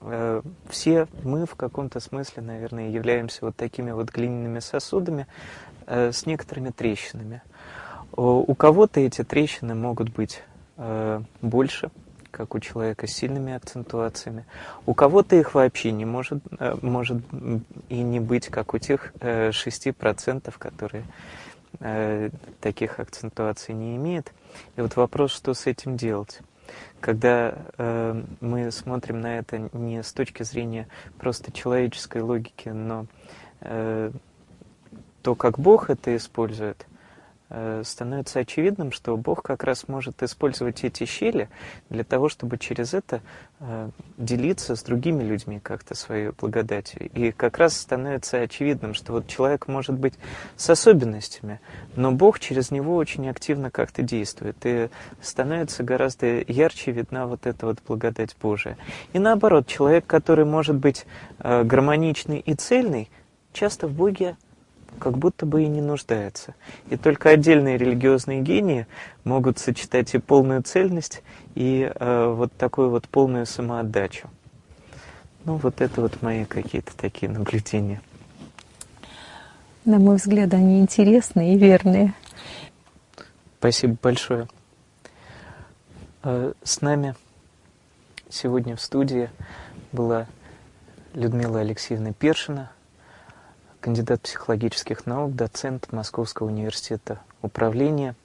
Э, все мы в каком-то смысле, наверное, являемся вот такими вот глиняными сосудами э, с некоторыми трещинами. У кого-то эти трещины могут быть больше, как у человека с сильными акцентуациями. У кого-то их вообще не может, может и не быть, как у тех 6%, которые таких акцентуаций не имеют. И вот вопрос, что с этим делать когда э, мы смотрим на это не с точки зрения просто человеческой логики, но э, то, как Бог это использует, Э, становится очевидным, что Бог как раз может использовать эти щели для того, чтобы через это э, делиться с другими людьми как-то своей благодатью. И как раз становится очевидным, что вот человек может быть с особенностями, но Бог через него очень активно как-то действует. И становится гораздо ярче видна вот эта вот благодать Божия. И наоборот, человек, который может быть э, гармоничный и цельный, часто в Боге как будто бы и не нуждается. И только отдельные религиозные гении могут сочетать и полную цельность, и э, вот такую вот полную самоотдачу. Ну, вот это вот мои какие-то такие наблюдения. На мой взгляд, они интересные и верные. Спасибо большое. Э, с нами сегодня в студии была Людмила Алексеевна Першина, кандидат психологических наук, доцент Московского университета управления,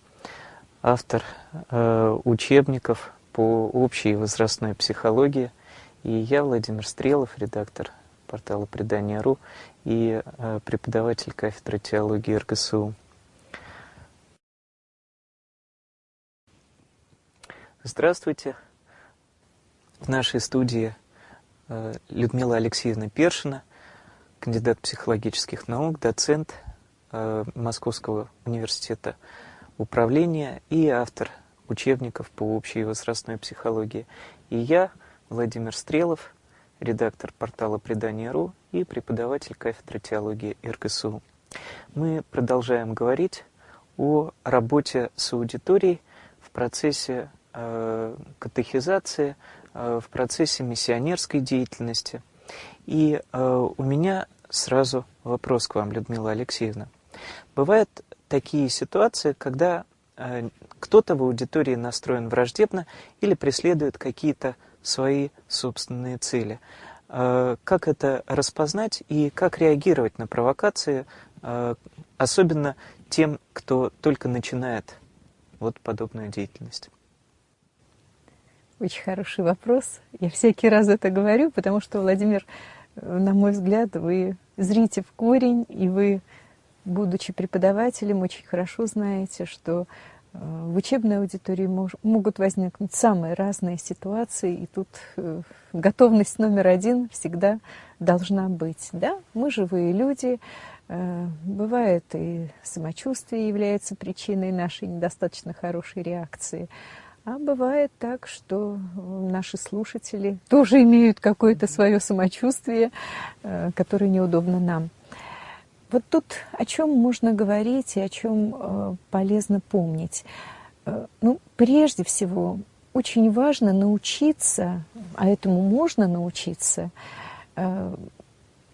автор э, учебников по общей возрастной психологии. И я, Владимир Стрелов, редактор портала «Предание.ру» и э, преподаватель кафедры теологии РГСУ. Здравствуйте. В нашей студии э, Людмила Алексеевна Першина – кандидат психологических наук, доцент э, Московского университета управления и автор учебников по общей возрастной психологии. И я, Владимир Стрелов, редактор портала «Предание.ру» и преподаватель кафедры теологии РГСУ. Мы продолжаем говорить о работе с аудиторией в процессе э, катехизации, э, в процессе миссионерской деятельности – и э, у меня сразу вопрос к вам, Людмила Алексеевна. Бывают такие ситуации, когда э, кто-то в аудитории настроен враждебно или преследует какие-то свои собственные цели. Э, как это распознать и как реагировать на провокации, э, особенно тем, кто только начинает вот подобную деятельность? Очень хороший вопрос. Я всякий раз это говорю, потому что, Владимир, на мой взгляд, вы зрите в корень, и вы, будучи преподавателем, очень хорошо знаете, что э, в учебной аудитории мож, могут возникнуть самые разные ситуации, и тут э, готовность номер один всегда должна быть. Да? Мы живые люди, э, бывает и самочувствие является причиной нашей недостаточно хорошей реакции. А бывает так, что наши слушатели тоже имеют какое-то свое самочувствие, э, которое неудобно нам. Вот тут о чем можно говорить и о чем э, полезно помнить. Э, ну, прежде всего, очень важно научиться, а этому можно научиться,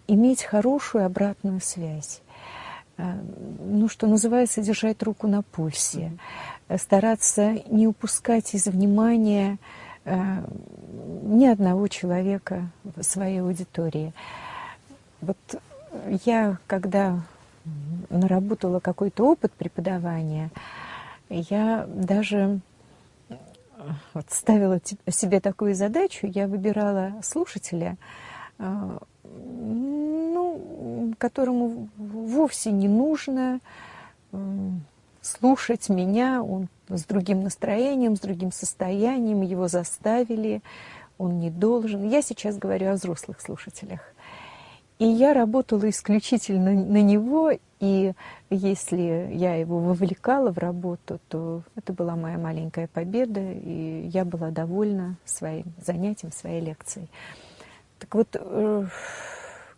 иметь хорошую обратную связь. Ну, что называется, держать руку на пульсе, стараться не упускать из внимания э, ни одного человека в своей аудитории. Вот я, когда наработала какой-то опыт преподавания, я даже вот ставила себе такую задачу, я выбирала слушателя, э, ну, которому вовсе не нужно слушать меня, он с другим настроением, с другим состоянием, его заставили, он не должен. Я сейчас говорю о взрослых слушателях. И я работала исключительно на него, и если я его вовлекала в работу, то это была моя маленькая победа, и я была довольна своим занятием, своей лекцией. Так вот, э,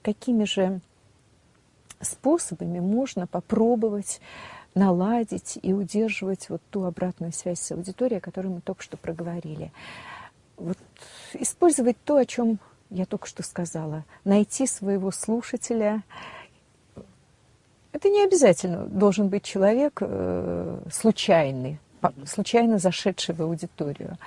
какими же способами можно попробовать наладить и удерживать вот ту обратную связь с аудиторией, о которой мы только что проговорили? Вот использовать то, о чем я только что сказала, найти своего слушателя. Это не обязательно должен быть человек э, случайный, случайно зашедший в аудиторию.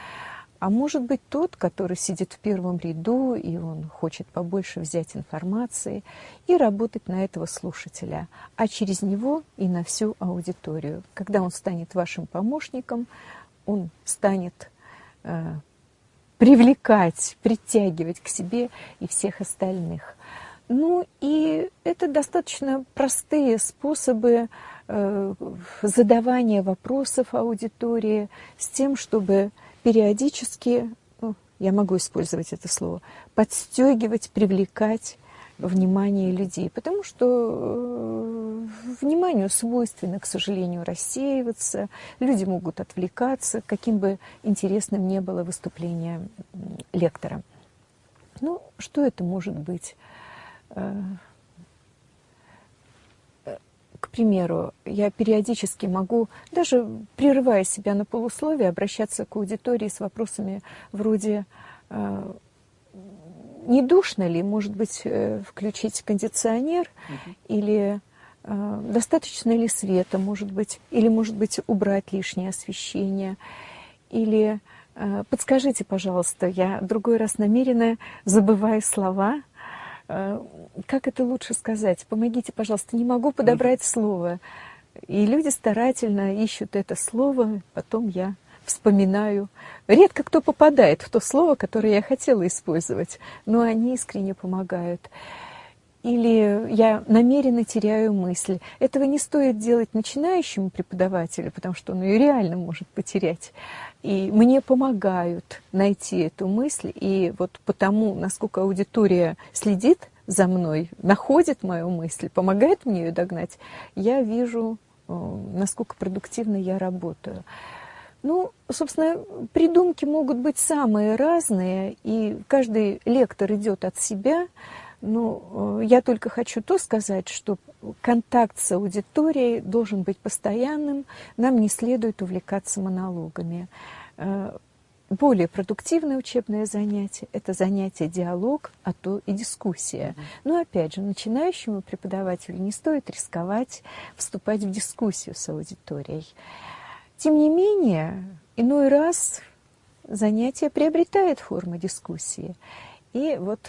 А может быть тот, который сидит в первом ряду, и он хочет побольше взять информации и работать на этого слушателя, а через него и на всю аудиторию. Когда он станет вашим помощником, он станет э, привлекать, притягивать к себе и всех остальных. Ну и это достаточно простые способы э, задавания вопросов аудитории с тем, чтобы периодически, ну, я могу использовать это слово, подстегивать, привлекать внимание людей, потому что э, вниманию свойственно, к сожалению, рассеиваться, люди могут отвлекаться, каким бы интересным ни было выступление лектора. Ну, что это может быть? Э, э, к примеру, я периодически могу, даже прерывая себя на полусловие, обращаться к аудитории с вопросами вроде не душно ли, может быть, э, включить кондиционер угу. или э, достаточно ли света, может быть, или, может быть, убрать лишнее освещение, или э, подскажите, пожалуйста, я другой раз намеренно забываю слова, э, как это лучше сказать? Помогите, пожалуйста, не могу подобрать угу. слово. И люди старательно ищут это слово, потом я вспоминаю. Редко кто попадает в то слово, которое я хотела использовать, но они искренне помогают. Или я намеренно теряю мысль. Этого не стоит делать начинающему преподавателю, потому что он ее реально может потерять. И мне помогают найти эту мысль. И вот потому, насколько аудитория следит за мной, находит мою мысль, помогает мне ее догнать, я вижу, э, насколько продуктивно я работаю. Ну, собственно, придумки могут быть самые разные, и каждый лектор идет от себя. Но э, я только хочу то сказать, что контакт с аудиторией должен быть постоянным, нам не следует увлекаться монологами. Э, более продуктивное учебное занятие – это занятие диалог, а то и дискуссия. Но опять же, начинающему преподавателю не стоит рисковать вступать в дискуссию с аудиторией. Тем не менее, иной раз занятие приобретает форму дискуссии. И вот,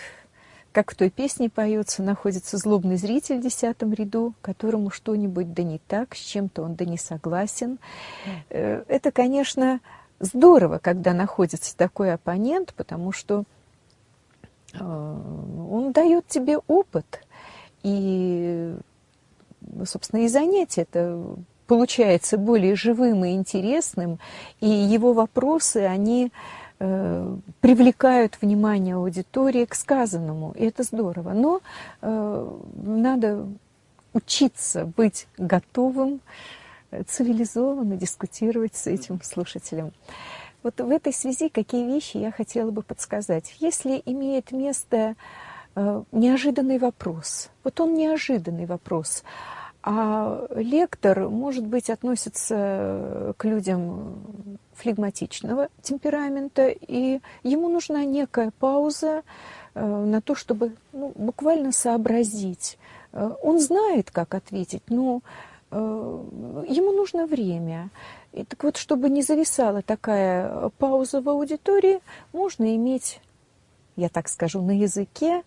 как в той песне поется, находится злобный зритель в десятом ряду, которому что-нибудь да не так, с чем-то он да не согласен. Э, это, конечно, здорово, когда находится такой оппонент, потому что э, он дает тебе опыт. И, собственно, и занятие это получается более живым и интересным, и его вопросы, они привлекают внимание аудитории к сказанному, и это здорово. Но э, надо учиться быть готовым цивилизованно дискутировать с этим слушателем. Вот в этой связи какие вещи я хотела бы подсказать. Если имеет место э, неожиданный вопрос. Вот он неожиданный вопрос. А лектор, может быть, относится к людям флегматичного темперамента, и ему нужна некая пауза э, на то, чтобы ну, буквально сообразить. Э, он знает, как ответить, но ему нужно время. И так вот, чтобы не зависала такая пауза в аудитории, можно иметь, я так скажу, на языке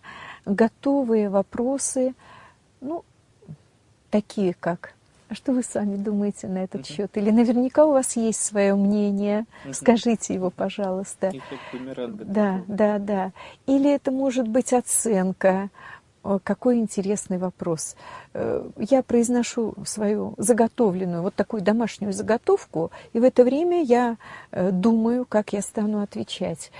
готовые вопросы, ну, такие как а что вы сами думаете на этот счет? Или наверняка у вас есть свое мнение? Скажите его, пожалуйста. Да, да, да. Или это может быть оценка. Какой интересный вопрос. Э, я произношу свою заготовленную, вот такую домашнюю заготовку, и в это время я э, думаю, как я стану отвечать.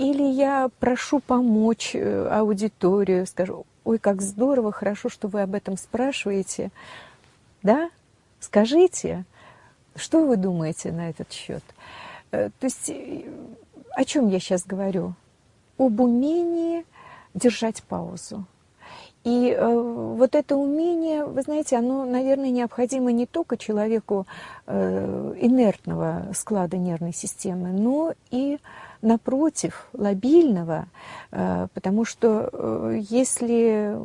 Или я прошу помочь э, аудиторию, скажу, ой, как здорово, хорошо, что вы об этом спрашиваете. Да? Скажите, что вы думаете на этот счет? Э, то есть э, о чем я сейчас говорю? Об умении держать паузу. И э, вот это умение, вы знаете, оно, наверное, необходимо не только человеку э, инертного склада нервной системы, но и напротив, лобильного, э, потому что э, если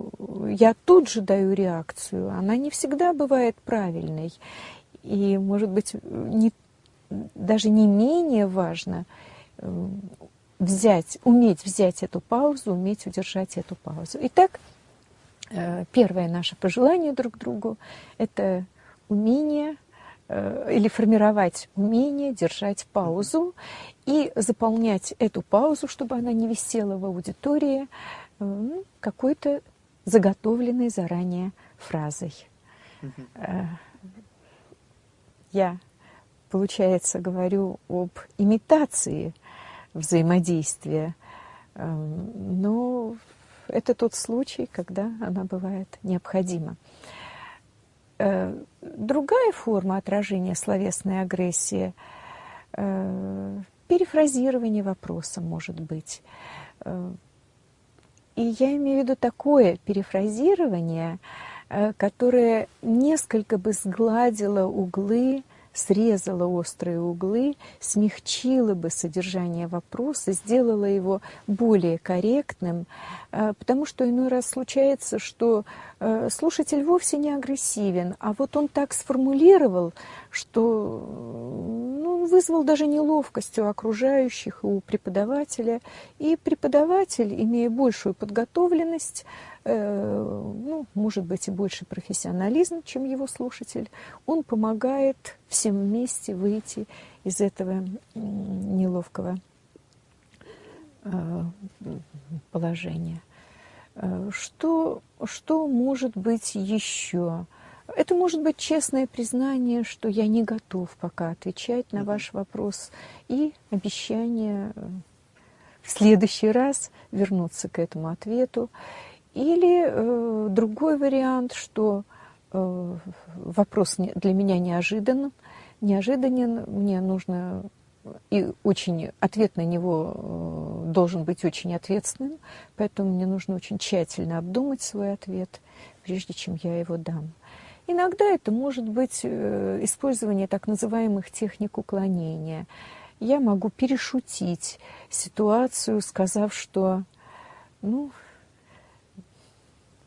я тут же даю реакцию, она не всегда бывает правильной. И, может быть, не, даже не менее важно э, взять, уметь взять эту паузу, уметь удержать эту паузу. Итак, первое наше пожелание друг другу – это умение или формировать умение держать паузу и заполнять эту паузу, чтобы она не висела в аудитории, э, какой-то заготовленной заранее фразой. Э, я, получается, говорю об имитации взаимодействия, но это тот случай, когда она бывает необходима. Э, другая форма отражения словесной агрессии э, перефразирование вопроса может быть. Э, и я имею в виду такое перефразирование, которое несколько бы сгладило углы срезала острые углы, смягчила бы содержание вопроса, сделала его более корректным, э, потому что иной раз случается, что э, слушатель вовсе не агрессивен, а вот он так сформулировал, что ну, вызвал даже неловкость у окружающих, у преподавателя. И преподаватель, имея большую подготовленность, ну, может быть, и больше профессионализм, чем его слушатель, он помогает всем вместе выйти из этого неловкого э, положения. Э, что, что может быть еще? Это может быть честное признание, что я не готов пока отвечать на ваш вопрос, и обещание в следующий раз вернуться к этому ответу. Или э, другой вариант, что э, вопрос для меня неожидан, неожиданен, мне нужно и очень ответ на него э, должен быть очень ответственным, поэтому мне нужно очень тщательно обдумать свой ответ, прежде чем я его дам. Иногда это может быть э, использование так называемых техник уклонения. Я могу перешутить ситуацию, сказав, что ну,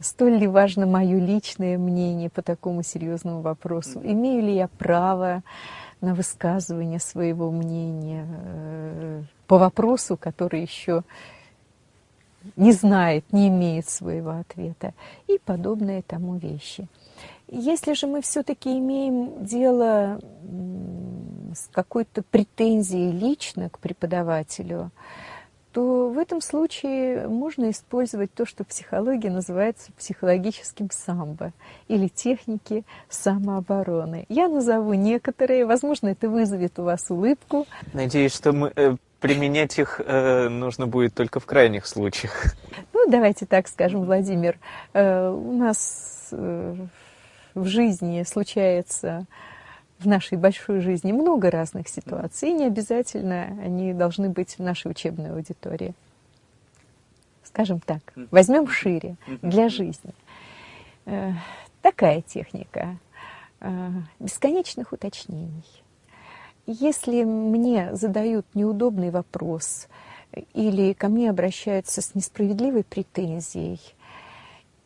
Столь ли важно мое личное мнение по такому серьезному вопросу? Имею ли я право на высказывание своего мнения э, по вопросу, который еще не знает, не имеет своего ответа и подобные тому вещи. Если же мы все-таки имеем дело с какой-то претензией лично к преподавателю, то в этом случае можно использовать то, что в психологии называется психологическим самбо или техники самообороны. Я назову некоторые, возможно, это вызовет у вас улыбку. Надеюсь, что мы, э, применять их э, нужно будет только в крайних случаях. Ну, давайте так скажем, Владимир. Э, у нас э, в жизни случается в нашей большой жизни много разных ситуаций, и не обязательно они должны быть в нашей учебной аудитории. скажем так, возьмем шире, для жизни. Э, такая техника э, бесконечных уточнений. Если мне задают неудобный вопрос или ко мне обращаются с несправедливой претензией,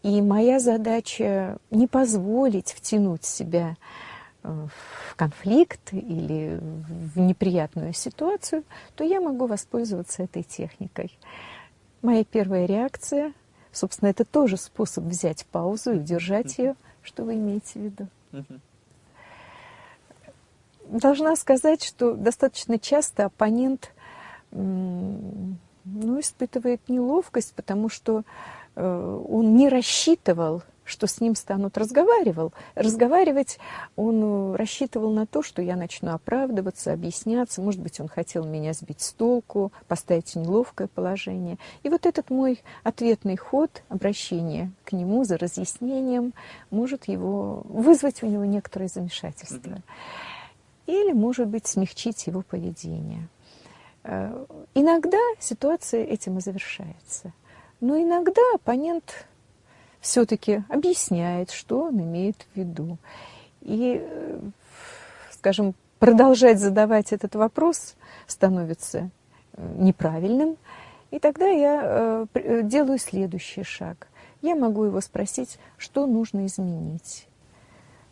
и моя задача не позволить втянуть себя э, в конфликт или в неприятную ситуацию, то я могу воспользоваться этой техникой. Моя первая реакция, собственно, это тоже способ взять паузу и удержать ее. Что вы имеете в виду? Должна сказать, что достаточно часто оппонент ну, испытывает неловкость, потому что э, он не рассчитывал что с ним станут разговаривал. разговаривать. Он э, рассчитывал на то, что я начну оправдываться, объясняться. Может быть, он хотел меня сбить с толку, поставить в неловкое положение. И вот этот мой ответный ход, обращение к нему за разъяснением, может его вызвать у него некоторое замешательство. Или, может быть, смягчить его поведение. Э, иногда ситуация этим и завершается. Но иногда оппонент все-таки объясняет, что он имеет в виду. И, э, скажем, продолжать задавать этот вопрос становится э, неправильным. И тогда я э, делаю следующий шаг. Я могу его спросить, что нужно изменить.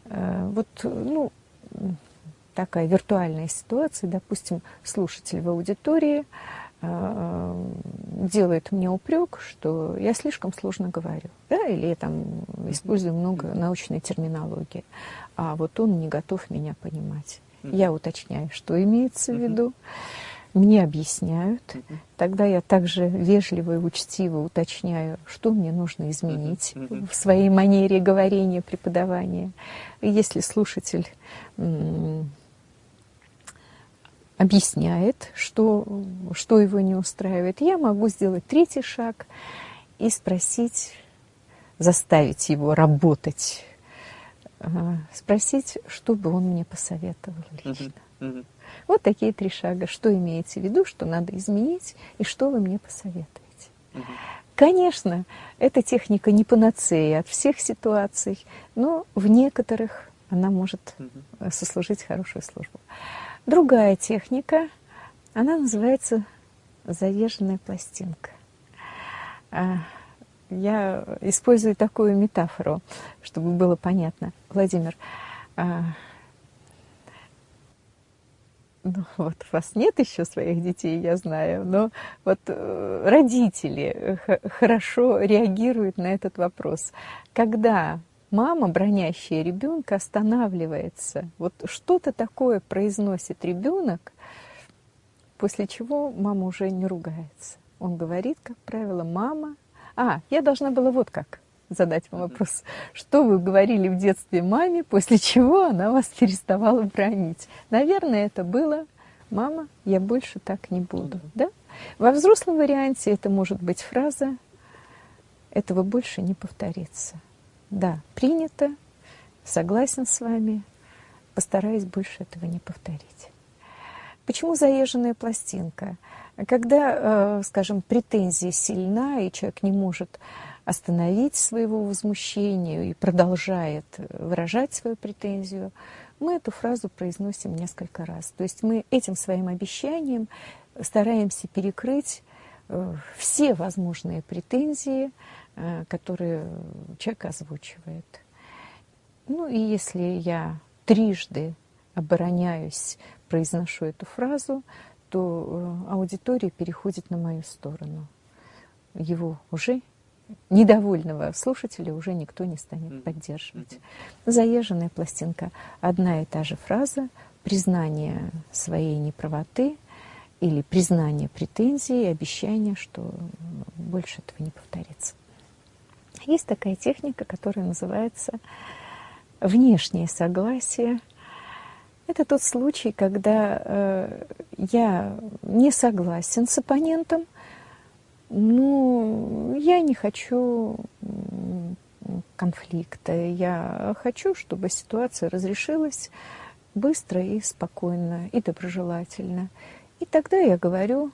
Вот, ну, такая виртуальная ситуация, допустим, слушатель в аудитории – делает мне упрек, что я слишком сложно говорю, да, или я там использую много научной терминологии, а вот он не готов меня понимать. Я уточняю, что имеется в виду, мне объясняют, тогда я также вежливо и учтиво уточняю, что мне нужно изменить в своей манере говорения, преподавания. И если слушатель объясняет, что, что его не устраивает, я могу сделать третий шаг и спросить, заставить его работать, спросить, что бы он мне посоветовал лично. Вот такие три шага. Что имеете в виду, что надо изменить, и что вы мне посоветуете. Конечно, эта техника не панацея от всех ситуаций, но в некоторых она может сослужить хорошую службу. Другая техника, она называется заезженная пластинка. А, я использую такую метафору, чтобы было понятно. Владимир, а, ну, вот у вас нет еще своих детей, я знаю, но вот э, родители хорошо реагируют на этот вопрос. Когда мама, бронящая ребенка, останавливается. Вот что-то такое произносит ребенок, после чего мама уже не ругается. Он говорит, как правило, мама. А, я должна была вот как задать вам вопрос. Что вы говорили в детстве маме, после чего она вас переставала бронить? Наверное, это было «Мама, я больше так не буду». Да? Во взрослом варианте это может быть фраза «Этого больше не повторится». Да, принято, согласен с вами, постараюсь больше этого не повторить. Почему заезженная пластинка? Когда, э, скажем, претензия сильна, и человек не может остановить своего возмущения и продолжает выражать свою претензию, мы эту фразу произносим несколько раз. То есть мы этим своим обещанием стараемся перекрыть э, все возможные претензии, Э, которые человек озвучивает. Ну и если я трижды обороняюсь, произношу эту фразу, то э, аудитория переходит на мою сторону. Его уже недовольного слушателя уже никто не станет поддерживать. Заезженная пластинка. Одна и та же фраза, признание своей неправоты или признание претензий, обещание, что больше этого не повторится. Есть такая техника, которая называется внешнее согласие. Это тот случай, когда э, я не согласен с оппонентом, но я не хочу конфликта. Я хочу, чтобы ситуация разрешилась быстро и спокойно, и доброжелательно. И тогда я говорю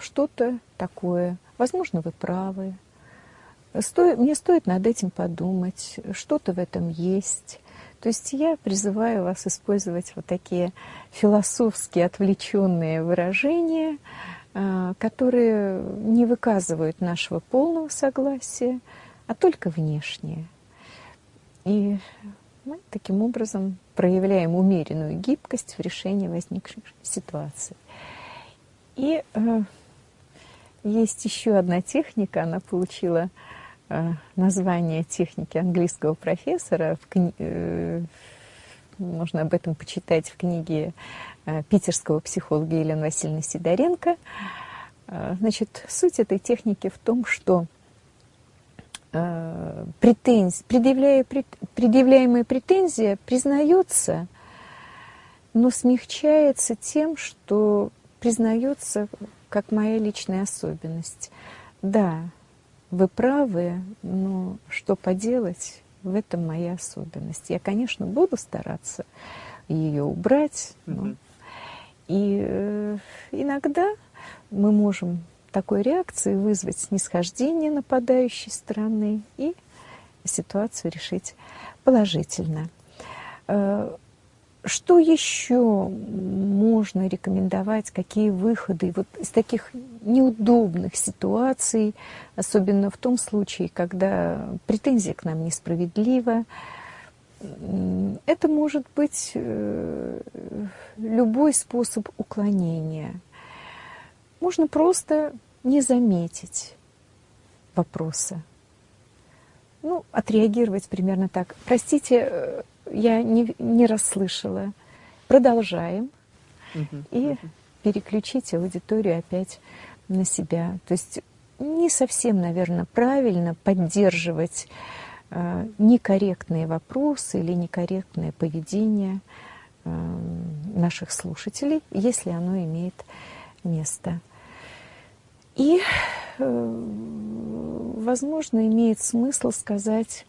что-то такое. Возможно, вы правы. Сто... Мне стоит над этим подумать, что-то в этом есть. То есть я призываю вас использовать вот такие философские отвлеченные выражения, а, которые не выказывают нашего полного согласия, а только внешнее. И мы таким образом проявляем умеренную гибкость в решении возникших ситуаций. И э, есть еще одна техника, она получила название техники английского профессора. В кни... э, можно об этом почитать в книге э, питерского психолога Елены Васильевны Сидоренко. Э, значит, суть этой техники в том, что э, претенз... предъявляя... предъявляемая претензия признается, но смягчается тем, что признается как моя личная особенность. Да, вы правы, но что поделать, в этом моя особенность. Я, конечно, буду стараться ее убрать, но... и э, иногда мы можем такой реакцией вызвать снисхождение нападающей стороны и ситуацию решить положительно. Э, что еще можно рекомендовать, какие выходы вот из таких неудобных ситуаций, особенно в том случае, когда претензия к нам несправедлива? Это может быть э, любой способ уклонения. Можно просто не заметить вопроса. Ну, отреагировать примерно так. Простите, э, я не, не расслышала. Продолжаем. Uh-huh. И uh-huh. переключить аудиторию опять на себя. То есть не совсем, наверное, правильно поддерживать э, некорректные вопросы или некорректное поведение э, наших слушателей, если оно имеет место. И, э, возможно, имеет смысл сказать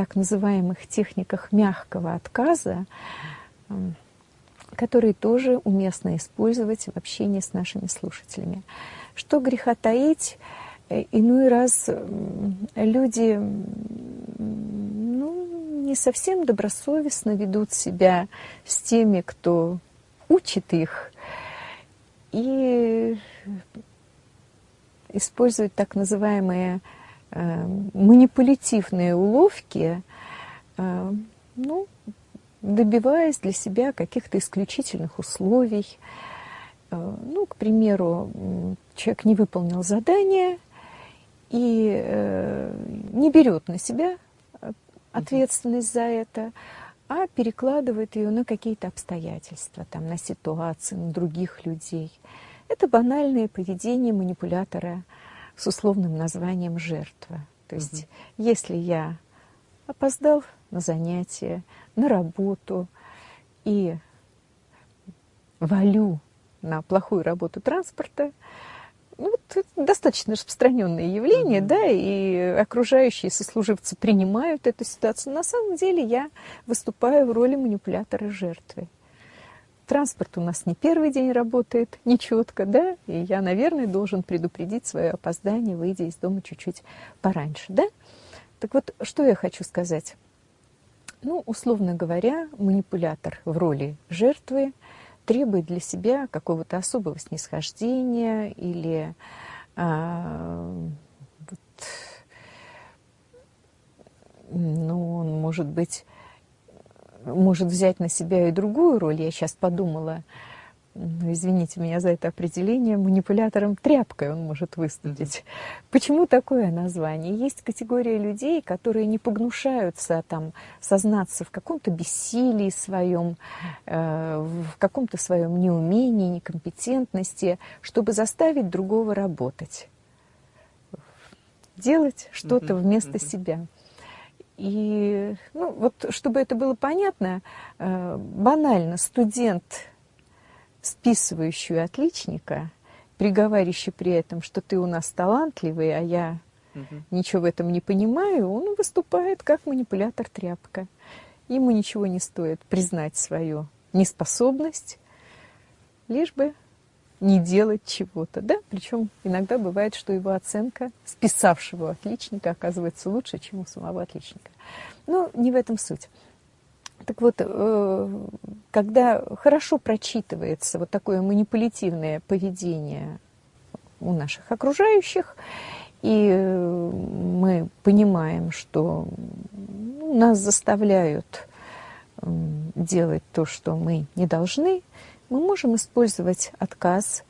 так называемых техниках мягкого отказа, которые тоже уместно использовать в общении с нашими слушателями. Что греха таить, э, иной раз люди ну, не совсем добросовестно ведут себя с теми, кто учит их, и используют так называемые манипулятивные уловки, э, ну, добиваясь для себя каких-то исключительных условий. Э, ну, к примеру, человек не выполнил задание и не берет на себя ответственность за это, а перекладывает ее на какие-то обстоятельства, там, на ситуации, на других людей. Это банальное поведение манипулятора – с условным названием жертва. То есть, угу. если я опоздал на занятие, на работу и валю на плохую работу транспорта, ну, это достаточно распространенное явление, mm-hmm. да, и окружающие сослуживцы принимают эту ситуацию. На самом деле я выступаю в роли манипулятора жертвы. Транспорт у нас не первый день работает нечетко, да, и я, наверное, должен предупредить свое опоздание, выйдя из дома чуть-чуть пораньше, да. Так вот, что я хочу сказать? Ну, условно говоря, манипулятор в роли жертвы требует для себя какого-то особого снисхождения или а, вот, ну, он может быть может взять на себя и другую роль. Я сейчас подумала, ну, извините меня за это определение, манипулятором тряпкой он может выступить. Почему такое название? Есть категория людей, которые не погнушаются там сознаться в каком-то бессилии своем, э, в каком-то своем неумении, некомпетентности, чтобы заставить другого работать, делать что-то вместо себя. И, ну, вот, чтобы это было понятно, э, банально студент, списывающий отличника, приговаривающий при этом, что ты у нас талантливый, а я угу. ничего в этом не понимаю, он выступает как манипулятор-тряпка. Ему ничего не стоит признать свою неспособность, лишь бы не делать чего-то, да? Причем иногда бывает, что его оценка списавшего отличника оказывается лучше, чем у самого отличника. Но не в этом суть. Так вот, э, когда хорошо прочитывается вот такое манипулятивное поведение у наших окружающих, и э, мы понимаем, что нас заставляют делать то, что мы не должны, мы можем использовать отказ.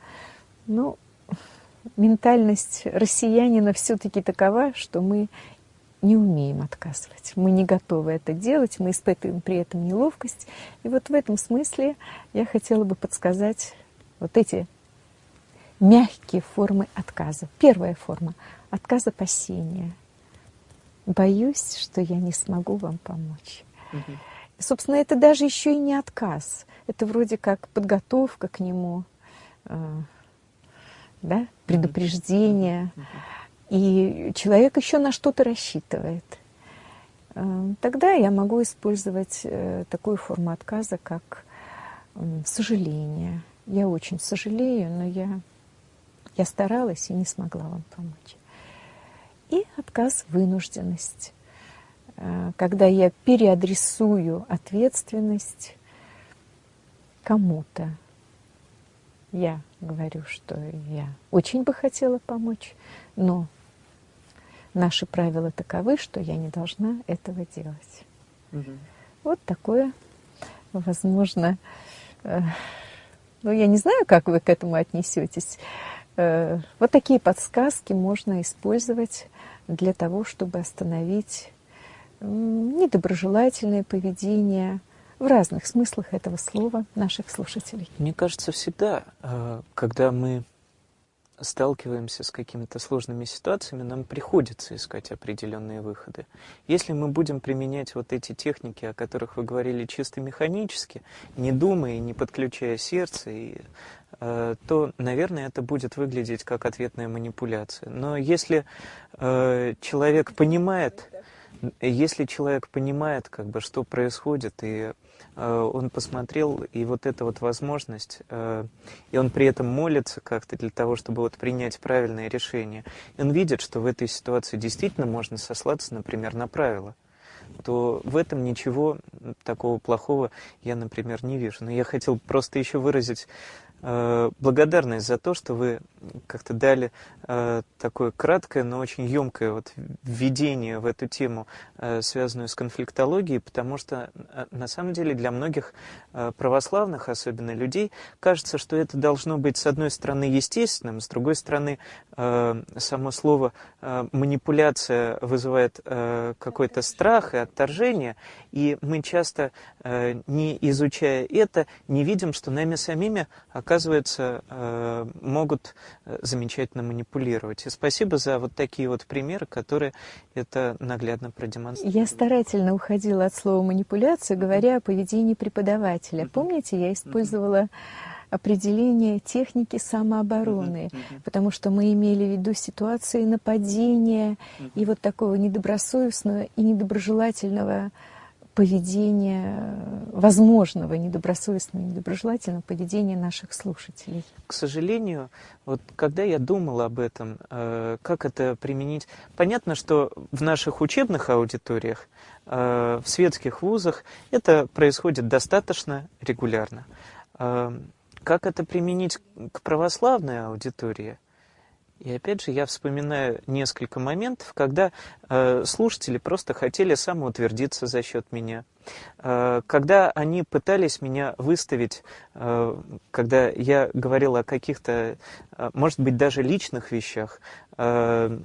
Но ментальность россиянина все-таки такова, что мы не умеем отказывать. Мы не готовы это делать, мы испытываем при этом неловкость. И вот в этом смысле я хотела бы подсказать вот эти мягкие формы отказа. Первая форма – отказ опасения. Боюсь, что я не смогу вам помочь. Угу. Собственно, это даже еще и не отказ. Это вроде как подготовка к нему, э, да, предупреждение. И человек еще на что-то рассчитывает. Э, тогда я могу использовать э, такую форму отказа, как сожаление. Я очень сожалею, но я, я старалась и не смогла вам помочь. И отказ вынужденность. Когда я переадресую ответственность кому-то. Я говорю, что я очень бы хотела помочь, но наши правила таковы, что я не должна этого делать. Угу. Вот такое, возможно, э, ну, я не знаю, как вы к этому отнесетесь. Э, вот такие подсказки можно использовать для того, чтобы остановить недоброжелательное поведение в разных смыслах этого слова наших слушателей. Мне кажется, всегда, э, когда мы сталкиваемся с какими-то сложными ситуациями, нам приходится искать определенные выходы. Если мы будем применять вот эти техники, о которых вы говорили, чисто механически, не думая, не подключая сердце, и, э, то, наверное, это будет выглядеть как ответная манипуляция. Но если э, человек понимает, если человек понимает, как бы, что происходит, и он посмотрел, и вот эта вот возможность, э, и он при этом молится как-то для того, чтобы вот принять правильное решение, и он видит, что в этой ситуации действительно можно сослаться, например, на правила, то в этом ничего такого плохого я, например, не вижу. Но я хотел просто еще выразить Э, благодарность за то, что вы как-то дали э, такое краткое, но очень емкое вот введение в эту тему, э, связанную с конфликтологией, потому что на самом деле для многих православных, особенно людей, кажется, что это должно быть с одной стороны естественным, с другой стороны само слово манипуляция вызывает какой-то страх и отторжение, и мы часто, не изучая это, не видим, что нами самими оказывается оказывается, э, могут э, замечательно манипулировать. И спасибо за вот такие вот примеры, которые это наглядно продемонстрируют. Я старательно уходила от слова манипуляция, говоря о поведении преподавателя. Помните, я использовала определение техники самообороны, потому что мы имели в виду ситуации нападения и вот такого недобросовестного и недоброжелательного поведения, возможного недобросовестного, недоброжелательного поведения наших слушателей. К сожалению, вот когда я думал об этом, э, как это применить, понятно, что в наших учебных аудиториях, э, в светских вузах это происходит достаточно регулярно. Э, как это применить к православной аудитории – и опять же, я вспоминаю несколько моментов, когда э, слушатели просто хотели самоутвердиться за счет меня. Э, когда они пытались меня выставить, э, когда я говорил о каких-то, э, может быть, даже личных вещах, э,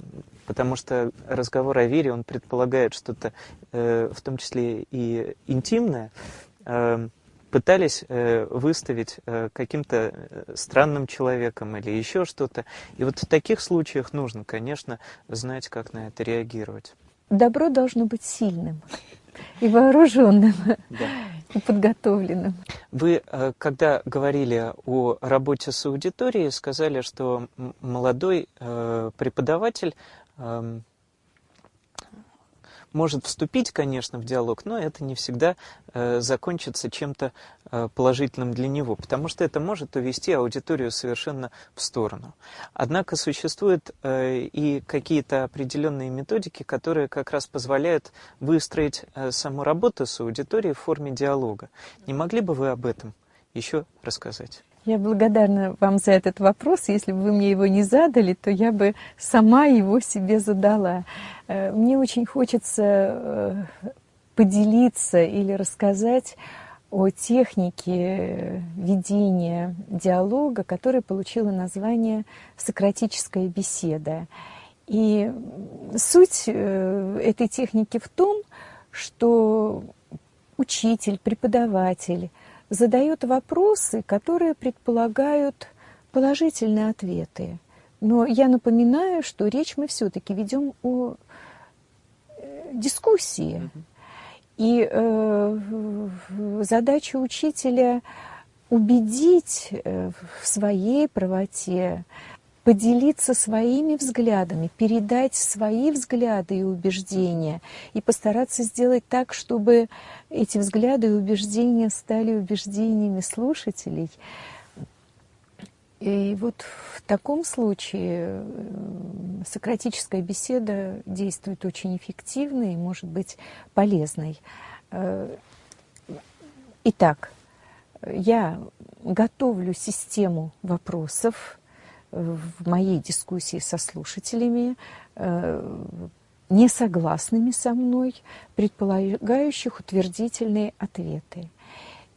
потому что разговор о вере, он предполагает что-то, э, в том числе и интимное, э, пытались э, выставить э, каким-то э, странным человеком или еще что-то. И вот в таких случаях нужно, конечно, знать, как на это реагировать. Добро должно быть сильным и вооруженным, и подготовленным. Вы, когда говорили о работе с аудиторией, сказали, что молодой преподаватель эм, может вступить, конечно, в диалог, но это не всегда э, закончится чем-то э, положительным для него, потому что это может увести аудиторию совершенно в сторону. Однако существуют э, и какие-то определенные методики, которые как раз позволяют выстроить э, саму работу с аудиторией в форме диалога. Не могли бы вы об этом еще рассказать? Я благодарна вам за этот вопрос. Если бы вы мне его не задали, то я бы сама его себе задала. Э, мне очень хочется э, поделиться или рассказать о технике ведения диалога, которая получила название «сократическая беседа». И суть э, этой техники в том, что учитель, преподаватель – задает вопросы, которые предполагают положительные ответы. Но я напоминаю, что речь мы все-таки ведем о э, дискуссии. И э, задача учителя убедить э, в своей правоте, поделиться своими взглядами, передать свои взгляды и убеждения и постараться сделать так, чтобы эти взгляды и убеждения стали убеждениями слушателей. И вот в таком случае э, сократическая беседа действует очень эффективно и может быть полезной. Э, итак, я готовлю систему вопросов, в моей дискуссии со слушателями, э, не согласными со мной, предполагающих утвердительные ответы.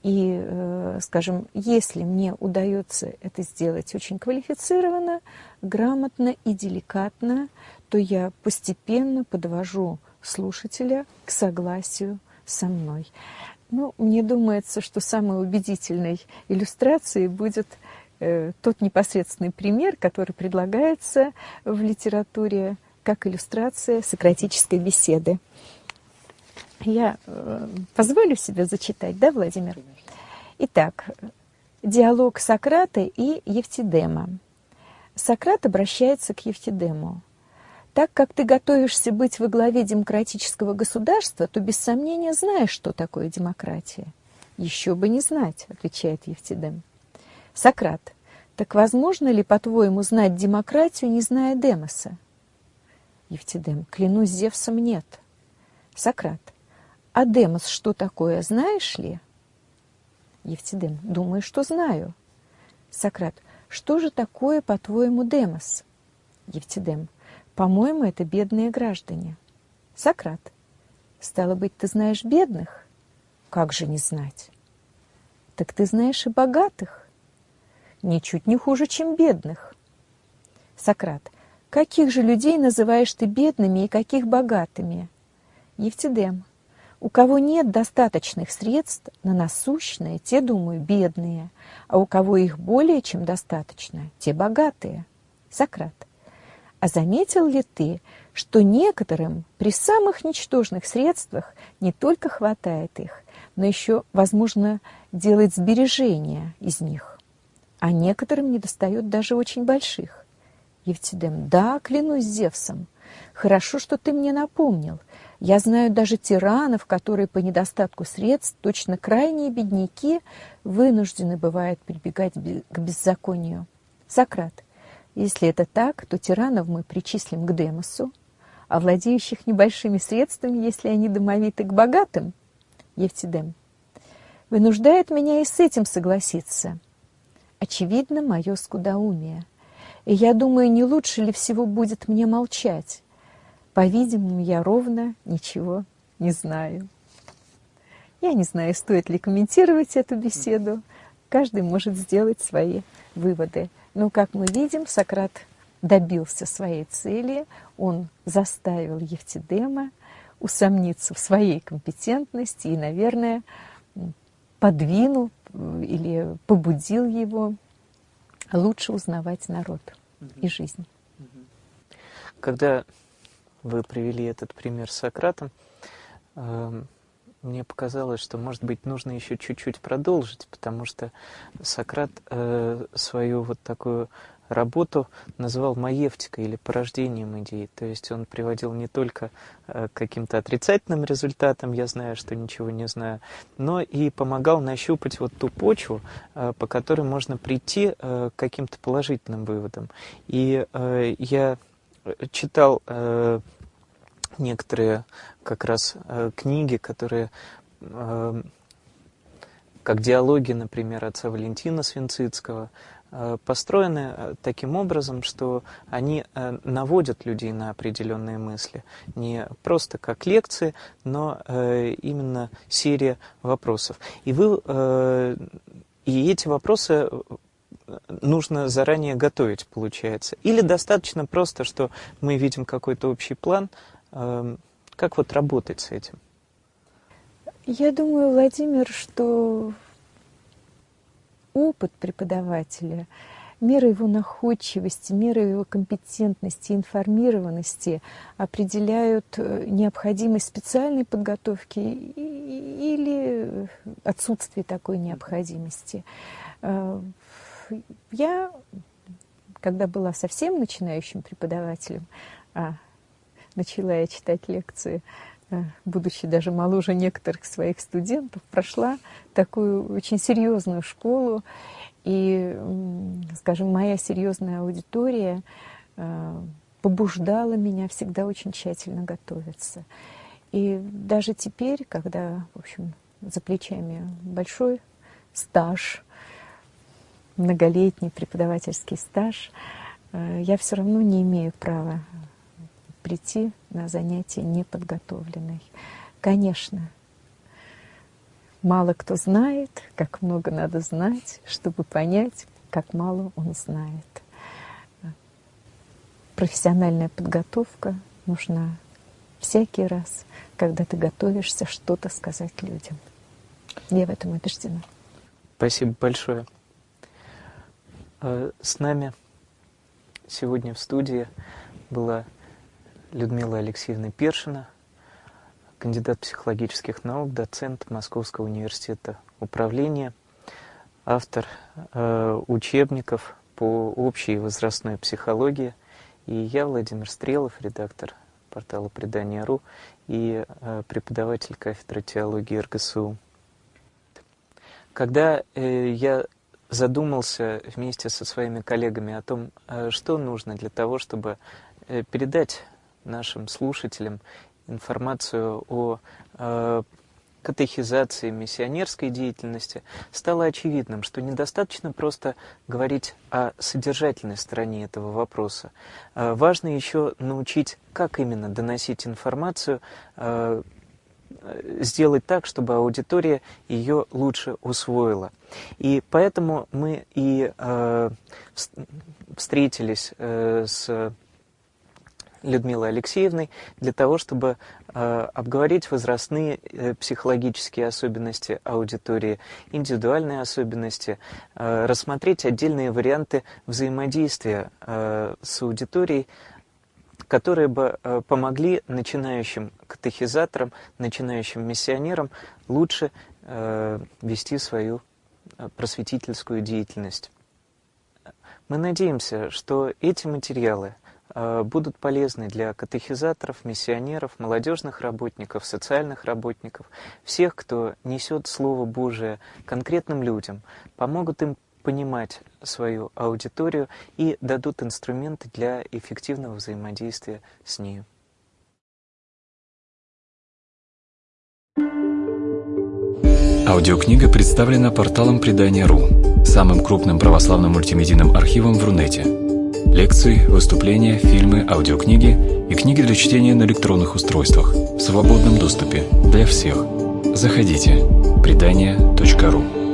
И, э, скажем, если мне удается это сделать очень квалифицированно, грамотно и деликатно, то я постепенно подвожу слушателя к согласию со мной. Ну, мне думается, что самой убедительной иллюстрацией будет тот непосредственный пример, который предлагается в литературе как иллюстрация сократической беседы. Я э, позволю себе зачитать, да, Владимир? Итак, диалог Сократа и Евтидема. Сократ обращается к Евтидему. Так как ты готовишься быть во главе демократического государства, то без сомнения знаешь, что такое демократия. Еще бы не знать, отвечает Евтидем. Сократ, так возможно ли, по-твоему, знать демократию, не зная Демоса? Евтидем, клянусь Зевсом, нет. Сократ, а Демос что такое, знаешь ли? Евтидем, думаю, что знаю. Сократ, что же такое, по-твоему, Демос? Евтидем, по-моему, это бедные граждане. Сократ, стало быть, ты знаешь бедных? Как же не знать? Так ты знаешь и богатых ничуть не хуже, чем бедных. Сократ. Каких же людей называешь ты бедными и каких богатыми? Евтидем. У кого нет достаточных средств на насущное, те, думаю, бедные, а у кого их более чем достаточно, те богатые. Сократ. А заметил ли ты, что некоторым при самых ничтожных средствах не только хватает их, но еще, возможно, делать сбережения из них? А некоторым недостает даже очень больших. Евтидем, да, клянусь Зевсом. Хорошо, что ты мне напомнил. Я знаю даже тиранов, которые по недостатку средств, точно крайние бедняки, вынуждены бывают прибегать к беззаконию. Сократ, если это так, то тиранов мы причислим к Демосу, а владеющих небольшими средствами, если они домовиты, к богатым, Евтидем, вынуждает меня и с этим согласиться – очевидно мое скудоумие. И я думаю, не лучше ли всего будет мне молчать. По-видимому, я ровно ничего не знаю. Я не знаю, стоит ли комментировать эту беседу. Каждый может сделать свои выводы. Но, как мы видим, Сократ добился своей цели. Он заставил Евтидема усомниться в своей компетентности и, наверное, подвинул или побудил его лучше узнавать народ и жизнь. Когда вы привели этот пример с Сократом, эм, мне показалось, что, может быть, нужно еще чуть-чуть продолжить, потому что Сократ э, свою вот такую работу называл маевтикой или порождением идей. То есть он приводил не только к каким-то отрицательным результатам, я знаю, что ничего не знаю, но и помогал нащупать вот ту почву, по которой можно прийти к каким-то положительным выводам. И я читал некоторые как раз книги, которые как диалоги, например, отца Валентина Свинцицкого, э, построены э, таким образом, что они э, наводят людей на определенные мысли. Не просто как лекции, но именно серия вопросов. И, вы, и эти вопросы нужно заранее готовить, получается. Или достаточно просто, что мы видим какой-то общий план. Как вот работать с этим? Я думаю, Владимир, что опыт преподавателя, мера его находчивости, мера его компетентности, информированности определяют э, необходимость специальной подготовки или отсутствие такой необходимости. Э, я, когда была совсем начинающим преподавателем, а начала я читать лекции будучи даже моложе некоторых своих студентов, прошла такую очень серьезную школу. И, скажем, моя серьезная аудитория э, побуждала меня всегда очень тщательно готовиться. И даже теперь, когда, в общем, за плечами большой стаж, многолетний преподавательский стаж, э, я все равно не имею права прийти на занятие неподготовленной. Конечно, мало кто знает, как много надо знать, чтобы понять, как мало он знает. Профессиональная подготовка нужна всякий раз, когда ты готовишься что-то сказать людям. Я в этом убеждена. Спасибо большое. Э, с нами сегодня в студии была Людмила Алексеевна Першина, кандидат психологических наук, доцент Московского университета управления, автор э, учебников по общей возрастной психологии. И я, Владимир Стрелов, редактор портала «Предание.ру» и э, преподаватель кафедры теологии РГСУ. Когда э, я задумался вместе со своими коллегами о том, э, что нужно для того, чтобы э, передать нашим слушателям информацию о э, катехизации, миссионерской деятельности, стало очевидным, что недостаточно просто говорить о содержательной стороне этого вопроса. Э, важно еще научить, как именно доносить информацию, э, сделать так, чтобы аудитория ее лучше усвоила. И поэтому мы и э, встретились э, с Людмилой Алексеевной для того, чтобы э, обговорить возрастные э, психологические особенности аудитории, индивидуальные особенности, э, рассмотреть отдельные варианты взаимодействия э, с аудиторией, которые бы э, помогли начинающим катехизаторам, начинающим миссионерам лучше э, вести свою э, просветительскую деятельность. Мы надеемся, что эти материалы будут полезны для катехизаторов, миссионеров, молодежных работников, социальных работников, всех, кто несет Слово Божие конкретным людям, помогут им понимать свою аудиторию и дадут инструменты для эффективного взаимодействия с нею. Аудиокнига представлена порталом Предания.ру, самым крупным православным мультимедийным архивом в Рунете. Лекции, выступления, фильмы, аудиокниги и книги для чтения на электронных устройствах в свободном доступе для всех. Заходите. Предания.ру